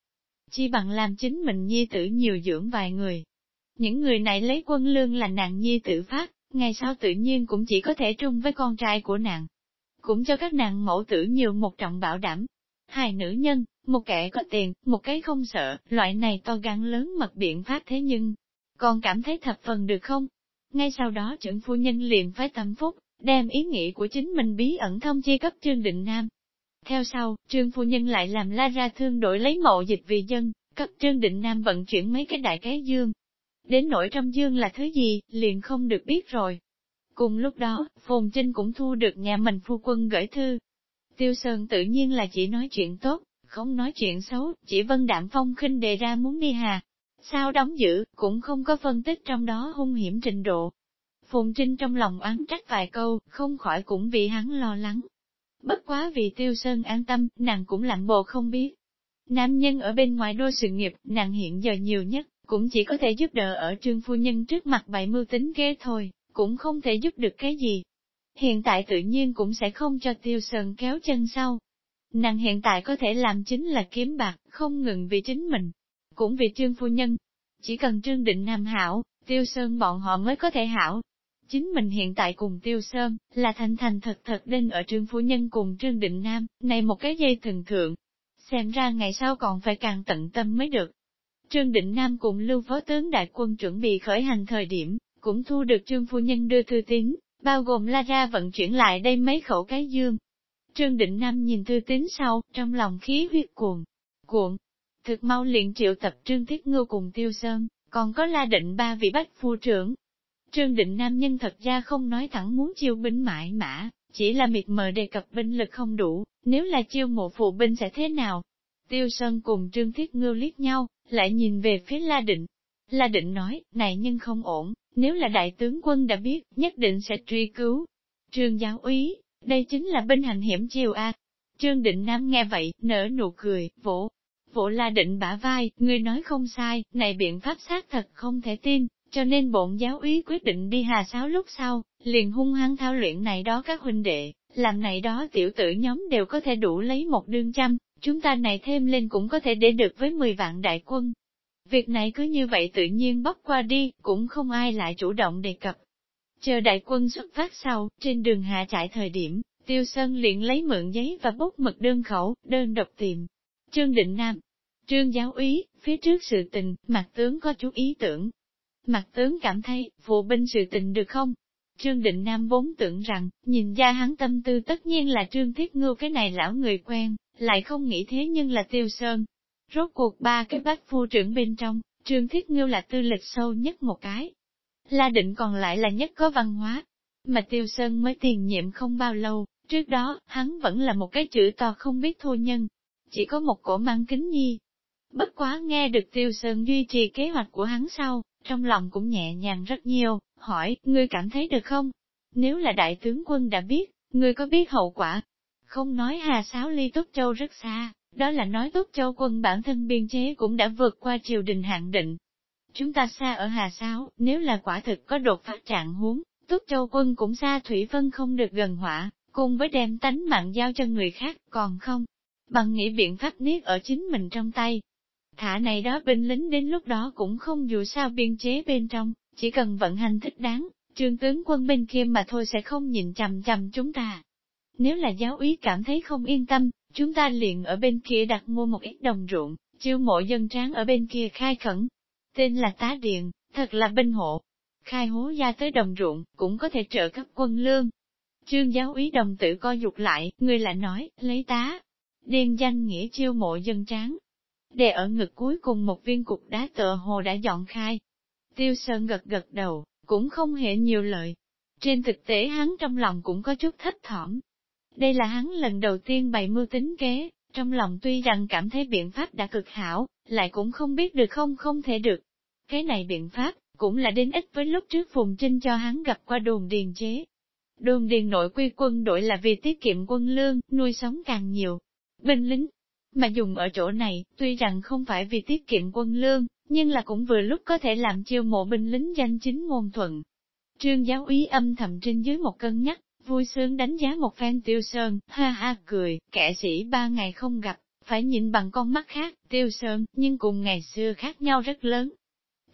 Chi bằng làm chính mình nhi tử nhiều dưỡng vài người. Những người này lấy quân lương là nàng nhi tử phát, ngày sau tự nhiên cũng chỉ có thể trung với con trai của nàng. Cũng cho các nàng mẫu tử nhiều một trọng bảo đảm. Hai nữ nhân, một kẻ có tiền, một cái không sợ, loại này to gan lớn mật biện pháp thế nhưng, còn cảm thấy thập phần được không? Ngay sau đó trưởng phu nhân liền phái tâm phúc, đem ý nghĩ của chính mình bí ẩn thông chi cấp Trương Định Nam. Theo sau, Trương Phu Nhân lại làm la ra thương đổi lấy mộ dịch vì dân, cấp Trương Định Nam vận chuyển mấy cái đại cái dương. Đến nỗi trong dương là thứ gì, liền không được biết rồi. Cùng lúc đó, Phồn Trinh cũng thu được nhà mình phu quân gửi thư. Tiêu Sơn tự nhiên là chỉ nói chuyện tốt, không nói chuyện xấu, chỉ vân đạm phong khinh đề ra muốn đi hà. Sao đóng giữ, cũng không có phân tích trong đó hung hiểm trình độ. Phùng Trinh trong lòng oán trách vài câu, không khỏi cũng vì hắn lo lắng. Bất quá vì Tiêu Sơn an tâm, nàng cũng lặng bộ không biết. Nam nhân ở bên ngoài đôi sự nghiệp, nàng hiện giờ nhiều nhất, cũng chỉ có thể giúp đỡ ở trương phu nhân trước mặt bày mưu tính ghê thôi, cũng không thể giúp được cái gì. Hiện tại tự nhiên cũng sẽ không cho Tiêu Sơn kéo chân sau, Nàng hiện tại có thể làm chính là kiếm bạc, không ngừng vì chính mình, cũng vì trương phu nhân. Chỉ cần trương định nam hảo, tiêu sơn bọn họ mới có thể hảo. Chính mình hiện tại cùng tiêu sơn, là thành thành thật thật đinh ở trương phu nhân cùng trương định nam, này một cái dây thần thượng. Xem ra ngày sau còn phải càng tận tâm mới được. Trương Định Nam cùng lưu phó tướng đại quân chuẩn bị khởi hành thời điểm, cũng thu được trương phu nhân đưa thư tín, bao gồm la ra vận chuyển lại đây mấy khẩu cái dương, Trương Định Nam nhìn thư tín sau, trong lòng khí huyết cuồng, cuộn. Thực mau liền triệu tập Trương Thiết Ngưu cùng Tiêu Sơn, còn có La Định ba vị bách phu trưởng. Trương Định Nam nhân thật ra không nói thẳng muốn chiêu binh mãi mã, chỉ là miệt mờ đề cập binh lực không đủ, nếu là chiêu mộ phụ binh sẽ thế nào? Tiêu Sơn cùng Trương Thiết Ngưu liếc nhau, lại nhìn về phía La Định. La Định nói, này nhân không ổn, nếu là đại tướng quân đã biết, nhất định sẽ truy cứu. Trương giáo úy, đây chính là binh hành hiểm chiều a. Trương Định Nam nghe vậy, nở nụ cười, vỗ, vỗ la định bả vai, người nói không sai, này biện pháp xác thật không thể tin, cho nên bổn giáo úy quyết định đi hà sáo lúc sau, liền hung hăng thao luyện này đó các huynh đệ, làm này đó tiểu tử nhóm đều có thể đủ lấy một đương trăm, chúng ta này thêm lên cũng có thể để được với 10 vạn đại quân. Việc này cứ như vậy tự nhiên bóc qua đi, cũng không ai lại chủ động đề cập, Chờ đại quân xuất phát sau, trên đường hạ trại thời điểm, Tiêu Sơn liền lấy mượn giấy và bút mực đơn khẩu, đơn độc tìm. Trương Định Nam, Trương Giáo úy, phía trước sự tình, mặt tướng có chút ý tưởng. Mặt tướng cảm thấy, phụ binh sự tình được không? Trương Định Nam vốn tưởng rằng, nhìn ra hắn tâm tư tất nhiên là Trương Thiết Ngưu cái này lão người quen, lại không nghĩ thế nhưng là Tiêu Sơn. Rốt cuộc ba cái bác phu trưởng bên trong, Trương Thiết Ngưu là tư lịch sâu nhất một cái, La Định còn lại là nhất có văn hóa. Mà Tiêu Sơn mới tiền nhiệm không bao lâu, trước đó, hắn vẫn là một cái chữ to không biết thô nhân. Chỉ có một cổ mang kính nhi. Bất quá nghe được Tiêu Sơn duy trì kế hoạch của hắn sau, trong lòng cũng nhẹ nhàng rất nhiều, hỏi, ngươi cảm thấy được không? Nếu là đại tướng quân đã biết, ngươi có biết hậu quả? Không nói Hà Sáo ly Túc Châu rất xa, đó là nói Túc Châu quân bản thân biên chế cũng đã vượt qua triều đình hạn định, Chúng ta xa ở Hà Sáo, nếu là quả thực có đột phát trạng huống, Túc Châu quân cũng xa Thủy Vân không được gần hỏa, cùng với đem tánh mạng giao cho người khác, còn không. Bằng nghĩ biện pháp niết ở chính mình trong tay. Thả này đó binh lính đến lúc đó cũng không dù sao biên chế bên trong, chỉ cần vận hành thích đáng, trương tướng quân bên kia mà thôi sẽ không nhìn chằm chằm chúng ta. Nếu là giáo úy cảm thấy không yên tâm, chúng ta liền ở bên kia đặt mua một ít đồng ruộng, chiêu mộ dân tráng ở bên kia khai khẩn, tên là tá điện, thật là binh hộ. Khai hố gia tới đồng ruộng, cũng có thể trợ cấp quân lương. Trương giáo úy đồng tử co dục lại, người lại nói, lấy tá. Điền danh nghĩa chiêu mộ dân tráng. Để ở ngực cuối cùng một viên cục đá tựa hồ đã dọn khai. Tiêu Sơn gật gật đầu, cũng không hề nhiều lời. Trên thực tế hắn trong lòng cũng có chút thất thỏm. Đây là hắn lần đầu tiên bày mưu tính kế, trong lòng tuy rằng cảm thấy biện pháp đã cực hảo, lại cũng không biết được không không thể được. Cái này biện pháp, cũng là đến ít với lúc trước Phùng Trinh cho hắn gặp qua đồn điền chế. Đồn điền nội quy quân đội là vì tiết kiệm quân lương, nuôi sống càng nhiều. Binh lính, mà dùng ở chỗ này, tuy rằng không phải vì tiết kiệm quân lương, nhưng là cũng vừa lúc có thể làm chiêu mộ binh lính danh chính ngôn thuận. Trương giáo úy âm thầm trên dưới một cân nhắc, vui sướng đánh giá một phen tiêu sơn, ha ha cười, kẻ sĩ ba ngày không gặp, phải nhìn bằng con mắt khác, tiêu sơn, nhưng cùng ngày xưa khác nhau rất lớn.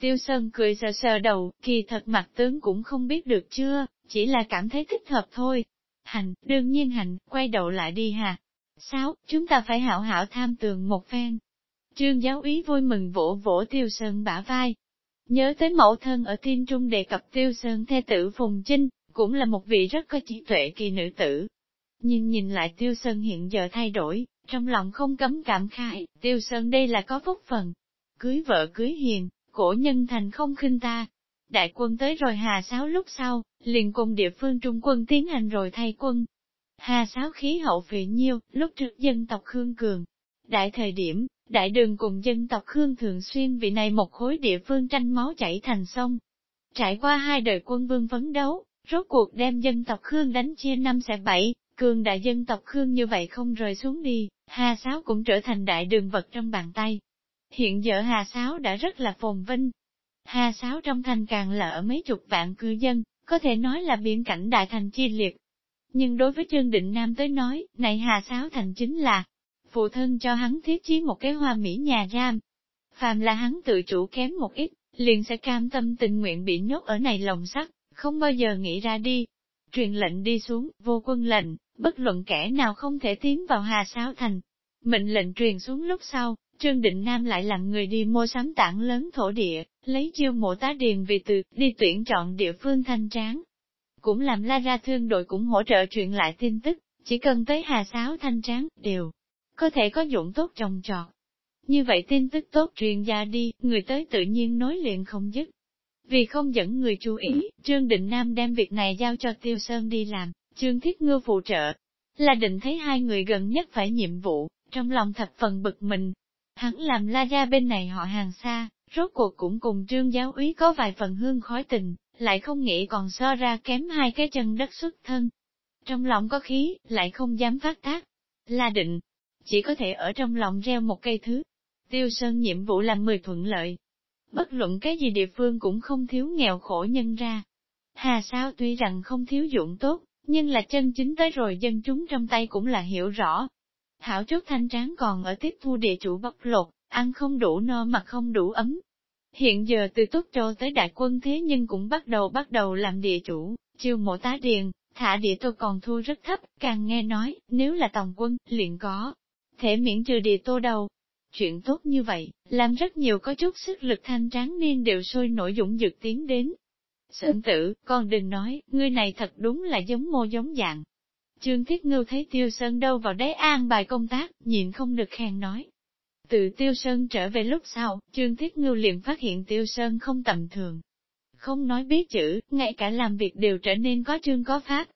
Tiêu sơn cười sờ sờ đầu, kỳ thật mặt tướng cũng không biết được chưa, chỉ là cảm thấy thích hợp thôi. Hành, đương nhiên hành, quay đầu lại đi hà sáu chúng ta phải hảo hảo tham tường một phen. Trương giáo úy vui mừng vỗ vỗ tiêu sơn bả vai. Nhớ tới mẫu thân ở tin trung đề cập tiêu sơn thê tử Phùng Trinh, cũng là một vị rất có trí tuệ kỳ nữ tử. nhưng nhìn lại Tiêu Sơn hiện giờ thay đổi, trong lòng không cấm cảm khai, Tiêu Sơn đây là có phúc phần. Cưới vợ cưới hiền, cổ nhân thành không khinh ta. Đại quân tới rồi Hà Sáo lúc sau, liền cùng địa phương Trung quân tiến hành rồi thay quân. Hà Sáo khí hậu phỉ nhiêu, lúc trước dân tộc Khương Cường. Đại thời điểm, đại đường cùng dân tộc Khương thường xuyên vì này một khối địa phương tranh máu chảy thành sông. Trải qua hai đời quân vương vấn đấu, rốt cuộc đem dân tộc Khương đánh chia năm xẻ bảy, cường đại dân tộc Khương như vậy không rời xuống đi, Hà Sáo cũng trở thành đại đường vật trong bàn tay. Hiện giờ Hà Sáo đã rất là phồn vinh. Hà Sáo trong thành càng là ở mấy chục vạn cư dân, có thể nói là biển cảnh đại thành chi liệt. Nhưng đối với Trương Định Nam tới nói, này Hà Sáo thành chính là, phụ thân cho hắn thiết chí một cái hoa mỹ nhà giam. Phàm là hắn tự chủ kém một ít, liền sẽ cam tâm tình nguyện bị nhốt ở này lồng sắt, không bao giờ nghĩ ra đi. Truyền lệnh đi xuống, vô quân lệnh, bất luận kẻ nào không thể tiến vào Hà Sáo Thành. Mệnh lệnh truyền xuống lúc sau, Trương Định Nam lại làm người đi mua sắm tảng lớn thổ địa, lấy chiêu mộ tá điền vì từ, đi tuyển chọn địa phương thanh tráng. Cũng làm la ra thương đội cũng hỗ trợ truyền lại tin tức, chỉ cần tới Hà Sáo thanh tráng, đều có thể có dụng tốt trồng trọt. Như vậy tin tức tốt truyền ra đi, người tới tự nhiên nối liền không dứt. Vì không dẫn người chú ý, Trương Định Nam đem việc này giao cho Tiêu Sơn đi làm, Trương Thiết Ngư phụ trợ. Là định thấy hai người gần nhất phải nhiệm vụ, trong lòng thập phần bực mình. Hắn làm la ra bên này họ hàng xa, rốt cuộc cũng cùng Trương Giáo úy có vài phần hương khói tình, lại không nghĩ còn so ra kém hai cái chân đất xuất thân. Trong lòng có khí, lại không dám phát tác. là định, chỉ có thể ở trong lòng reo một cây thứ. Tiêu Sơn nhiệm vụ làm mười thuận lợi. Bất luận cái gì địa phương cũng không thiếu nghèo khổ nhân ra. Hà sao tuy rằng không thiếu dụng tốt, nhưng là chân chính tới rồi dân chúng trong tay cũng là hiểu rõ. Hảo chốt thanh tráng còn ở tiếp thu địa chủ bóc lột, ăn không đủ no mà không đủ ấm. Hiện giờ từ túc châu tới đại quân thế nhưng cũng bắt đầu bắt đầu làm địa chủ, chiêu mộ tá điền, thả địa tô còn thu rất thấp, càng nghe nói, nếu là tòng quân, liền có, thể miễn trừ địa tô đầu. Chuyện tốt như vậy, làm rất nhiều có chút sức lực thanh tráng niên đều sôi nổi dũng dực tiến đến. Sơn tử, con đừng nói, ngươi này thật đúng là giống mô giống dạng. Trương Thiết Ngưu thấy Tiêu Sơn đâu vào đấy an bài công tác, nhịn không được khen nói. Từ Tiêu Sơn trở về lúc sau, Trương Thiết Ngưu liền phát hiện Tiêu Sơn không tầm thường. Không nói biết chữ, ngay cả làm việc đều trở nên có trương có pháp.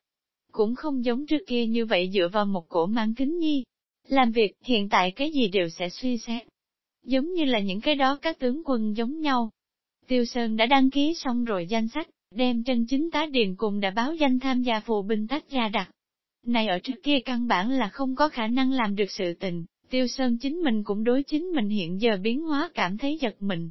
Cũng không giống trước kia như vậy dựa vào một cổ mang kính nhi, làm việc, hiện tại cái gì đều sẽ suy xét. Giống như là những cái đó các tướng quân giống nhau. Tiêu Sơn đã đăng ký xong rồi danh sách, đem chân chính tá điền cùng đã báo danh tham gia phù binh tách ra đặt. Này ở trước kia căn bản là không có khả năng làm được sự tình, Tiêu Sơn chính mình cũng đối chính mình hiện giờ biến hóa cảm thấy giật mình.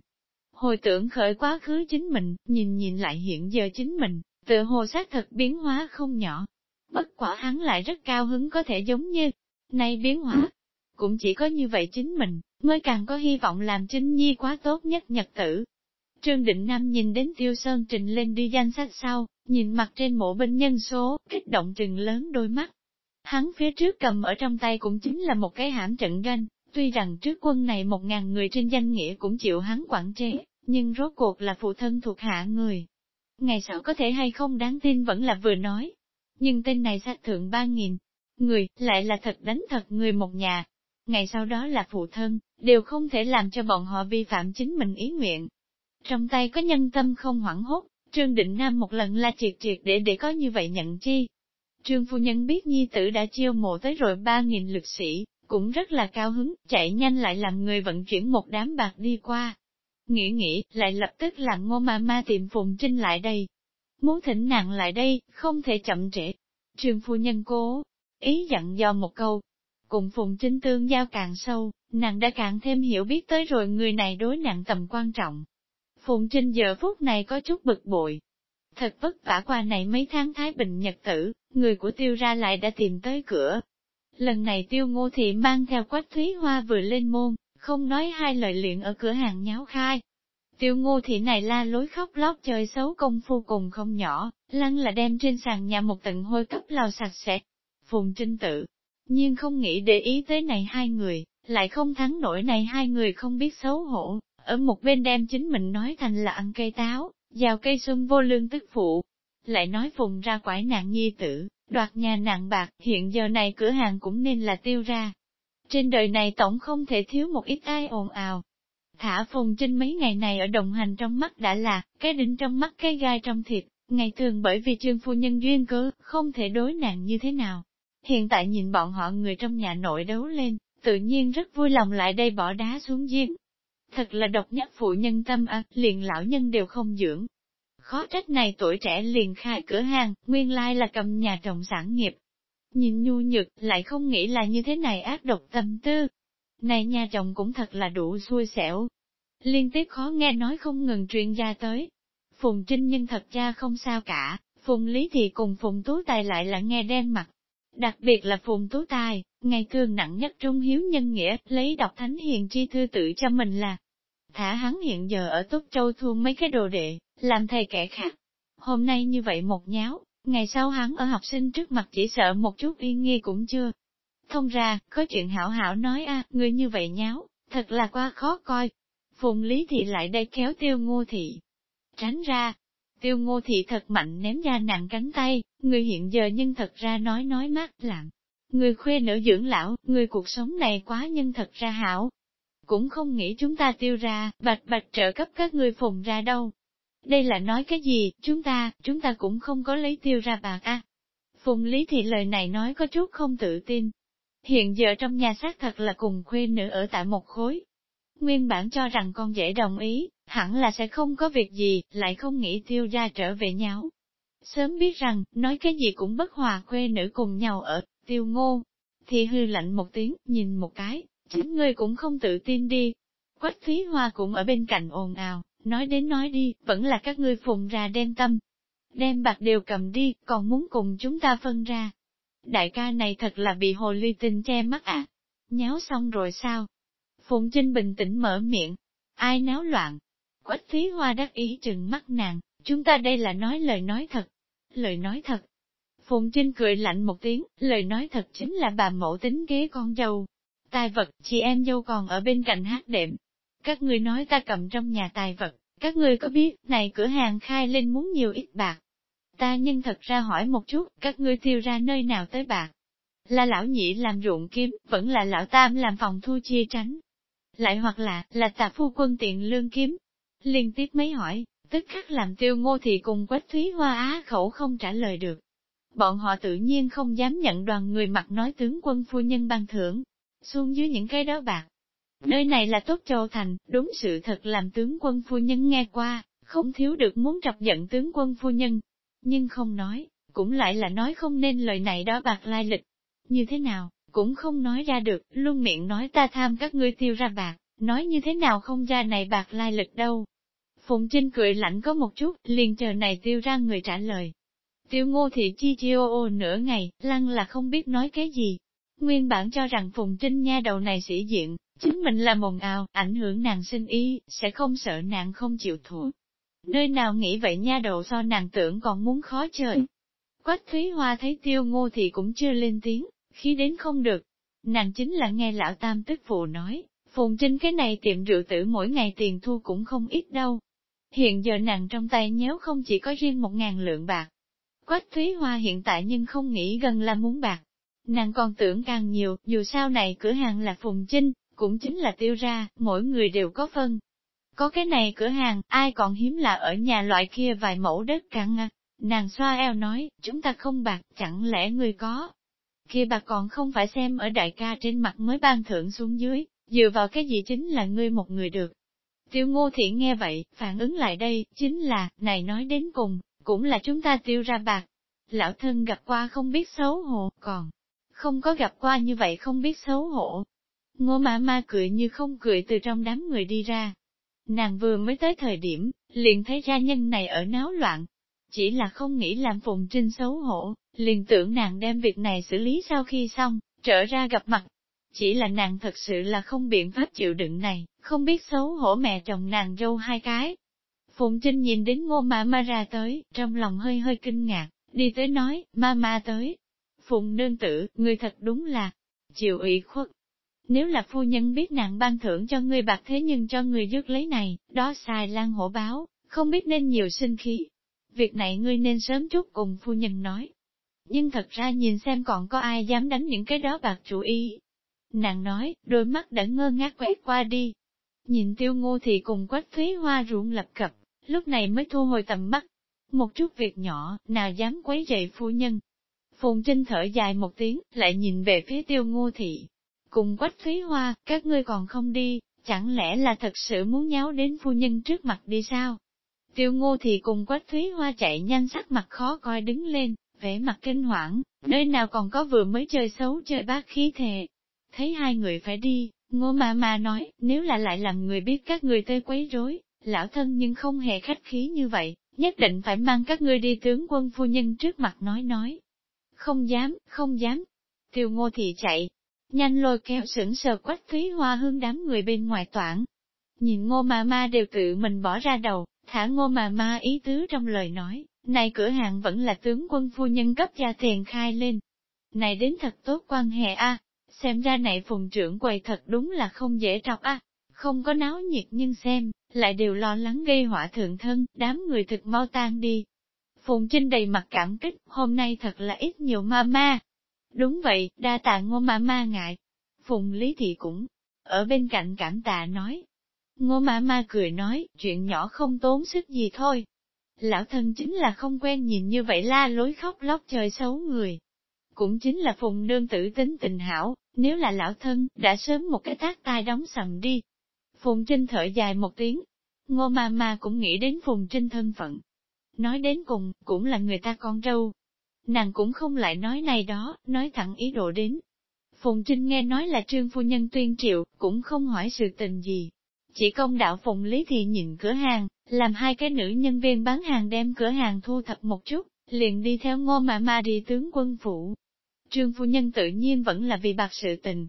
Hồi tưởng khởi quá khứ chính mình, nhìn nhìn lại hiện giờ chính mình, tự hồ xác thật biến hóa không nhỏ. Bất quả hắn lại rất cao hứng có thể giống như, Nay biến hóa, cũng chỉ có như vậy chính mình, mới càng có hy vọng làm chính nhi quá tốt nhất nhật tử. Trương Định Nam nhìn đến Tiêu Sơn trình lên đi danh sách sau, nhìn mặt trên mộ binh nhân số, kích động trừng lớn đôi mắt. Hắn phía trước cầm ở trong tay cũng chính là một cái hãm trận ganh. tuy rằng trước quân này một ngàn người trên danh nghĩa cũng chịu hắn quản chế, nhưng rốt cuộc là phụ thân thuộc hạ người. Ngày sau có thể hay không đáng tin vẫn là vừa nói. Nhưng tên này sát thượng ba nghìn, người, lại là thật đánh thật người một nhà. Ngày sau đó là phụ thân, đều không thể làm cho bọn họ vi phạm chính mình ý nguyện. Trong tay có nhân tâm không hoảng hốt, Trương Định Nam một lần là triệt triệt để để có như vậy nhận chi. Trương phu nhân biết nhi tử đã chiêu mộ tới rồi ba nghìn lực sĩ, cũng rất là cao hứng, chạy nhanh lại làm người vận chuyển một đám bạc đi qua. Nghĩ nghĩ, lại lập tức là ngô ma ma tìm Phùng Trinh lại đây. Muốn thỉnh nàng lại đây, không thể chậm trễ. Trương phu nhân cố, ý dặn dò một câu. Cùng Phùng Trinh tương giao càng sâu, nàng đã càng thêm hiểu biết tới rồi người này đối nặng tầm quan trọng. Phùng Trinh giờ phút này có chút bực bội. Thật vất vả qua này mấy tháng thái bình nhật tử, người của tiêu ra lại đã tìm tới cửa. Lần này tiêu ngô thị mang theo quách thúy hoa vừa lên môn, không nói hai lời luyện ở cửa hàng nháo khai. Tiêu ngô thị này la lối khóc lóc chơi xấu công phu cùng không nhỏ, lăng là đem trên sàn nhà một tận hôi cấp lao sạch sẽ, Phùng Trinh tự, nhưng không nghĩ để ý tới này hai người, lại không thắng nổi này hai người không biết xấu hổ, ở một bên đem chính mình nói thành là ăn cây táo, vào cây xuân vô lương tức phụ lại nói phùng ra quải nạn nhi tử, đoạt nhà nạn bạc, hiện giờ này cửa hàng cũng nên là tiêu ra. Trên đời này tổng không thể thiếu một ít ai ồn ào. Thả phùng trinh mấy ngày này ở đồng hành trong mắt đã là, cái đinh trong mắt cái gai trong thịt, ngày thường bởi vì trương phu nhân duyên cớ, không thể đối nạn như thế nào. Hiện tại nhìn bọn họ người trong nhà nội đấu lên, tự nhiên rất vui lòng lại đây bỏ đá xuống giếng. Thật là độc nhất phụ nhân tâm ác liền lão nhân đều không dưỡng. Khó trách này tuổi trẻ liền khai cửa hàng, nguyên lai là cầm nhà trồng sản nghiệp. Nhìn nhu nhược, lại không nghĩ là như thế này ác độc tâm tư. Này nhà chồng cũng thật là đủ xui xẻo. Liên tiếp khó nghe nói không ngừng truyền ra tới. Phùng Trinh nhân thật ra không sao cả, Phùng Lý thì cùng Phùng Tú Tài lại là nghe đen mặt. Đặc biệt là Phùng Tú Tài, ngày thường nặng nhất trung hiếu nhân nghĩa, lấy đọc thánh hiền chi thư tự cho mình là. Thả hắn hiện giờ ở Túc Châu thu mấy cái đồ đệ, làm thầy kẻ khác. Hôm nay như vậy một nháo, ngày sau hắn ở học sinh trước mặt chỉ sợ một chút yên nghi cũng chưa. Thông ra, có chuyện hảo hảo nói a người như vậy nháo, thật là quá khó coi. Phùng Lý Thị lại đây kéo tiêu ngô thị. Tránh ra, tiêu ngô thị thật mạnh ném ra nặng cánh tay, người hiện giờ nhưng thật ra nói nói mát lặng. Người khuê nữ dưỡng lão, người cuộc sống này quá nhân thật ra hảo. Cũng không nghĩ chúng ta tiêu ra, bạch bạch trợ cấp các người phùng ra đâu. Đây là nói cái gì, chúng ta, chúng ta cũng không có lấy tiêu ra bạc a. Phùng Lý Thị lời này nói có chút không tự tin. Hiện giờ trong nhà xác thật là cùng khuê nữ ở tại một khối. Nguyên bản cho rằng con dễ đồng ý, hẳn là sẽ không có việc gì, lại không nghĩ tiêu ra trở về nháo. Sớm biết rằng, nói cái gì cũng bất hòa khuê nữ cùng nhau ở, tiêu ngô. Thì hư lạnh một tiếng, nhìn một cái, chính ngươi cũng không tự tin đi. Quách phí hoa cũng ở bên cạnh ồn ào, nói đến nói đi, vẫn là các ngươi phùng ra đem tâm. Đem bạc đều cầm đi, còn muốn cùng chúng ta phân ra. Đại ca này thật là bị hồ ly tinh che mắt ạ. À. Nháo xong rồi sao? Phùng Trinh bình tĩnh mở miệng. Ai náo loạn? Quách phí hoa đắc ý trừng mắt nàng, chúng ta đây là nói lời nói thật. Lời nói thật. Phùng Trinh cười lạnh một tiếng, lời nói thật chính là bà mẫu tính ghế con dâu. Tài vật, chị em dâu còn ở bên cạnh hát đệm, các ngươi nói ta cầm trong nhà tài vật, các ngươi có biết, này cửa hàng khai lên muốn nhiều ít bạc. Ta nhân thật ra hỏi một chút, các ngươi tiêu ra nơi nào tới bạc. Là lão nhị làm ruộng kiếm, vẫn là lão tam làm phòng thu chia tránh. Lại hoặc là, là tà phu quân tiện lương kiếm. Liên tiếp mấy hỏi, tức khắc làm tiêu ngô thì cùng quách thúy hoa á khẩu không trả lời được. Bọn họ tự nhiên không dám nhận đoàn người mặc nói tướng quân phu nhân ban thưởng, xuống dưới những cái đó bạc, Nơi này là Tốt Châu Thành, đúng sự thật làm tướng quân phu nhân nghe qua, không thiếu được muốn trọc giận tướng quân phu nhân. Nhưng không nói, cũng lại là nói không nên lời này đó bạc lai lịch. Như thế nào, cũng không nói ra được, luôn miệng nói ta tham các ngươi tiêu ra bạc, nói như thế nào không ra này bạc lai lịch đâu. Phùng Trinh cười lạnh có một chút, liền chờ này tiêu ra người trả lời. Tiêu ngô thị chi chi ô ô nửa ngày, lăng là không biết nói cái gì. Nguyên bản cho rằng Phùng Trinh nha đầu này sĩ diện, Chính mình là mồn ào, ảnh hưởng nàng sinh y sẽ không sợ nàng không chịu thua. Nơi nào nghĩ vậy nha đầu so nàng tưởng còn muốn khó chơi. Quách Thúy Hoa thấy tiêu ngô thì cũng chưa lên tiếng, khi đến không được. Nàng chính là nghe lão tam tức phụ nói, phùng trinh cái này tiệm rượu tử mỗi ngày tiền thu cũng không ít đâu. Hiện giờ nàng trong tay nhéo không chỉ có riêng một ngàn lượng bạc. Quách Thúy Hoa hiện tại nhưng không nghĩ gần là muốn bạc. Nàng còn tưởng càng nhiều, dù sao này cửa hàng là phùng trinh, cũng chính là tiêu ra, mỗi người đều có phân. Có cái này cửa hàng, ai còn hiếm là ở nhà loại kia vài mẫu đất căng à. Nàng xoa eo nói, chúng ta không bạc, chẳng lẽ người có. Kia bạc còn không phải xem ở đại ca trên mặt mới ban thưởng xuống dưới, dựa vào cái gì chính là ngươi một người được. Tiêu ngô thiện nghe vậy, phản ứng lại đây, chính là, này nói đến cùng, cũng là chúng ta tiêu ra bạc. Lão thân gặp qua không biết xấu hổ, còn không có gặp qua như vậy không biết xấu hổ, Ngô mã ma cười như không cười từ trong đám người đi ra. Nàng vừa mới tới thời điểm, liền thấy gia nhân này ở náo loạn. Chỉ là không nghĩ làm Phùng Trinh xấu hổ, liền tưởng nàng đem việc này xử lý sau khi xong, trở ra gặp mặt. Chỉ là nàng thật sự là không biện pháp chịu đựng này, không biết xấu hổ mẹ chồng nàng dâu hai cái. Phùng Trinh nhìn đến ngô ma ma ra tới, trong lòng hơi hơi kinh ngạc, đi tới nói, ma ma tới. Phùng nương tử, người thật đúng là, chịu ủy khuất, nếu là phu nhân biết nàng ban thưởng cho người bạc thế nhưng cho người dứt lấy này, đó xài lan hổ báo, không biết nên nhiều sinh khí. việc này ngươi nên sớm chút cùng phu nhân nói. Nhưng thật ra nhìn xem còn có ai dám đánh những cái đó bạc chủ ý. Nàng nói, đôi mắt đã ngơ ngác quét qua đi. Nhìn tiêu ngô thì cùng quách thúy hoa ruộng lập cập, lúc này mới thu hồi tầm mắt. Một chút việc nhỏ, nào dám quấy rầy phu nhân. Phùng Trinh thở dài một tiếng, lại nhìn về phía tiêu ngô thị. Cùng quách phí hoa, các ngươi còn không đi, chẳng lẽ là thật sự muốn nháo đến phu nhân trước mặt đi sao? Tiêu ngô thì cùng quách phí hoa chạy nhanh sắc mặt khó coi đứng lên, vẻ mặt kinh hoảng, nơi nào còn có vừa mới chơi xấu chơi bác khí thề. Thấy hai người phải đi, ngô mà mà nói, nếu là lại làm người biết các người tê quấy rối, lão thân nhưng không hề khách khí như vậy, nhất định phải mang các ngươi đi tướng quân phu nhân trước mặt nói nói. Không dám, không dám. Tiêu ngô thị chạy, nhanh lôi kéo sững sờ quách thúy hoa hương đám người bên ngoài toảng. Nhìn ngô mà ma đều tự mình bỏ ra đầu, thả ngô mà ma ý tứ trong lời nói, này cửa hàng vẫn là tướng quân phu nhân cấp gia tiền khai lên. Này đến thật tốt quan hệ a xem ra này phùng trưởng quầy thật đúng là không dễ trọc a không có náo nhiệt nhưng xem, lại đều lo lắng gây họa thượng thân, đám người thực mau tan đi. Phùng Trinh đầy mặt cảm kích, hôm nay thật là ít nhiều ma ma. Đúng vậy, đa tạ ngô ma ma ngại. Phùng Lý Thị cũng ở bên cạnh cảm tạ nói. Ngô ma ma cười nói, chuyện nhỏ không tốn sức gì thôi. Lão thân chính là không quen nhìn như vậy la lối khóc lóc trời xấu người. Cũng chính là phùng nương tử tính tình hảo, nếu là lão thân, đã sớm một cái tác tai đóng sầm đi, Phùng Trinh thở dài một tiếng. Ngô ma ma cũng nghĩ đến Phùng Trinh thân phận. Nói đến cùng, cũng là người ta con râu. Nàng cũng không lại nói này đó, nói thẳng ý đồ đến. Phùng Trinh nghe nói là trương phu nhân tuyên triệu, cũng không hỏi sự tình gì. Chỉ công đạo Phùng Lý Thị nhìn cửa hàng, làm hai cái nữ nhân viên bán hàng đem cửa hàng thu thập một chút, liền đi theo ngô mà ma đi tướng quân phủ. Trương phu nhân tự nhiên vẫn là vì bạc sự tình.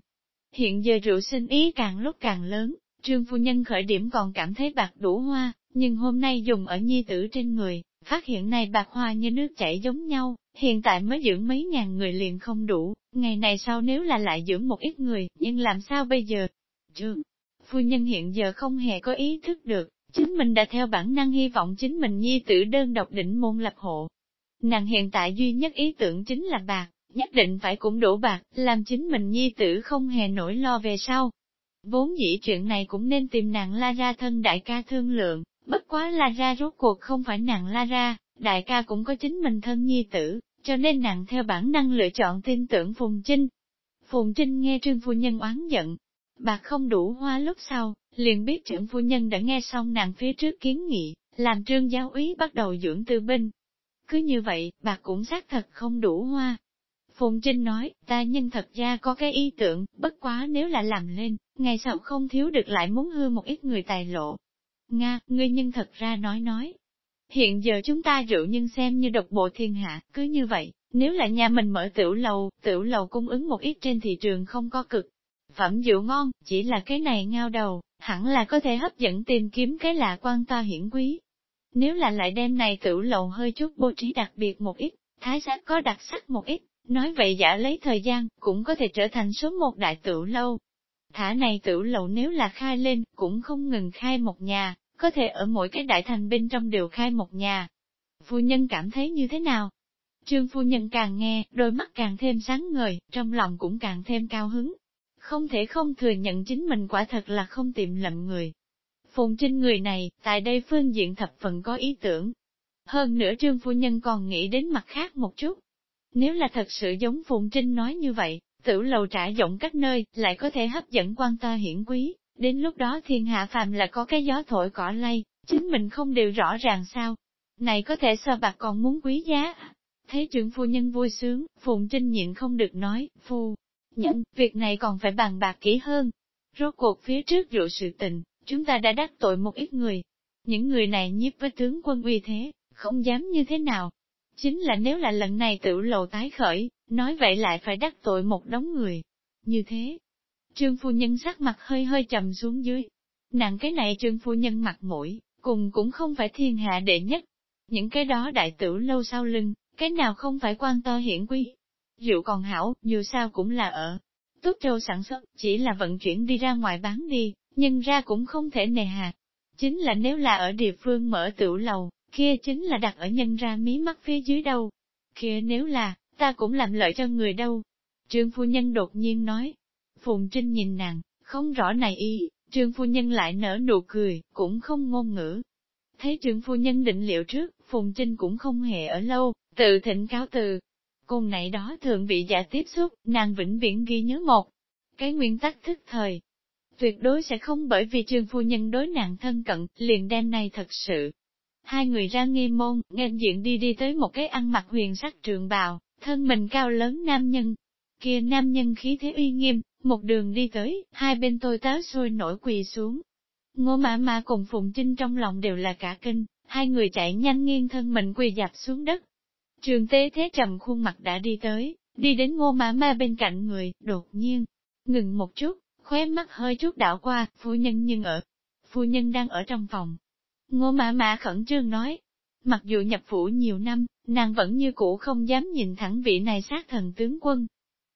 Hiện giờ rượu sinh ý càng lúc càng lớn, Trương phu nhân khởi điểm còn cảm thấy bạc đủ hoa, nhưng hôm nay dùng ở nhi tử trên người, phát hiện này bạc hoa như nước chảy giống nhau, hiện tại mới dưỡng mấy ngàn người liền không đủ, ngày này sau nếu là lại dưỡng một ít người, nhưng làm sao bây giờ? Trương phu nhân hiện giờ không hề có ý thức được, chính mình đã theo bản năng hy vọng chính mình nhi tử đơn độc đỉnh môn lập hộ. Nàng hiện tại duy nhất ý tưởng chính là bạc, nhất định phải cũng đủ bạc, làm chính mình nhi tử không hề nổi lo về sau, Vốn dĩ chuyện này cũng nên tìm nàng la ra thân đại ca thương lượng, bất quá la ra rốt cuộc không phải nàng la ra, đại ca cũng có chính mình thân nhi tử, cho nên nàng theo bản năng lựa chọn tin tưởng Phùng Trinh. Phùng Trinh nghe trương phu nhân oán giận, bạc không đủ hoa lúc sau, liền biết trưởng phu nhân đã nghe xong nàng phía trước kiến nghị, làm trương giáo úy bắt đầu dưỡng tư binh. Cứ như vậy, bạc cũng xác thật không đủ hoa, Phùng Trinh nói, ta nhân thật ra có cái ý tưởng, bất quá nếu là làm lên, ngày sau không thiếu được lại muốn hư một ít người tài lộ. Nga, ngươi nhân thật ra nói nói. Hiện giờ chúng ta rượu nhân xem như độc bộ thiên hạ, cứ như vậy, nếu là nhà mình mở tiểu lầu, tiểu lầu cung ứng một ít trên thị trường không có cực. Phẩm rượu ngon, chỉ là cái này ngao đầu, hẳn là có thể hấp dẫn tìm kiếm cái lạ quan to hiển quý. Nếu là lại đem này tiểu lầu hơi chút bố trí đặc biệt một ít, thái sát có đặc sắc một ít, Nói vậy giả lấy thời gian, cũng có thể trở thành số một đại tiểu lâu. Thả này tiểu lầu nếu là khai lên, cũng không ngừng khai một nhà, có thể ở mỗi cái đại thành bên trong đều khai một nhà. Phu nhân cảm thấy như thế nào? Trương phu nhân càng nghe, đôi mắt càng thêm sáng ngời, trong lòng cũng càng thêm cao hứng. Không thể không thừa nhận chính mình quả thật là không tìm lầm người. Phùng Trinh người này, tại đây phương diện thập phần có ý tưởng. Hơn nữa trương phu nhân còn nghĩ đến mặt khác một chút, nếu là thật sự giống Phùng Trinh nói như vậy, tử lầu trả rộng các nơi, lại có thể hấp dẫn quan ta hiển quý, đến lúc đó thiên hạ phàm là có cái gió thổi cỏ lay, chính mình không đều rõ ràng sao. Này có thể so bạc còn muốn quý giá. Thấy trưởng phu nhân vui sướng, Phùng Trinh nhịn không được nói, phu, nhân việc này còn phải bàn bạc kỹ hơn. Rốt cuộc phía trước rượu sự tình, chúng ta đã đắc tội một ít người. Những người này nhiếp với tướng quân uy thế, không dám như thế nào, Chính là nếu là lần này tự lầu tái khởi, nói vậy lại phải đắc tội một đống người. Như thế, trương phu nhân sắc mặt hơi hơi trầm xuống dưới. Nặng cái này trương phu nhân mặt mũi, cùng cũng không phải thiên hạ đệ nhất. Những cái đó đại tử lâu sau lưng, cái nào không phải quan to hiển quý. Rượu còn hảo, dù sao cũng là ở. Tốt châu sản xuất, chỉ là vận chuyển đi ra ngoài bán đi, nhưng ra cũng không thể nề hạt. Chính là nếu là ở địa phương mở tiểu lầu, kia chính là đặt ở nhân ra mí mắt phía dưới đâu. Kia nếu là, ta cũng làm lợi cho người đâu. Trương phu nhân đột nhiên nói. Phùng Trinh nhìn nàng, không rõ này y, trương phu nhân lại nở nụ cười, cũng không ngôn ngữ. Thấy trương phu nhân định liệu trước, Phùng Trinh cũng không hề ở lâu, tự thỉnh cáo từ. Cùng này đó thường bị giả tiếp xúc, nàng vĩnh viễn ghi nhớ một. Cái nguyên tắc thức thời, tuyệt đối sẽ không bởi vì trương phu nhân đối nàng thân cận, liền đem này thật sự. Hai người ra nghi môn, nghe diện đi đi tới một cái ăn mặc huyền sắc trường bào, thân mình cao lớn nam nhân. Kia nam nhân khí thế uy nghiêm, một đường đi tới, hai bên tôi táo sôi nổi quỳ xuống. Ngô mã mã cùng Phùng Trinh trong lòng đều là cả kinh, hai người chạy nhanh nghiêng thân mình quỳ dạp xuống đất. Trường tế thế trầm khuôn mặt đã đi tới, đi đến ngô mã ma bên cạnh người, đột nhiên, ngừng một chút, khóe mắt hơi chút đảo qua, phu nhân nhưng ở. Phu nhân đang ở trong phòng. Ngô mã mã khẩn trương nói, mặc dù nhập phủ nhiều năm, nàng vẫn như cũ không dám nhìn thẳng vị này sát thần tướng quân.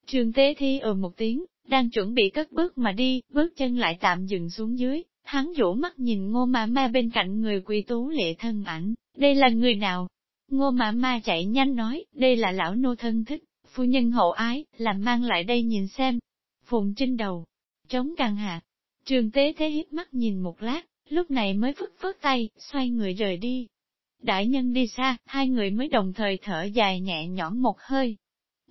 Trường tế thi ở một tiếng, đang chuẩn bị cất bước mà đi, bước chân lại tạm dừng xuống dưới, hắn rũ mắt nhìn ngô mã ma bên cạnh người quy tú lệ thân ảnh, đây là người nào? Ngô mã ma chạy nhanh nói, đây là lão nô thân thích, phu nhân hậu ái, làm mang lại đây nhìn xem. Phùng trinh đầu, trống càng hạ. Trường tế thế hiếp mắt nhìn một lát, lúc này mới phất phất tay, xoay người rời đi. Đại nhân đi xa, hai người mới đồng thời thở dài nhẹ nhõm một hơi.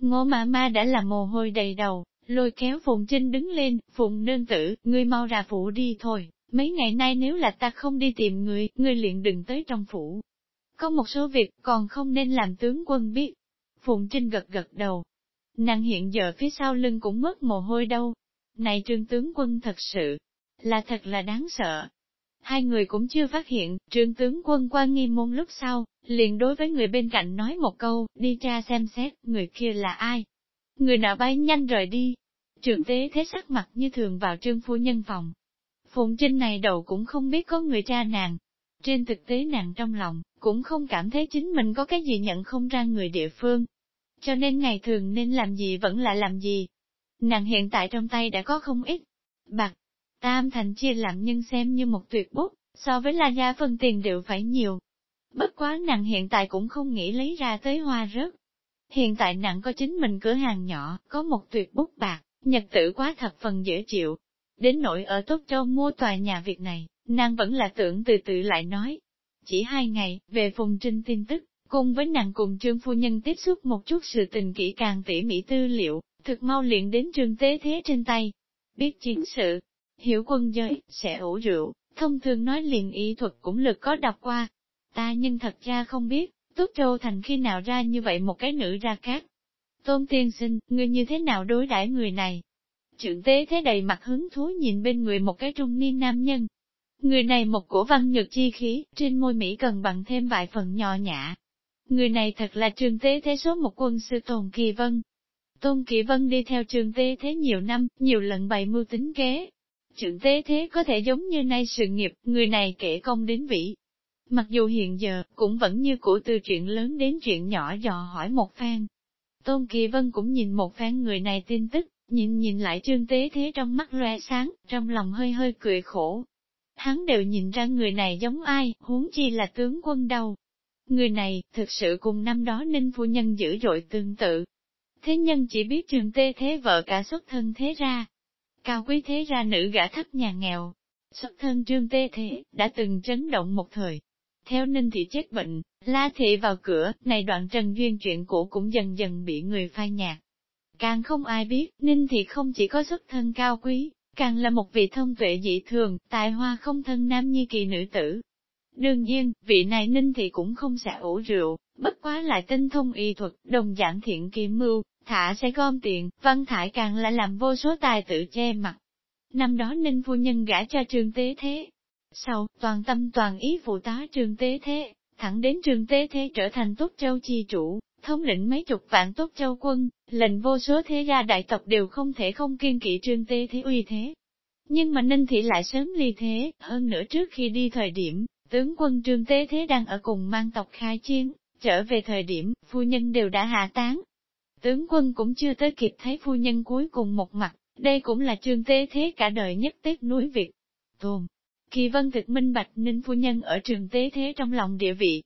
Ngô ma ma đã là mồ hôi đầy đầu, lôi kéo Phùng Trinh đứng lên, Phùng nương tử, ngươi mau ra phủ đi thôi, mấy ngày nay nếu là ta không đi tìm ngươi, ngươi liền đừng tới trong phủ. Có một số việc còn không nên làm tướng quân biết. Phùng Trinh gật gật đầu. Nàng hiện giờ phía sau lưng cũng mất mồ hôi đâu, này trương tướng quân thật sự, là thật là đáng sợ. Hai người cũng chưa phát hiện, trương tướng quân qua nghi môn lúc sau, liền đối với người bên cạnh nói một câu, đi tra xem xét, người kia là ai. Người nào bay nhanh rời đi. Trường tế thế sắc mặt như thường vào trương phu nhân phòng. Phụng trinh này đầu cũng không biết có người tra nàng. Trên thực tế nàng trong lòng, cũng không cảm thấy chính mình có cái gì nhận không ra người địa phương. Cho nên ngày thường nên làm gì vẫn là làm gì, Nàng hiện tại trong tay đã có không ít bạc. Tam thành chia làm nhưng xem như một tuyệt bút, so với la gia phân tiền đều phải nhiều. Bất quá nàng hiện tại cũng không nghĩ lấy ra tới hoa rớt. Hiện tại nàng có chính mình cửa hàng nhỏ, có một tuyệt bút bạc, nhật tử quá thật phần dễ chịu. Đến nỗi ở Tốt Châu mua tòa nhà việc này, nàng vẫn là tưởng từ từ lại nói. Chỉ hai ngày, về phùng trinh tin tức, cùng với nàng cùng trương phu nhân tiếp xúc một chút sự tình kỹ càng tỉ mỉ tư liệu, thực mau liền đến trương tế thế trên tay. Biết chiến sự, hiểu quân giới, sẽ ủ rượu, thông thường nói liền y thuật cũng lực có đọc qua. Ta nhưng thật ra không biết, Túc Châu Thành khi nào ra như vậy một cái nữ ra khác. Tôn tiên sinh, người như thế nào đối đãi người này? Trưởng tế thế đầy mặt hứng thú nhìn bên người một cái trung niên nam nhân. Người này một cổ văn nhược chi khí, trên môi Mỹ cần bằng thêm vài phần nhỏ nhã. Người này thật là trường tế thế số một quân sư tôn Kỳ Vân, Tôn Kỳ Vân đi theo trường tế thế nhiều năm, nhiều lần bày mưu tính kế. Trường tế thế có thể giống như nay sự nghiệp, người này kể công đến vĩ. Mặc dù hiện giờ, cũng vẫn như cũ từ chuyện lớn đến chuyện nhỏ dò hỏi một phen. Tôn Kỳ Vân cũng nhìn một phen người này tin tức, nhìn nhìn lại trương tế thế trong mắt loe sáng, trong lòng hơi hơi cười khổ. Hắn đều nhìn ra người này giống ai, huống chi là tướng quân đâu. Người này, thực sự cùng năm đó Ninh Phu Nhân dữ dội tương tự, thế nhân chỉ biết trường tê thế vợ cả xuất thân thế ra. Cao quý thế ra nữ gã thấp nhà nghèo. Xuất thân trương tê thế, đã từng chấn động một thời. Theo ninh thị chết bệnh, la thị vào cửa, này đoạn trần duyên chuyện cũ cũng dần dần bị người phai nhạt. Càng không ai biết, ninh thị không chỉ có xuất thân cao quý, càng là một vị thông tuệ dị thường, tài hoa không thân nam nhi kỳ nữ tử. Đương nhiên, vị này ninh thị cũng không sẽ ủ rượu, bất quá lại tinh thông y thuật, đồng dạng thiện kiếm mưu, thả sẽ gom tiền, văn thải càng là làm vô số tài tự che mặt. Năm đó Ninh Phu Nhân gả cho trương tế thế. Sau, toàn tâm toàn ý phụ tá trương tế thế, thẳng đến trương tế thế trở thành tốt châu chi chủ, thống lĩnh mấy chục vạn tốt châu quân, lệnh vô số thế gia đại tộc đều không thể không kiên kỵ trương tế thế uy thế. Nhưng mà Ninh Thị lại sớm ly thế, hơn nữa trước khi đi thời điểm, tướng quân trương tế thế đang ở cùng mang tộc khai chiến, trở về thời điểm, phu nhân đều đã hạ tán, Tướng quân cũng chưa tới kịp thấy phu nhân cuối cùng một mặt, đây cũng là trương tế thế cả đời nhất tiếc núi Việt. Tôn, Kỳ vân thực minh bạch ninh phu nhân ở trường tế thế trong lòng địa vị,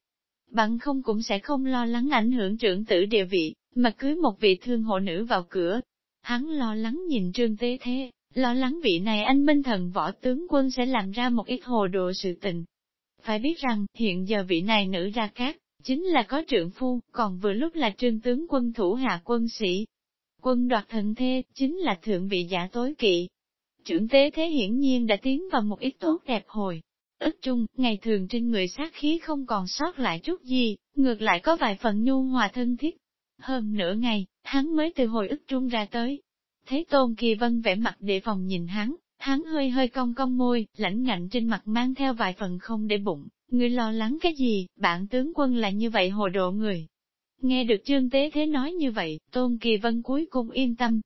Bạn không cũng sẽ không lo lắng ảnh hưởng trưởng tử địa vị, mà cưới một vị thương hộ nữ vào cửa. Hắn lo lắng nhìn trương tế thế, lo lắng vị này anh minh thần võ tướng quân sẽ làm ra một ít hồ đồ sự tình. Phải biết rằng, hiện giờ vị này nữ ra cát, chính là có trượng phu, còn vừa lúc là trương tướng quân thủ hạ quân sĩ. Quân đoạt thần thê, chính là thượng vị giả tối kỵ. Trưởng tế thế hiển nhiên đã tiến vào một ít tốt đẹp hồi. Ức trung, ngày thường trên người sát khí không còn sót lại chút gì, ngược lại có vài phần nhu hòa thân thiết. Hơn nửa ngày, hắn mới từ hồi ức trung ra tới. Thấy Tôn Kỳ Vân vẽ mặt để phòng nhìn hắn, hắn hơi hơi cong cong môi, lãnh ngạnh trên mặt mang theo vài phần không để bụng, người lo lắng cái gì, bạn tướng quân là như vậy hồ độ người. Nghe được Trương Tế Thế nói như vậy, Tôn Kỳ Vân cuối cùng yên tâm.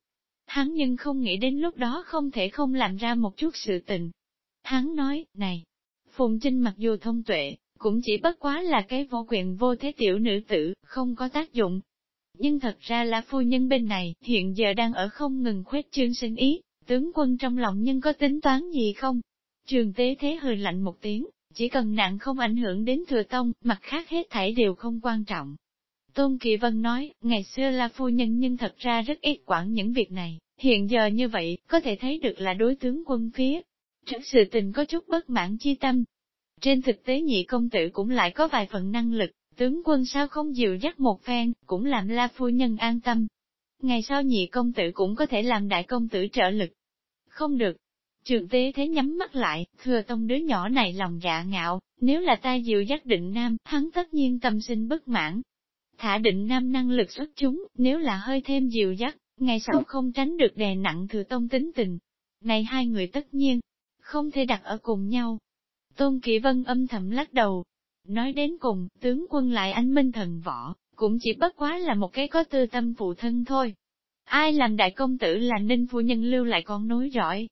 Hắn nhưng không nghĩ đến lúc đó không thể không làm ra một chút sự tình. Hắn nói, này, Phùng Trinh mặc dù thông tuệ, cũng chỉ bất quá là cái vô quyền vô thế tiểu nữ tử, không có tác dụng. Nhưng thật ra là phu nhân bên này, hiện giờ đang ở không ngừng khuếch trương sinh ý, tướng quân trong lòng nhưng có tính toán gì không? Trường tế thế hơi lạnh một tiếng, chỉ cần nặng không ảnh hưởng đến thừa tông, mặt khác hết thảy đều không quan trọng. Tôn Kỳ Vân nói, ngày xưa là phu nhân nhưng thật ra rất ít quản những việc này, hiện giờ như vậy, có thể thấy được là đối tướng quân phía. Trước sự tình có chút bất mãn chi tâm. Trên thực tế nhị công tử cũng lại có vài phần năng lực, tướng quân sao không dịu dắt một phen, cũng làm la phu nhân an tâm. Ngày sau nhị công tử cũng có thể làm đại công tử trợ lực. Không được, Trường tế thế nhắm mắt lại, thừa tông đứa nhỏ này lòng dạ ngạo, nếu là ta dịu dắt định nam, hắn tất nhiên tâm sinh bất mãn. Thả định nam năng lực xuất chúng, nếu là hơi thêm dịu dắt, ngày sau không tránh được đè nặng thừa tông tính tình. Này hai người tất nhiên, không thể đặt ở cùng nhau. Tôn Kỵ Vân âm thầm lắc đầu. Nói đến cùng, tướng quân lại anh minh thần võ, cũng chỉ bất quá là một cái có tư tâm phụ thân thôi. Ai làm đại công tử là ninh phu nhân lưu lại con nối giỏi,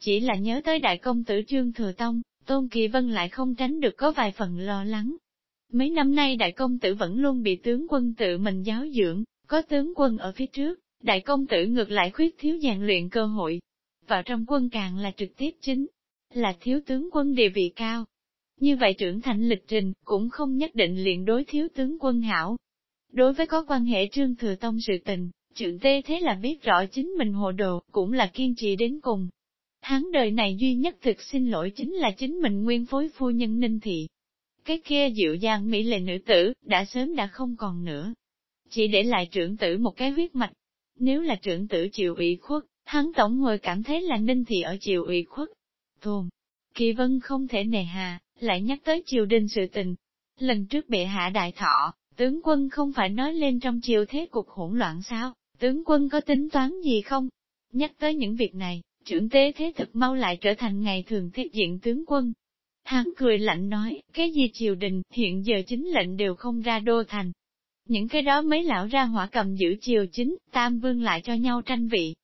chỉ là nhớ tới đại công tử Trương Thừa Tông, Tôn Kỳ Vân lại không tránh được có vài phần lo lắng. Mấy năm nay đại công tử vẫn luôn bị tướng quân tự mình giáo dưỡng, có tướng quân ở phía trước, đại công tử ngược lại khuyết thiếu rèn luyện cơ hội. Vào trong quân càng là trực tiếp chính, là thiếu tướng quân địa vị cao. Như vậy trưởng thành lịch trình cũng không nhất định liền đối thiếu tướng quân hảo. Đối với có quan hệ trương thừa tông sự tình, trưởng tê thế là biết rõ chính mình hồ đồ, cũng là kiên trì đến cùng. Hắn đời này duy nhất thực xin lỗi chính là chính mình nguyên phối phu nhân ninh thị. Cái kia dịu dàng mỹ lệ nữ tử, đã sớm đã không còn nữa. Chỉ để lại trưởng tử một cái huyết mạch. Nếu là trưởng tử chịu ủy khuất, hắn tổng ngồi cảm thấy là ninh thị ở chịu ủy khuất. Thôn, kỳ vân không thể nề hà, lại nhắc tới triều đình sự tình. Lần trước bệ hạ đại thọ, tướng quân không phải nói lên trong triều thế cục hỗn loạn sao, tướng quân có tính toán gì không? Nhắc tới những việc này, trưởng tế thế thực mau lại trở thành ngày thường thiết diện tướng quân. Hắn cười lạnh nói, cái gì triều đình, hiện giờ chính lệnh đều không ra đô thành. Những cái đó mấy lão ra hỏa cầm giữ triều chính, tam vương lại cho nhau tranh vị.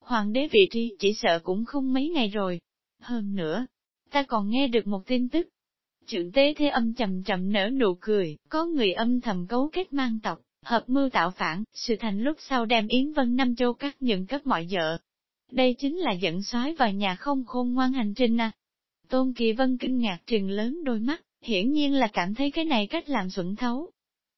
Hoàng đế vị trí chỉ sợ cũng không mấy ngày rồi. Hơn nữa, ta còn nghe được một tin tức. Trưởng tế thế âm trầm trầm nở nụ cười, có người âm thầm cấu kết mang tộc, hợp mưu tạo phản, sự thành lúc sau đem Yến Vân Năm Châu cắt nhận cấp mọi vợ, đây chính là dẫn soái vào nhà không khôn ngoan hành trình à. Tôn Kỳ Vân kinh ngạc trừng lớn đôi mắt, hiển nhiên là cảm thấy cái này cách làm xuẩn thấu.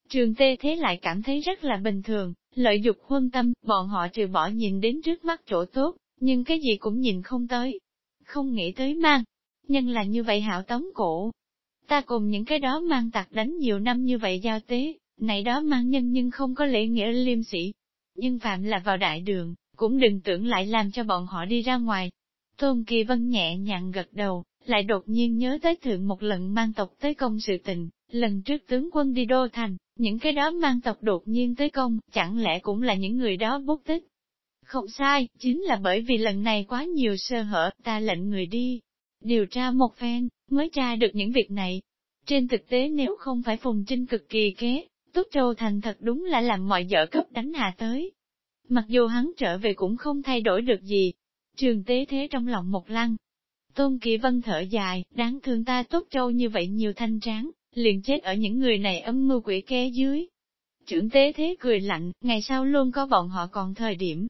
Trường tê thế lại cảm thấy rất là bình thường, lợi dục huân tâm, bọn họ trừ bỏ nhìn đến trước mắt chỗ tốt, nhưng cái gì cũng nhìn không tới. Không nghĩ tới mang, nhân là như vậy hảo tống cổ. Ta cùng những cái đó mang tạc đánh nhiều năm như vậy giao tế, này đó mang nhân nhưng không có lễ nghĩa liêm sĩ. Nhưng phạm là vào đại đường, cũng đừng tưởng lại làm cho bọn họ đi ra ngoài. Tôn Kỳ Vân nhẹ nhàng gật đầu, lại đột nhiên nhớ tới thượng một lần mang tộc tới công sự tình, lần trước tướng quân đi đô thành, những cái đó mang tộc đột nhiên tới công, chẳng lẽ cũng là những người đó bút tích. Không sai, chính là bởi vì lần này quá nhiều sơ hở, ta lệnh người đi. Điều tra một phen, mới tra được những việc này. Trên thực tế nếu không phải Phùng Trinh cực kỳ kế, Túc Châu Thành thật đúng là làm mọi vợ cấp đánh hạ tới, Mặc dù hắn trở về cũng không thay đổi được gì. Trường tế thế trong lòng một lăng. Tôn Kỳ Vân thở dài, đáng thương ta tốt trâu như vậy nhiều thanh tráng, liền chết ở những người này âm mưu quỷ kế dưới. Trưởng tế thế cười lạnh, ngày sau luôn có bọn họ còn thời điểm.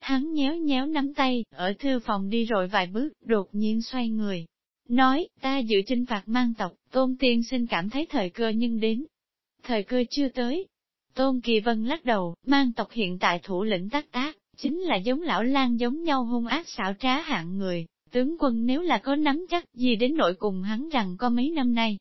Hắn nhéo nhéo nắm tay, ở thư phòng đi rồi vài bước, đột nhiên xoay người. Nói, ta dự trinh phạt mang tộc, tôn tiên sinh cảm thấy thời cơ nhưng đến. thời cơ chưa tới. Tôn Kỳ Vân lắc đầu, mang tộc hiện tại thủ lĩnh tác tác, chính là giống lão lang giống nhau hung ác xảo trá hạng người, tướng quân nếu là có nắm chắc gì đến nội cùng hắn rằng có mấy năm nay.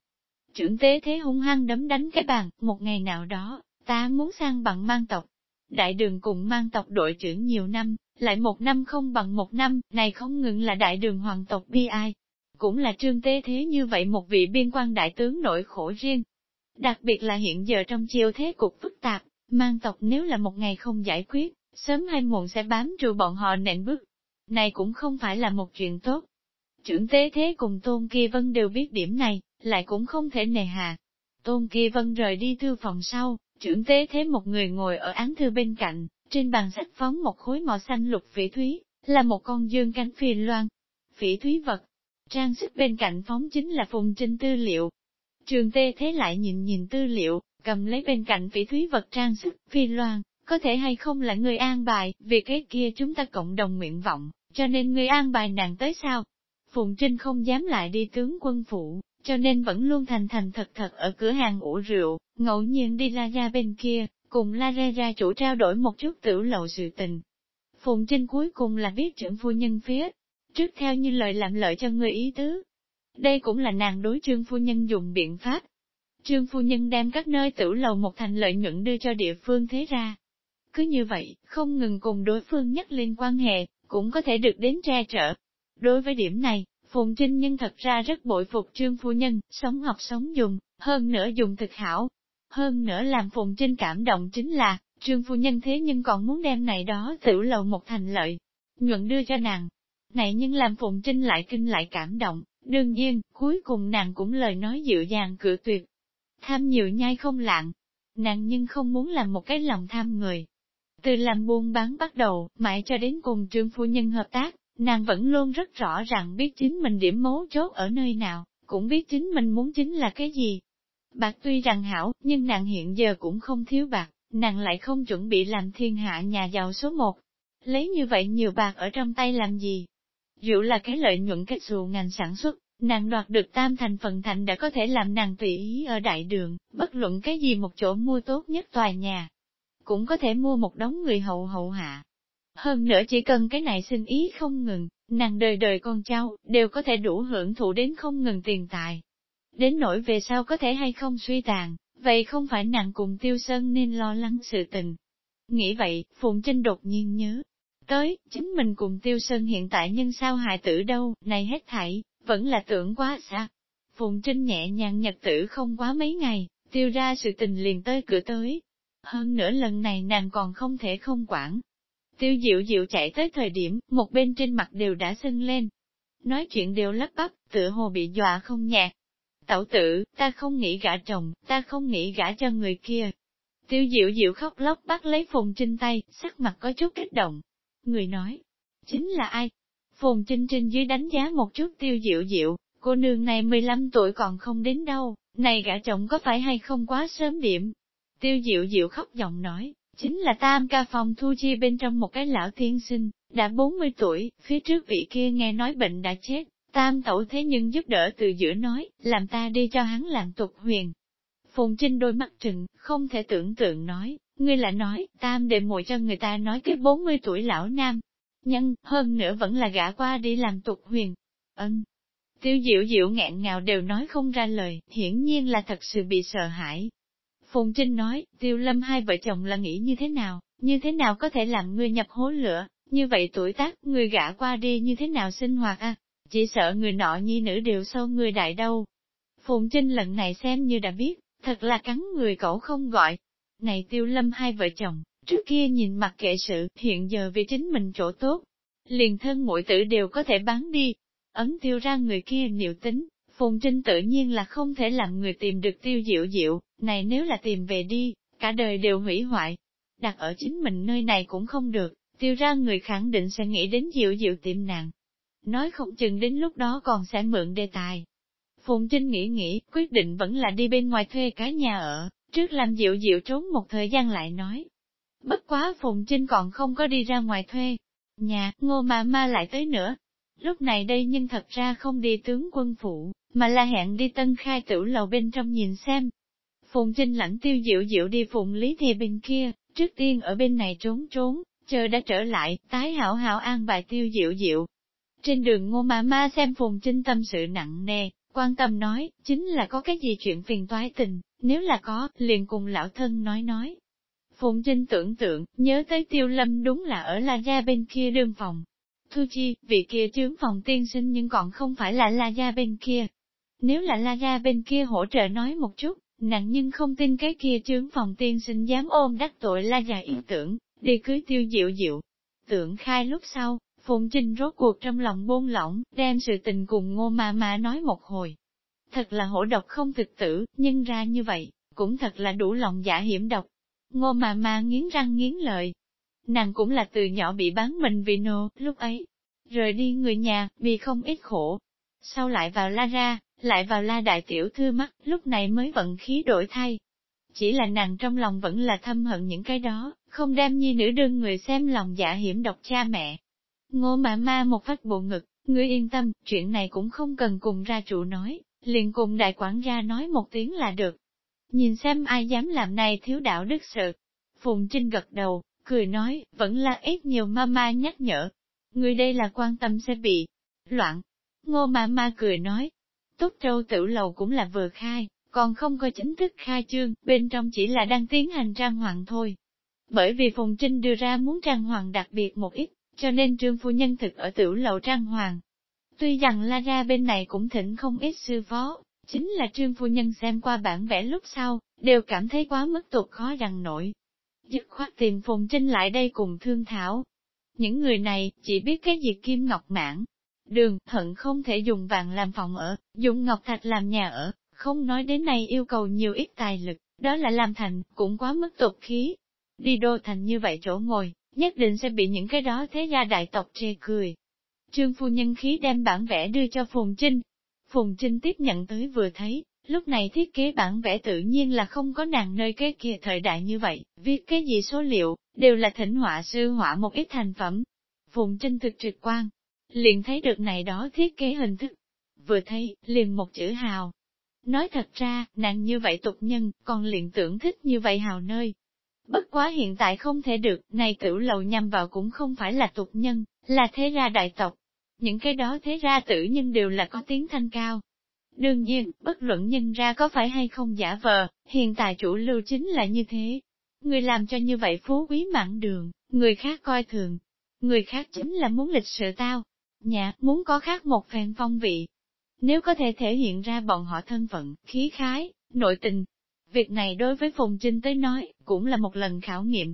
Trưởng tế thế hung hăng đấm đánh cái bàn, một ngày nào đó, ta muốn sang bằng mang tộc. Đại đường cùng mang tộc đội trưởng nhiều năm, lại một năm không bằng một năm, này không ngừng là đại đường hoàng tộc bi ai. Cũng là trương tế thế như vậy một vị biên quan đại tướng nổi khổ riêng. Đặc biệt là hiện giờ trong chiêu thế cục phức tạp, mang tộc nếu là một ngày không giải quyết, sớm hay muộn sẽ bám trụ bọn họ nện bước. Này cũng không phải là một chuyện tốt. Trưởng tế thế cùng Tôn Kỳ Vân đều biết điểm này, lại cũng không thể nề hà. Tôn Kỳ Vân rời đi thư phòng sau, trưởng tế thế một người ngồi ở án thư bên cạnh, trên bàn sách phóng một khối màu xanh lục phỉ thúy, là một con dương cánh phi loan. Phỉ thúy vật, trang sức bên cạnh phóng chính là phùng trinh tư liệu. Trường tê thế lại nhìn nhìn tư liệu, cầm lấy bên cạnh phỉ thúy vật trang sức, phi loan, có thể hay không là người an bài, vì cái kia chúng ta cộng đồng nguyện vọng, cho nên người an bài nàng tới sao? Phùng Trinh không dám lại đi tướng quân phủ, cho nên vẫn luôn thành thành thật thật ở cửa hàng ủ rượu, ngẫu nhiên đi ra ra bên kia, cùng la ra ra chủ trao đổi một chút tiểu lậu sự tình. Phùng Trinh cuối cùng là biết trưởng phu nhân phía, trước theo như lời làm lợi cho người ý tứ. Đây cũng là nàng đối trương phu nhân dùng biện pháp. Trương phu nhân đem các nơi tiểu lầu một thành lợi nhuận đưa cho địa phương thế ra. Cứ như vậy, không ngừng cùng đối phương nhắc lên quan hệ, cũng có thể được đến tre trở. Đối với điểm này, Phùng Trinh nhân thật ra rất bội phục trương phu nhân, sống học sống dùng, hơn nữa dùng thực hảo, hơn nữa làm Phùng Trinh cảm động chính là, trương phu nhân thế nhưng còn muốn đem này đó tiểu lầu một thành lợi, nhuận đưa cho nàng. Này nhưng làm Phùng Trinh lại kinh lại cảm động, đương nhiên, cuối cùng nàng cũng lời nói dịu dàng cự tuyệt. Tham nhiều nhai không lạng, nàng nhưng không muốn làm một cái lòng tham người. Từ làm buôn bán bắt đầu, mãi cho đến cùng trương phu nhân hợp tác, nàng vẫn luôn rất rõ ràng biết chính mình điểm mấu chốt ở nơi nào, cũng biết chính mình muốn chính là cái gì. Bạc tuy rằng hảo, nhưng nàng hiện giờ cũng không thiếu bạc, nàng lại không chuẩn bị làm thiên hạ nhà giàu số một. Lấy như vậy nhiều bạc ở trong tay làm gì? Dụ là cái lợi nhuận kết dù ngành sản xuất, nàng đoạt được tam thành phần thành đã có thể làm nàng tùy ý ở đại đường, bất luận cái gì một chỗ mua tốt nhất tòa nhà. Cũng có thể mua một đống người hậu hậu hạ. Hơn nữa chỉ cần cái này xin ý không ngừng, nàng đời đời con cháu, đều có thể đủ hưởng thụ đến không ngừng tiền tài đến nỗi về sau có thể hay không suy tàn, vậy không phải nàng cùng Tiêu Sơn nên lo lắng sự tình. Nghĩ vậy, Phụng Trinh đột nhiên nhớ, tới, chính mình cùng Tiêu Sơn hiện tại nhân sao hại tử đâu, này hết thảy, vẫn là tưởng quá xa. phùng Trinh nhẹ nhàng nhật tử không quá mấy ngày, tiêu ra sự tình liền tới cửa tới. Hơn nữa lần này nàng còn không thể không quản. Tiêu diệu diệu chạy tới thời điểm, một bên trên mặt đều đã sưng lên. Nói chuyện đều lắp bắp, tựa hồ bị dọa không nhạt, Tẩu tử, ta không nghĩ gả chồng, ta không nghĩ gả cho người kia. Tiêu diệu diệu khóc lóc bắt lấy Phùng Trinh tay, sắc mặt có chút kích động. Người nói, chính là ai? Phùng Trinh Trinh dưới đánh giá một chút tiêu diệu diệu, cô nương này 15 tuổi còn không đến đâu, này gả chồng có phải hay không quá sớm điểm? Tiêu diệu diệu khóc giọng nói, chính là tam ca phòng thu chi bên trong một cái lão thiên sinh, đã 40 tuổi, phía trước vị kia nghe nói bệnh đã chết, Tam tẩu thế nhưng giúp đỡ từ giữa nói, làm ta đi cho hắn làm tục huyền. Phùng Trinh đôi mắt trừng, không thể tưởng tượng nói, ngươi lại nói, tam đệ muội cho người ta nói cái 40 tuổi lão nam. Nhân, hơn nữa vẫn là gã qua đi làm tục huyền. Ân. Tiêu diệu diệu ngẹn ngào đều nói không ra lời, hiển nhiên là thật sự bị sợ hãi. Phùng Trinh nói, tiêu lâm hai vợ chồng là nghĩ như thế nào, như thế nào có thể làm ngươi nhập hố lửa, như vậy tuổi tác, người gã qua đi như thế nào sinh hoạt à, chỉ sợ người nọ nhi nữ đều sâu người đại đâu. Phùng Trinh lần này xem như đã biết, thật là cắn người cậu không gọi. Này tiêu lâm hai vợ chồng, trước kia nhìn mặt kệ sự, hiện giờ vì chính mình chỗ tốt. Liền thân mỗi tử đều có thể bán đi. Ấn tiêu ra người kia niệu tính, Phùng Trinh tự nhiên là không thể làm người tìm được tiêu diệu diệu, này nếu là tìm về đi, cả đời đều hủy hoại. Đặt ở chính mình nơi này cũng không được, tiêu ra người khẳng định sẽ nghĩ đến diệu diệu tìm nạn. nói không chừng đến lúc đó còn sẽ mượn đề tài. Phùng Trinh nghĩ nghĩ, quyết định vẫn là đi bên ngoài thuê cái nhà ở, trước làm dịu dịu trốn một thời gian lại nói. Bất quá Phùng Trinh còn không có đi ra ngoài thuê. Nhà, ngô ma ma lại tới nữa. Lúc này đây nhưng thật ra không đi tướng quân phụ, mà là hẹn đi tân khai tử lầu bên trong nhìn xem. Phùng Trinh lãnh tiêu diệu diệu đi phùng lý Thị bên kia, trước tiên ở bên này trốn trốn, chờ đã trở lại, tái hảo hảo an bài tiêu diệu diệu. Trên đường ngô ma ma xem Phùng Trinh tâm sự nặng nề, quan tâm nói, chính là có cái gì chuyện phiền toái tình, nếu là có, liền cùng lão thân nói nói. Phùng Trinh tưởng tượng, nhớ tới tiêu lâm đúng là ở La Gia bên kia đương phòng. Thu chi, vị kia chướng phòng tiên sinh nhưng còn không phải là La Gia bên kia. Nếu là La Gia bên kia hỗ trợ nói một chút, nặng nhưng không tin cái kia chướng phòng tiên sinh dám ôm đắc tội La Gia ý tưởng, đi cưới tiêu diệu diệu. Tưởng khai lúc sau, Phùng Trinh rốt cuộc trong lòng buông lỏng, đem sự tình cùng ngô ma ma nói một hồi. Thật là hổ độc không thực tử, nhưng ra như vậy, cũng thật là đủ lòng giả hiểm độc. Ngô ma ma nghiến răng nghiến lợi. Nàng cũng là từ nhỏ bị bán mình vì nô, lúc ấy. Rời đi người nhà, vì không ít khổ. Sau lại vào la ra, lại vào la đại tiểu thư mắt, lúc này mới vận khí đổi thay. Chỉ là nàng trong lòng vẫn là thâm hận những cái đó, không đem nhi nữ đương người xem lòng giả hiểm độc cha mẹ. Ngô Mã ma một phát bộ ngực, ngươi yên tâm, chuyện này cũng không cần cùng ra chủ nói, liền cùng đại quản gia nói một tiếng là được. Nhìn xem ai dám làm này thiếu đạo đức sự. Phùng Trinh gật đầu, cười nói, vẫn là ít nhiều ma ma nhắc nhở. Người đây là quan tâm sẽ bị loạn. Ngô ma ma cười nói, Túc Châu Tử Lầu cũng là vừa khai, còn không có chính thức khai trương, bên trong chỉ là đang tiến hành trang hoàng thôi. Bởi vì Phùng Trinh đưa ra muốn trang hoàng đặc biệt một ít, cho nên trương phu nhân thực ở tiểu lầu trang hoàng. Tuy rằng La Ra bên này cũng thỉnh không ít sư phó, chính là trương phu nhân xem qua bản vẽ lúc sau, đều cảm thấy quá mức tục khó rằng nổi. Dứt khoát tìm Phùng Trinh lại đây cùng thương thảo. Những người này chỉ biết cái gì kim ngọc mãn, đường, thận không thể dùng vàng làm phòng ở, dùng ngọc thạch làm nhà ở, không nói đến này yêu cầu nhiều ít tài lực, đó là làm thành, cũng quá mức tục khí. Đi đô thành như vậy chỗ ngồi, nhất định sẽ bị những cái đó thế gia đại tộc chê cười. Trương phu nhân khí đem bản vẽ đưa cho Phùng Trinh. Phùng Trinh tiếp nhận tới vừa thấy, lúc này thiết kế bản vẽ tự nhiên là không có nàng nơi cái kia thời đại như vậy, viết cái gì số liệu, đều là thỉnh họa sư họa một ít thành phẩm. Phùng Trinh thực trực quan, liền thấy được này đó thiết kế hình thức. Vừa thấy, liền một chữ hào. Nói thật ra, nàng như vậy tục nhân, còn liền tưởng thích như vậy hào nơi, Bất quá hiện tại không thể được, này tử lầu nhằm vào cũng không phải là tục nhân, là thế ra đại tộc. Những cái đó thế ra tử nhân đều là có tiếng thanh cao. Đương nhiên, bất luận nhân ra có phải hay không giả vờ, hiện tại chủ lưu chính là như thế. Người làm cho như vậy phú quý mãn đường, người khác coi thường. Người khác chính là muốn lịch sự tao. Nhà, muốn có khác một phen phong vị. Nếu có thể thể hiện ra bọn họ thân phận, khí khái, nội tình, Việc này đối với Phùng Trinh tới nói, cũng là một lần khảo nghiệm.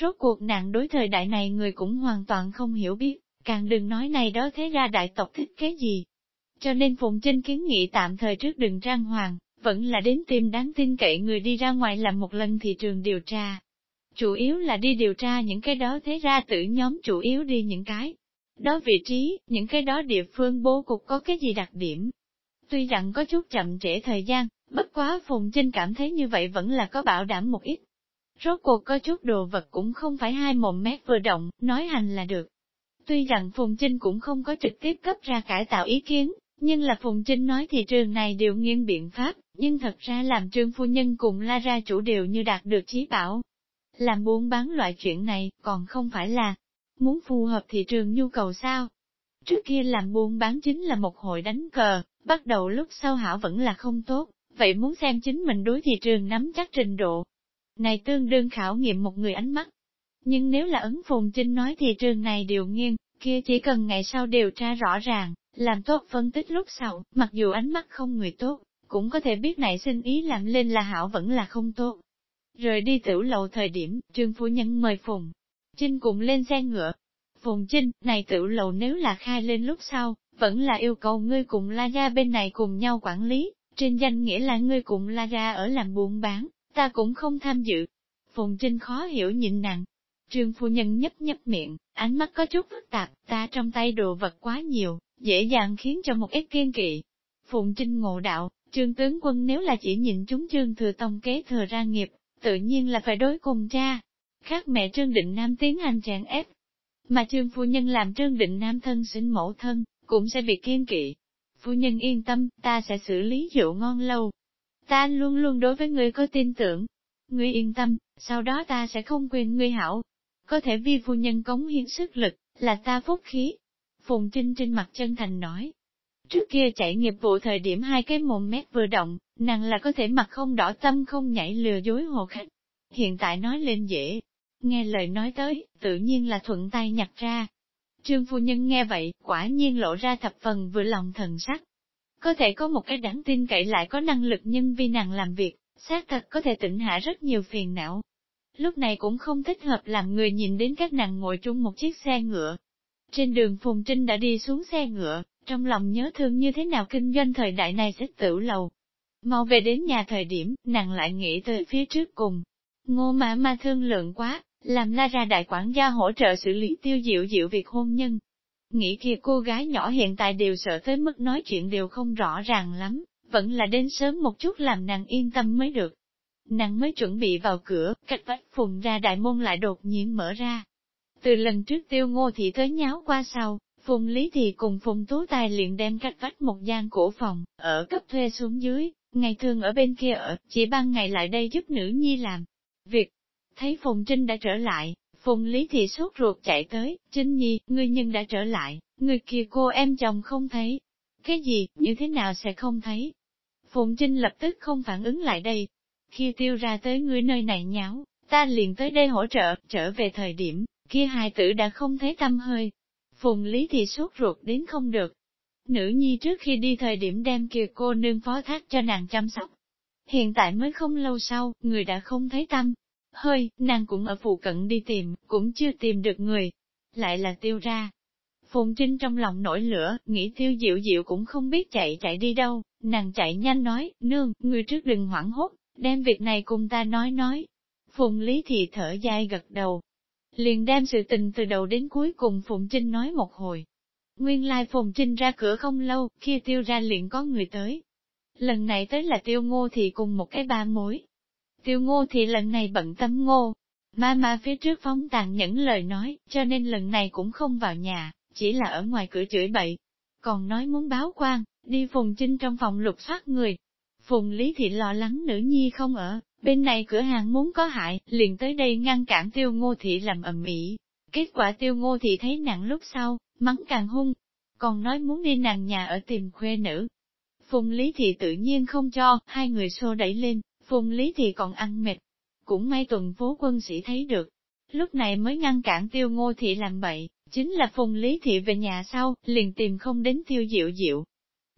Rốt cuộc nạn đối thời đại này người cũng hoàn toàn không hiểu biết, càng đừng nói này đó thế ra đại tộc thích cái gì. Cho nên Phùng Trinh kiến nghị tạm thời trước đừng trang hoàng, vẫn là đến tìm đáng tin cậy người đi ra ngoài làm một lần thị trường điều tra. Chủ yếu là đi điều tra những cái đó thế ra tử nhóm chủ yếu đi những cái. Đó vị trí, những cái đó địa phương bố cục có cái gì đặc điểm. Tuy rằng có chút chậm trễ thời gian, Bất quá Phùng Trinh cảm thấy như vậy vẫn là có bảo đảm một ít. Rốt cuộc có chút đồ vật cũng không phải hai mồm mét vừa động, nói hành là được. Tuy rằng Phùng Trinh cũng không có trực tiếp cấp ra cải tạo ý kiến, nhưng là Phùng Trinh nói thị trường này đều nghiêng biện pháp, nhưng thật ra làm trương phu nhân cùng la ra chủ đều như đạt được chí bảo. Làm buôn bán loại chuyện này còn không phải là muốn phù hợp thị trường nhu cầu sao. Trước kia làm buôn bán chính là một hội đánh cờ, bắt đầu lúc sau hảo vẫn là không tốt, vậy muốn xem chính mình đối thị trường nắm chắc trình độ. Này tương đương khảo nghiệm một người ánh mắt. Nhưng nếu là ấn phùng trinh nói thị trường này điều nghiêng, kia chỉ cần ngày sau điều tra rõ ràng, làm tốt phân tích lúc sau, mặc dù ánh mắt không người tốt, cũng có thể biết này xin ý làm lên là hảo vẫn là không tốt. Rời đi tiểu lầu thời điểm, trương phu nhân mời Phùng Trinh cùng lên xe ngựa. Phùng Trinh, này tiểu lầu nếu là khai lên lúc sau, vẫn là yêu cầu ngươi cùng la gia bên này cùng nhau quản lý, trên danh nghĩa là ngươi cũng la ra ở làm buôn bán, ta cũng không tham dự. Phùng Trinh khó hiểu nhịn nặng. Trương phu nhân nhấp nhấp miệng, ánh mắt có chút phức tạp, ta trong tay đồ vật quá nhiều, dễ dàng khiến cho một ít kiên kỵ. Phùng Trinh ngộ đạo, trương tướng quân nếu là chỉ nhìn chúng trương thừa tông kế thừa ra nghiệp, tự nhiên là phải đối cùng cha. Khác mẹ trương định nam tiến hành chàng ép. Mà trương phu nhân làm trương định nam thân sinh mẫu thân, cũng sẽ bị kiên kỵ phu nhân yên tâm, ta sẽ xử lý rượu ngon lâu. ta luôn luôn đối với ngươi có tin tưởng. Ngươi yên tâm, sau đó ta sẽ không quên ngươi hảo. Có thể vi phu nhân cống hiến sức lực, là ta phúc khí. Phùng Trinh trên mặt chân thành nói. Trước kia chạy nghiệp vụ thời điểm hai cái mồm mét vừa động, nàng là có thể mặt không đỏ tâm không nhảy lừa dối hồ khách. Hiện tại nói lên dễ, nghe lời nói tới, tự nhiên là thuận tay nhặt ra. Trương phu nhân nghe vậy, quả nhiên lộ ra thập phần vừa lòng thần sắc. Có thể có một cái đáng tin cậy lại có năng lực nhân vi nàng làm việc, xác thật có thể tỉnh hạ rất nhiều phiền não. Lúc này cũng không thích hợp làm người nhìn đến các nàng ngồi chung một chiếc xe ngựa. Trên đường Phùng Trinh đã đi xuống xe ngựa, trong lòng nhớ thương như thế nào kinh doanh thời đại này sẽ tử lầu. Mau về đến nhà thời điểm, nàng lại nghĩ tới phía trước cùng. Ngô mã ma thương lượng quá, làm la ra đại quản gia hỗ trợ xử lý tiêu diệu diệu việc hôn nhân. Nghĩ kia cô gái nhỏ hiện tại đều sợ tới mức nói chuyện đều không rõ ràng lắm, vẫn là đến sớm một chút làm nàng yên tâm mới được. Nàng mới chuẩn bị vào cửa, cách vách phùng ra đại môn lại đột nhiên mở ra. Từ lần trước tiêu ngô thị tới nháo qua sau, phùng lý thì cùng phùng tú tài liền đem cách vách một gian cổ phòng, ở cấp thuê xuống dưới, ngày thường ở bên kia ở, chỉ ban ngày lại đây giúp nữ nhi làm. Việc, thấy Phùng Trinh đã trở lại, Phùng Lý thì sốt ruột chạy tới, Trinh Nhi, ngươi nhân đã trở lại, người kia cô em chồng không thấy. Cái gì, như thế nào sẽ không thấy? Phùng Trinh lập tức không phản ứng lại đây. Khi tiêu ra tới ngươi nơi này nháo, ta liền tới đây hỗ trợ, trở về thời điểm, kia hài tử đã không thấy tâm hơi. Phùng Lý thì sốt ruột đến không được. Nữ nhi trước khi đi thời điểm đem kia cô nương phó thác cho nàng chăm sóc. Hiện tại mới không lâu sau, người đã không thấy tâm. Hơi, nàng cũng ở phụ cận đi tìm, cũng chưa tìm được người. Lại là tiêu ra. Phùng Trinh trong lòng nổi lửa, nghĩ tiêu diệu diệu cũng không biết chạy chạy đi đâu, nàng chạy nhanh nói, nương, người trước đừng hoảng hốt, đem việc này cùng ta nói nói. Phùng Lý thì thở dài gật đầu, liền đem sự tình từ đầu đến cuối cùng Phùng Trinh nói một hồi. Nguyên lai Phùng Trinh ra cửa không lâu, kia tiêu ra liền có người tới. Lần này tới là tiêu ngô thì cùng một cái ba mối. Tiêu ngô thì lần này bận tâm ngô. Ma ma phía trước phóng tàn những lời nói, cho nên lần này cũng không vào nhà, chỉ là ở ngoài cửa chửi bậy. Còn nói muốn báo quan, đi Phùng Trinh trong phòng lục soát người. Phùng Lý Thị lo lắng nữ nhi không ở, bên này cửa hàng muốn có hại, liền tới đây ngăn cản tiêu ngô thị làm ầm ĩ. Kết quả tiêu ngô thị thấy nặng lúc sau, mắng càng hung, còn nói muốn đi nàng nhà ở tìm khuê nữ. Phùng Lý Thị tự nhiên không cho, hai người xô đẩy lên, Phùng Lý Thị còn ăn mệt. Cũng may tuần phố quân sĩ thấy được, lúc này mới ngăn cản tiêu ngô thị làm bậy, chính là Phùng Lý Thị về nhà sau, liền tìm không đến tiêu diệu diệu.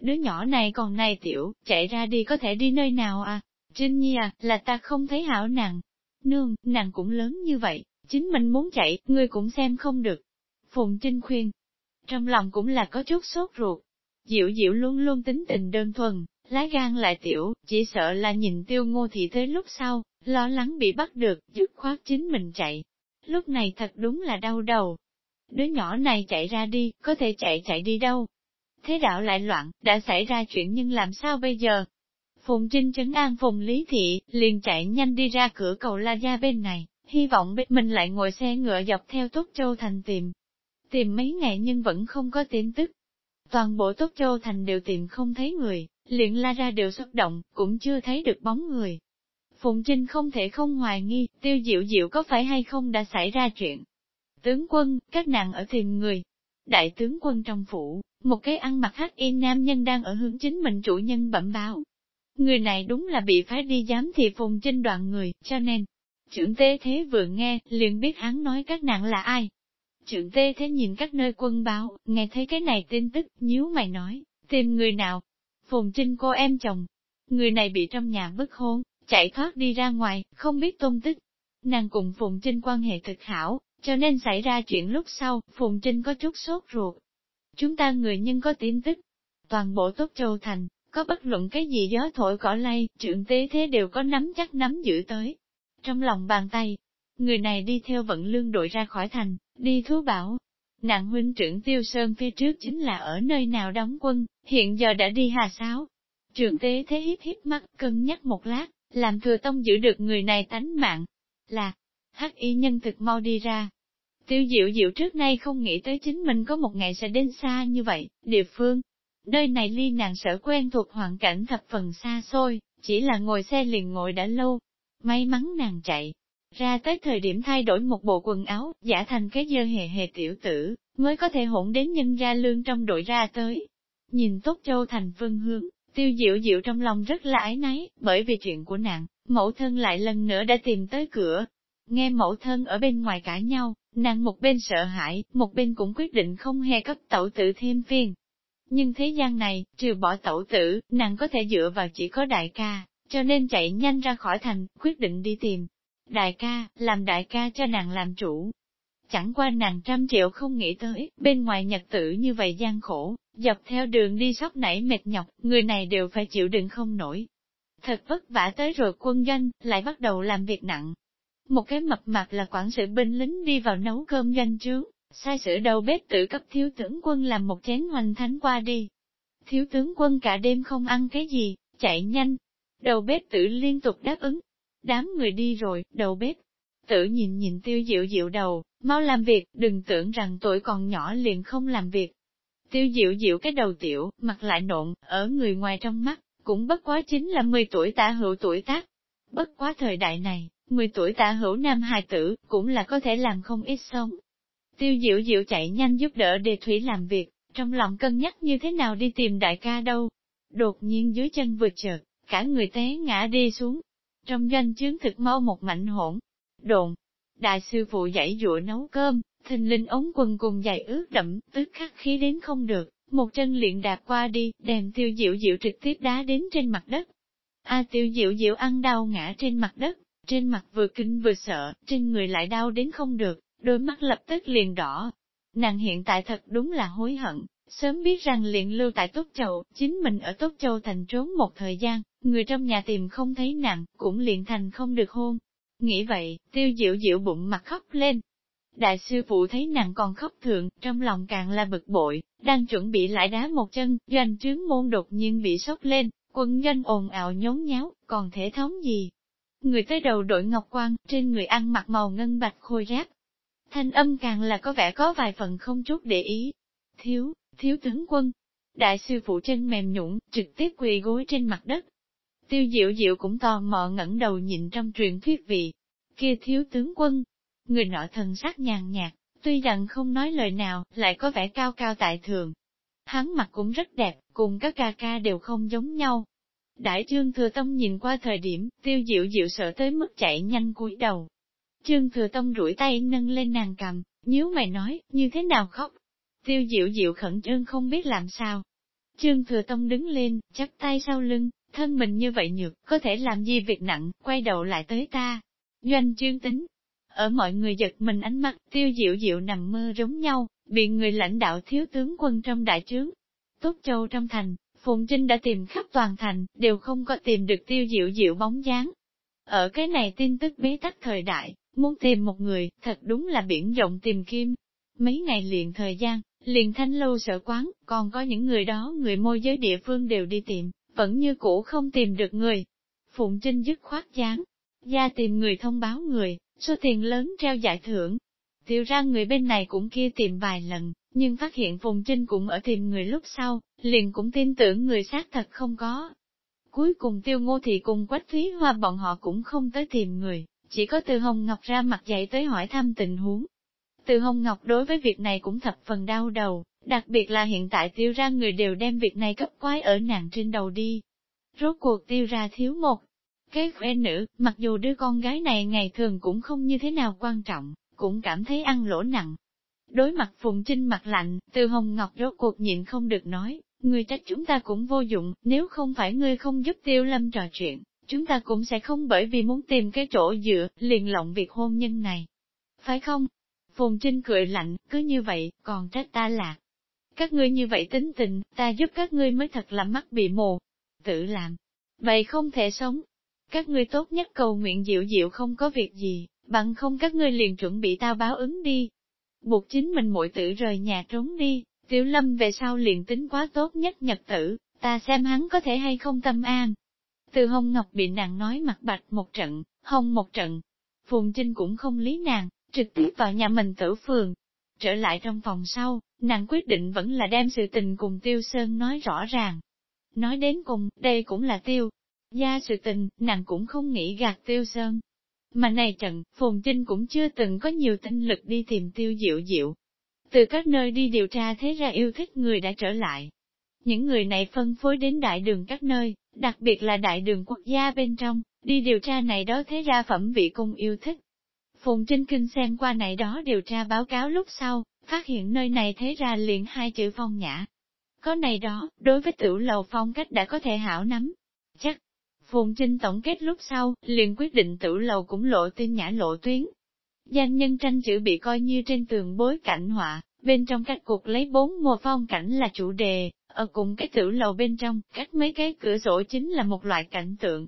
Đứa nhỏ này còn này tiểu, chạy ra đi có thể đi nơi nào à? Trinh Nhi à, là ta không thấy hảo nàng. Nương, nàng cũng lớn như vậy, chính mình muốn chạy, ngươi cũng xem không được. Phùng Trinh khuyên, trong lòng cũng là có chút sốt ruột. Diệu diệu luôn luôn tính tình đơn thuần, lá gan lại tiểu, chỉ sợ là nhìn tiêu ngô thị tới lúc sau, lo lắng bị bắt được, dứt khoát chính mình chạy. Lúc này thật đúng là đau đầu. Đứa nhỏ này chạy ra đi, có thể chạy chạy đi đâu? Thế đạo lại loạn, đã xảy ra chuyện nhưng làm sao bây giờ? Phùng Trinh trấn an Phùng Lý Thị, liền chạy nhanh đi ra cửa cầu La Gia bên này, hy vọng biết mình lại ngồi xe ngựa dọc theo Tốt Châu Thành tìm. Tìm mấy ngày nhưng vẫn không có tin tức. Toàn bộ Tốt Châu Thành đều tìm không thấy người, liền la ra đều xúc động, cũng chưa thấy được bóng người. Phùng Trinh không thể không hoài nghi, tiêu diệu diệu có phải hay không đã xảy ra chuyện. Tướng quân, các nàng ở tìm người. Đại tướng quân trong phủ, một cái ăn mặc hắc y nam nhân đang ở hướng chính mình chủ nhân bẩm báo. Người này đúng là bị phái đi giám thị Phùng Trinh đoạn người, cho nên, trưởng tế thế vừa nghe, liền biết hắn nói các nàng là ai. Trưởng tê thế nhìn các nơi quân báo, nghe thấy cái này tin tức, nhíu mày nói, tìm người nào, Phùng Trinh cô em chồng. Người này bị trong nhà bức hôn, chạy thoát đi ra ngoài, không biết tôn tích. Nàng cùng Phùng Trinh quan hệ thực hảo, cho nên xảy ra chuyện lúc sau, Phùng Trinh có chút sốt ruột. Chúng ta người nhân có tin tức. Toàn bộ tốt châu thành, có bất luận cái gì gió thổi cỏ lay, trưởng tế thế đều có nắm chắc nắm giữ tới. Trong lòng bàn tay, người này đi theo vận lương đội ra khỏi thành, đi thú bảo, Nạn huynh trưởng tiêu sơn phía trước chính là ở nơi nào đóng quân, hiện giờ đã đi hà sáo. Trường tế thế hiếp hiếp mắt, cân nhắc một lát, làm thừa tông giữ được người này tánh mạng. Là, hắc y nhân thực mau đi ra. Tiêu diệu diệu trước nay không nghĩ tới chính mình có một ngày sẽ đến xa như vậy, địa phương. Nơi này ly nàng sở quen thuộc hoàn cảnh thập phần xa xôi, chỉ là ngồi xe liền ngồi đã lâu. May mắn nàng chạy, ra tới thời điểm thay đổi một bộ quần áo, giả thành cái dơ hề hề tiểu tử, mới có thể hỗn đến nhân ra lương trong đội ra tới. Nhìn Tốt Châu thành phương hướng, tiêu diệu diệu trong lòng rất là ái náy, bởi vì chuyện của nàng, mẫu thân lại lần nữa đã tìm tới cửa. Nghe mẫu thân ở bên ngoài cãi nhau, nàng một bên sợ hãi, một bên cũng quyết định không hề cấp tẩu tử thêm phiền. Nhưng thế gian này, trừ bỏ tẩu tử, nàng có thể dựa vào chỉ có đại ca, cho nên chạy nhanh ra khỏi thành, quyết định đi tìm. Đại ca, làm đại ca cho nàng làm chủ. Chẳng qua nàng trăm triệu không nghĩ tới, bên ngoài nhật tử như vậy gian khổ, dọc theo đường đi sóc nảy mệt nhọc, người này đều phải chịu đựng không nổi. Thật vất vả tới rồi quân doanh, lại bắt đầu làm việc nặng. Một cái mập mạp là quản sự binh lính đi vào nấu cơm doanh trướng, sai sửa đầu bếp tử cấp thiếu tướng quân làm một chén hoành thánh qua đi. Thiếu tướng quân cả đêm không ăn cái gì, chạy nhanh. Đầu bếp tử liên tục đáp ứng. Đám người đi rồi, đầu bếp. Tử nhìn nhìn tiêu diệu diệu đầu, mau làm việc, đừng tưởng rằng tuổi còn nhỏ liền không làm việc. Tiêu diệu diệu cái đầu tiểu, mặt lại nộn, ở người ngoài trong mắt, cũng bất quá chính là 10 tuổi tả hữu tuổi tác. Bất quá thời đại này, 10 tuổi tả hữu nam hài tử, cũng là có thể làm không ít sống. Tiêu diệu diệu chạy nhanh giúp đỡ đề thủy làm việc, trong lòng cân nhắc như thế nào đi tìm đại ca đâu. Đột nhiên dưới chân vượt chợt, cả người té ngã đi xuống. Trong doanh chứng thực mau một mảnh hỗn, đồn. Đại sư phụ dãy dụa nấu cơm, thình linh ống quần cùng giày ướt đậm, tức khắc khí đến không được, một chân liền đạp qua đi, đèn tiêu diệu diệu trực tiếp đá đến trên mặt đất. A à, tiêu diệu diệu ăn đau ngã trên mặt đất, trên mặt vừa kinh vừa sợ, trên người lại đau đến không được, đôi mắt lập tức liền đỏ. Nàng hiện tại thật đúng là hối hận, sớm biết rằng liền lưu tại Tốt Châu, chính mình ở Tốt Châu thành trốn một thời gian, người trong nhà tìm không thấy nặng cũng liền thành không được hôn. Nghĩ vậy, tiêu diệu diệu bụng mặt khóc lên. Đại sư phụ thấy nàng còn khóc thượng, trong lòng càng là bực bội, đang chuẩn bị lại đá một chân, doanh trướng môn đột nhiên bị sốc lên, quân doanh ồn ào nhốn nháo, còn thể thống gì. Người tới đầu đội ngọc quan, trên người ăn mặc màu ngân bạch khôi giáp, Thanh âm càng là có vẻ có vài phần không chút để ý. Thiếu, thiếu tướng quân. Đại sư phụ chân mềm nhũng, trực tiếp quỳ gối trên mặt đất. Tiêu diệu diệu cũng tò mò ngẩng đầu nhìn trong truyền thuyết vị. Kia thiếu tướng quân. Người nọ thần sắc nhàn nhạt, tuy rằng không nói lời nào, lại có vẻ cao cao tại thường. Hắn mặt cũng rất đẹp, cùng các ca ca đều không giống nhau. Đại trương thừa tông nhìn qua thời điểm, tiêu diệu diệu sợ tới mức chạy nhanh cúi đầu, Trương Thừa Tông rủi tay nâng lên nàng cầm, nhíu mày nói, như thế nào khóc? Tiêu diệu diệu khẩn trương không biết làm sao. Trương Thừa Tông đứng lên, chắp tay sau lưng, thân mình như vậy nhược, có thể làm gì việc nặng, quay đầu lại tới ta. Doanh trương tính. Ở mọi người giật mình ánh mắt, tiêu diệu diệu nằm mơ giống nhau, bị người lãnh đạo thiếu tướng quân trong đại trướng. Tốt châu trong thành, Phùng Trinh đã tìm khắp toàn thành, đều không có tìm được tiêu diệu diệu bóng dáng. Ở cái này tin tức bế tắc thời đại, Muốn tìm một người, thật đúng là biển rộng tìm kim. Mấy ngày liền thời gian, liền thanh lâu sợ quán, còn có những người đó người môi giới địa phương đều đi tìm, vẫn như cũ không tìm được người. Phụng Trinh dứt khoát chán, ra tìm người thông báo người, số tiền lớn treo giải thưởng. Tiêu ra người bên này cũng kia tìm vài lần, nhưng phát hiện Phùng Trinh cũng ở tìm người lúc sau, liền cũng tin tưởng người xác thật không có. Cuối cùng tiêu ngô thị cùng quách thúy hoa bọn họ cũng không tới tìm người, chỉ có Từ Hồng Ngọc ra mặt dạy tới hỏi thăm tình huống. Từ Hồng Ngọc đối với việc này cũng thập phần đau đầu, đặc biệt là hiện tại tiêu ra người đều đem việc này cấp quái ở nàng trên đầu đi. Rốt cuộc tiêu ra thiếu một. Cái khoe nữ, mặc dù đứa con gái này ngày thường cũng không như thế nào quan trọng, cũng cảm thấy ăn lỗ nặng. Đối mặt Phùng Trinh mặt lạnh, Từ Hồng Ngọc rốt cuộc nhịn không được nói, người trách chúng ta cũng vô dụng, nếu không phải ngươi không giúp tiêu lâm trò chuyện, chúng ta cũng sẽ không bởi vì muốn tìm cái chỗ dựa, liền lộng việc hôn nhân này. Phải không? Phùng Trinh cười lạnh, cứ như vậy, còn trách ta lạc. Các ngươi như vậy tính tình, ta giúp các ngươi mới thật là mắt bị mù. Tự làm. Vậy không thể sống. Các ngươi tốt nhất cầu nguyện dịu dịu không có việc gì, bằng không các ngươi liền chuẩn bị tao báo ứng đi. Buộc chính mình muội tử rời nhà trốn đi, tiểu lâm về sau liền tính quá tốt nhất nhật tử, ta xem hắn có thể hay không tâm an, từ hồng ngọc bị nàng nói mặt bạch một trận, hồng một trận. Phùng Trinh cũng không lý nàng, trực tiếp vào nhà mình tử phường. Trở lại trong phòng sau, nàng quyết định vẫn là đem sự tình cùng Tiêu Sơn nói rõ ràng. Nói đến cùng, đây cũng là Tiêu. Gia sự tình, nàng cũng không nghĩ gạt tiêu sơn. Mà này trận, Phùng Trinh cũng chưa từng có nhiều tinh lực đi tìm tiêu diệu diệu. Từ các nơi đi điều tra thế ra yêu thích người đã trở lại. Những người này phân phối đến đại đường các nơi, đặc biệt là đại đường quốc gia bên trong, đi điều tra này đó thế ra phẩm vị cung yêu thích. Phùng Trinh Kinh xem qua này đó điều tra báo cáo lúc sau, phát hiện nơi này thế ra liền hai chữ phong nhã. Có này đó, đối với tiểu lầu phong cách đã có thể hảo nắm. Chắc, Phùng Trinh tổng kết lúc sau, liền quyết định tiểu lầu cũng lộ tin nhã lộ tuyến. Danh nhân tranh chữ bị coi như trên tường bối cảnh họa, bên trong các cuộc lấy bốn mùa phong cảnh là chủ đề, ở cùng cái tiểu lầu bên trong, các mấy cái cửa sổ chính là một loại cảnh tượng.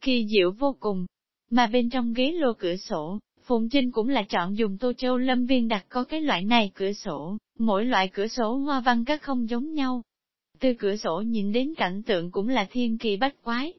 Kỳ diệu vô cùng, mà bên trong ghế lô cửa sổ, Phùng Trinh cũng là chọn dùng tô châu lâm viên đặt có cái loại này cửa sổ, mỗi loại cửa sổ hoa văn các không giống nhau. Từ cửa sổ nhìn đến cảnh tượng cũng là thiên kỳ bách quái,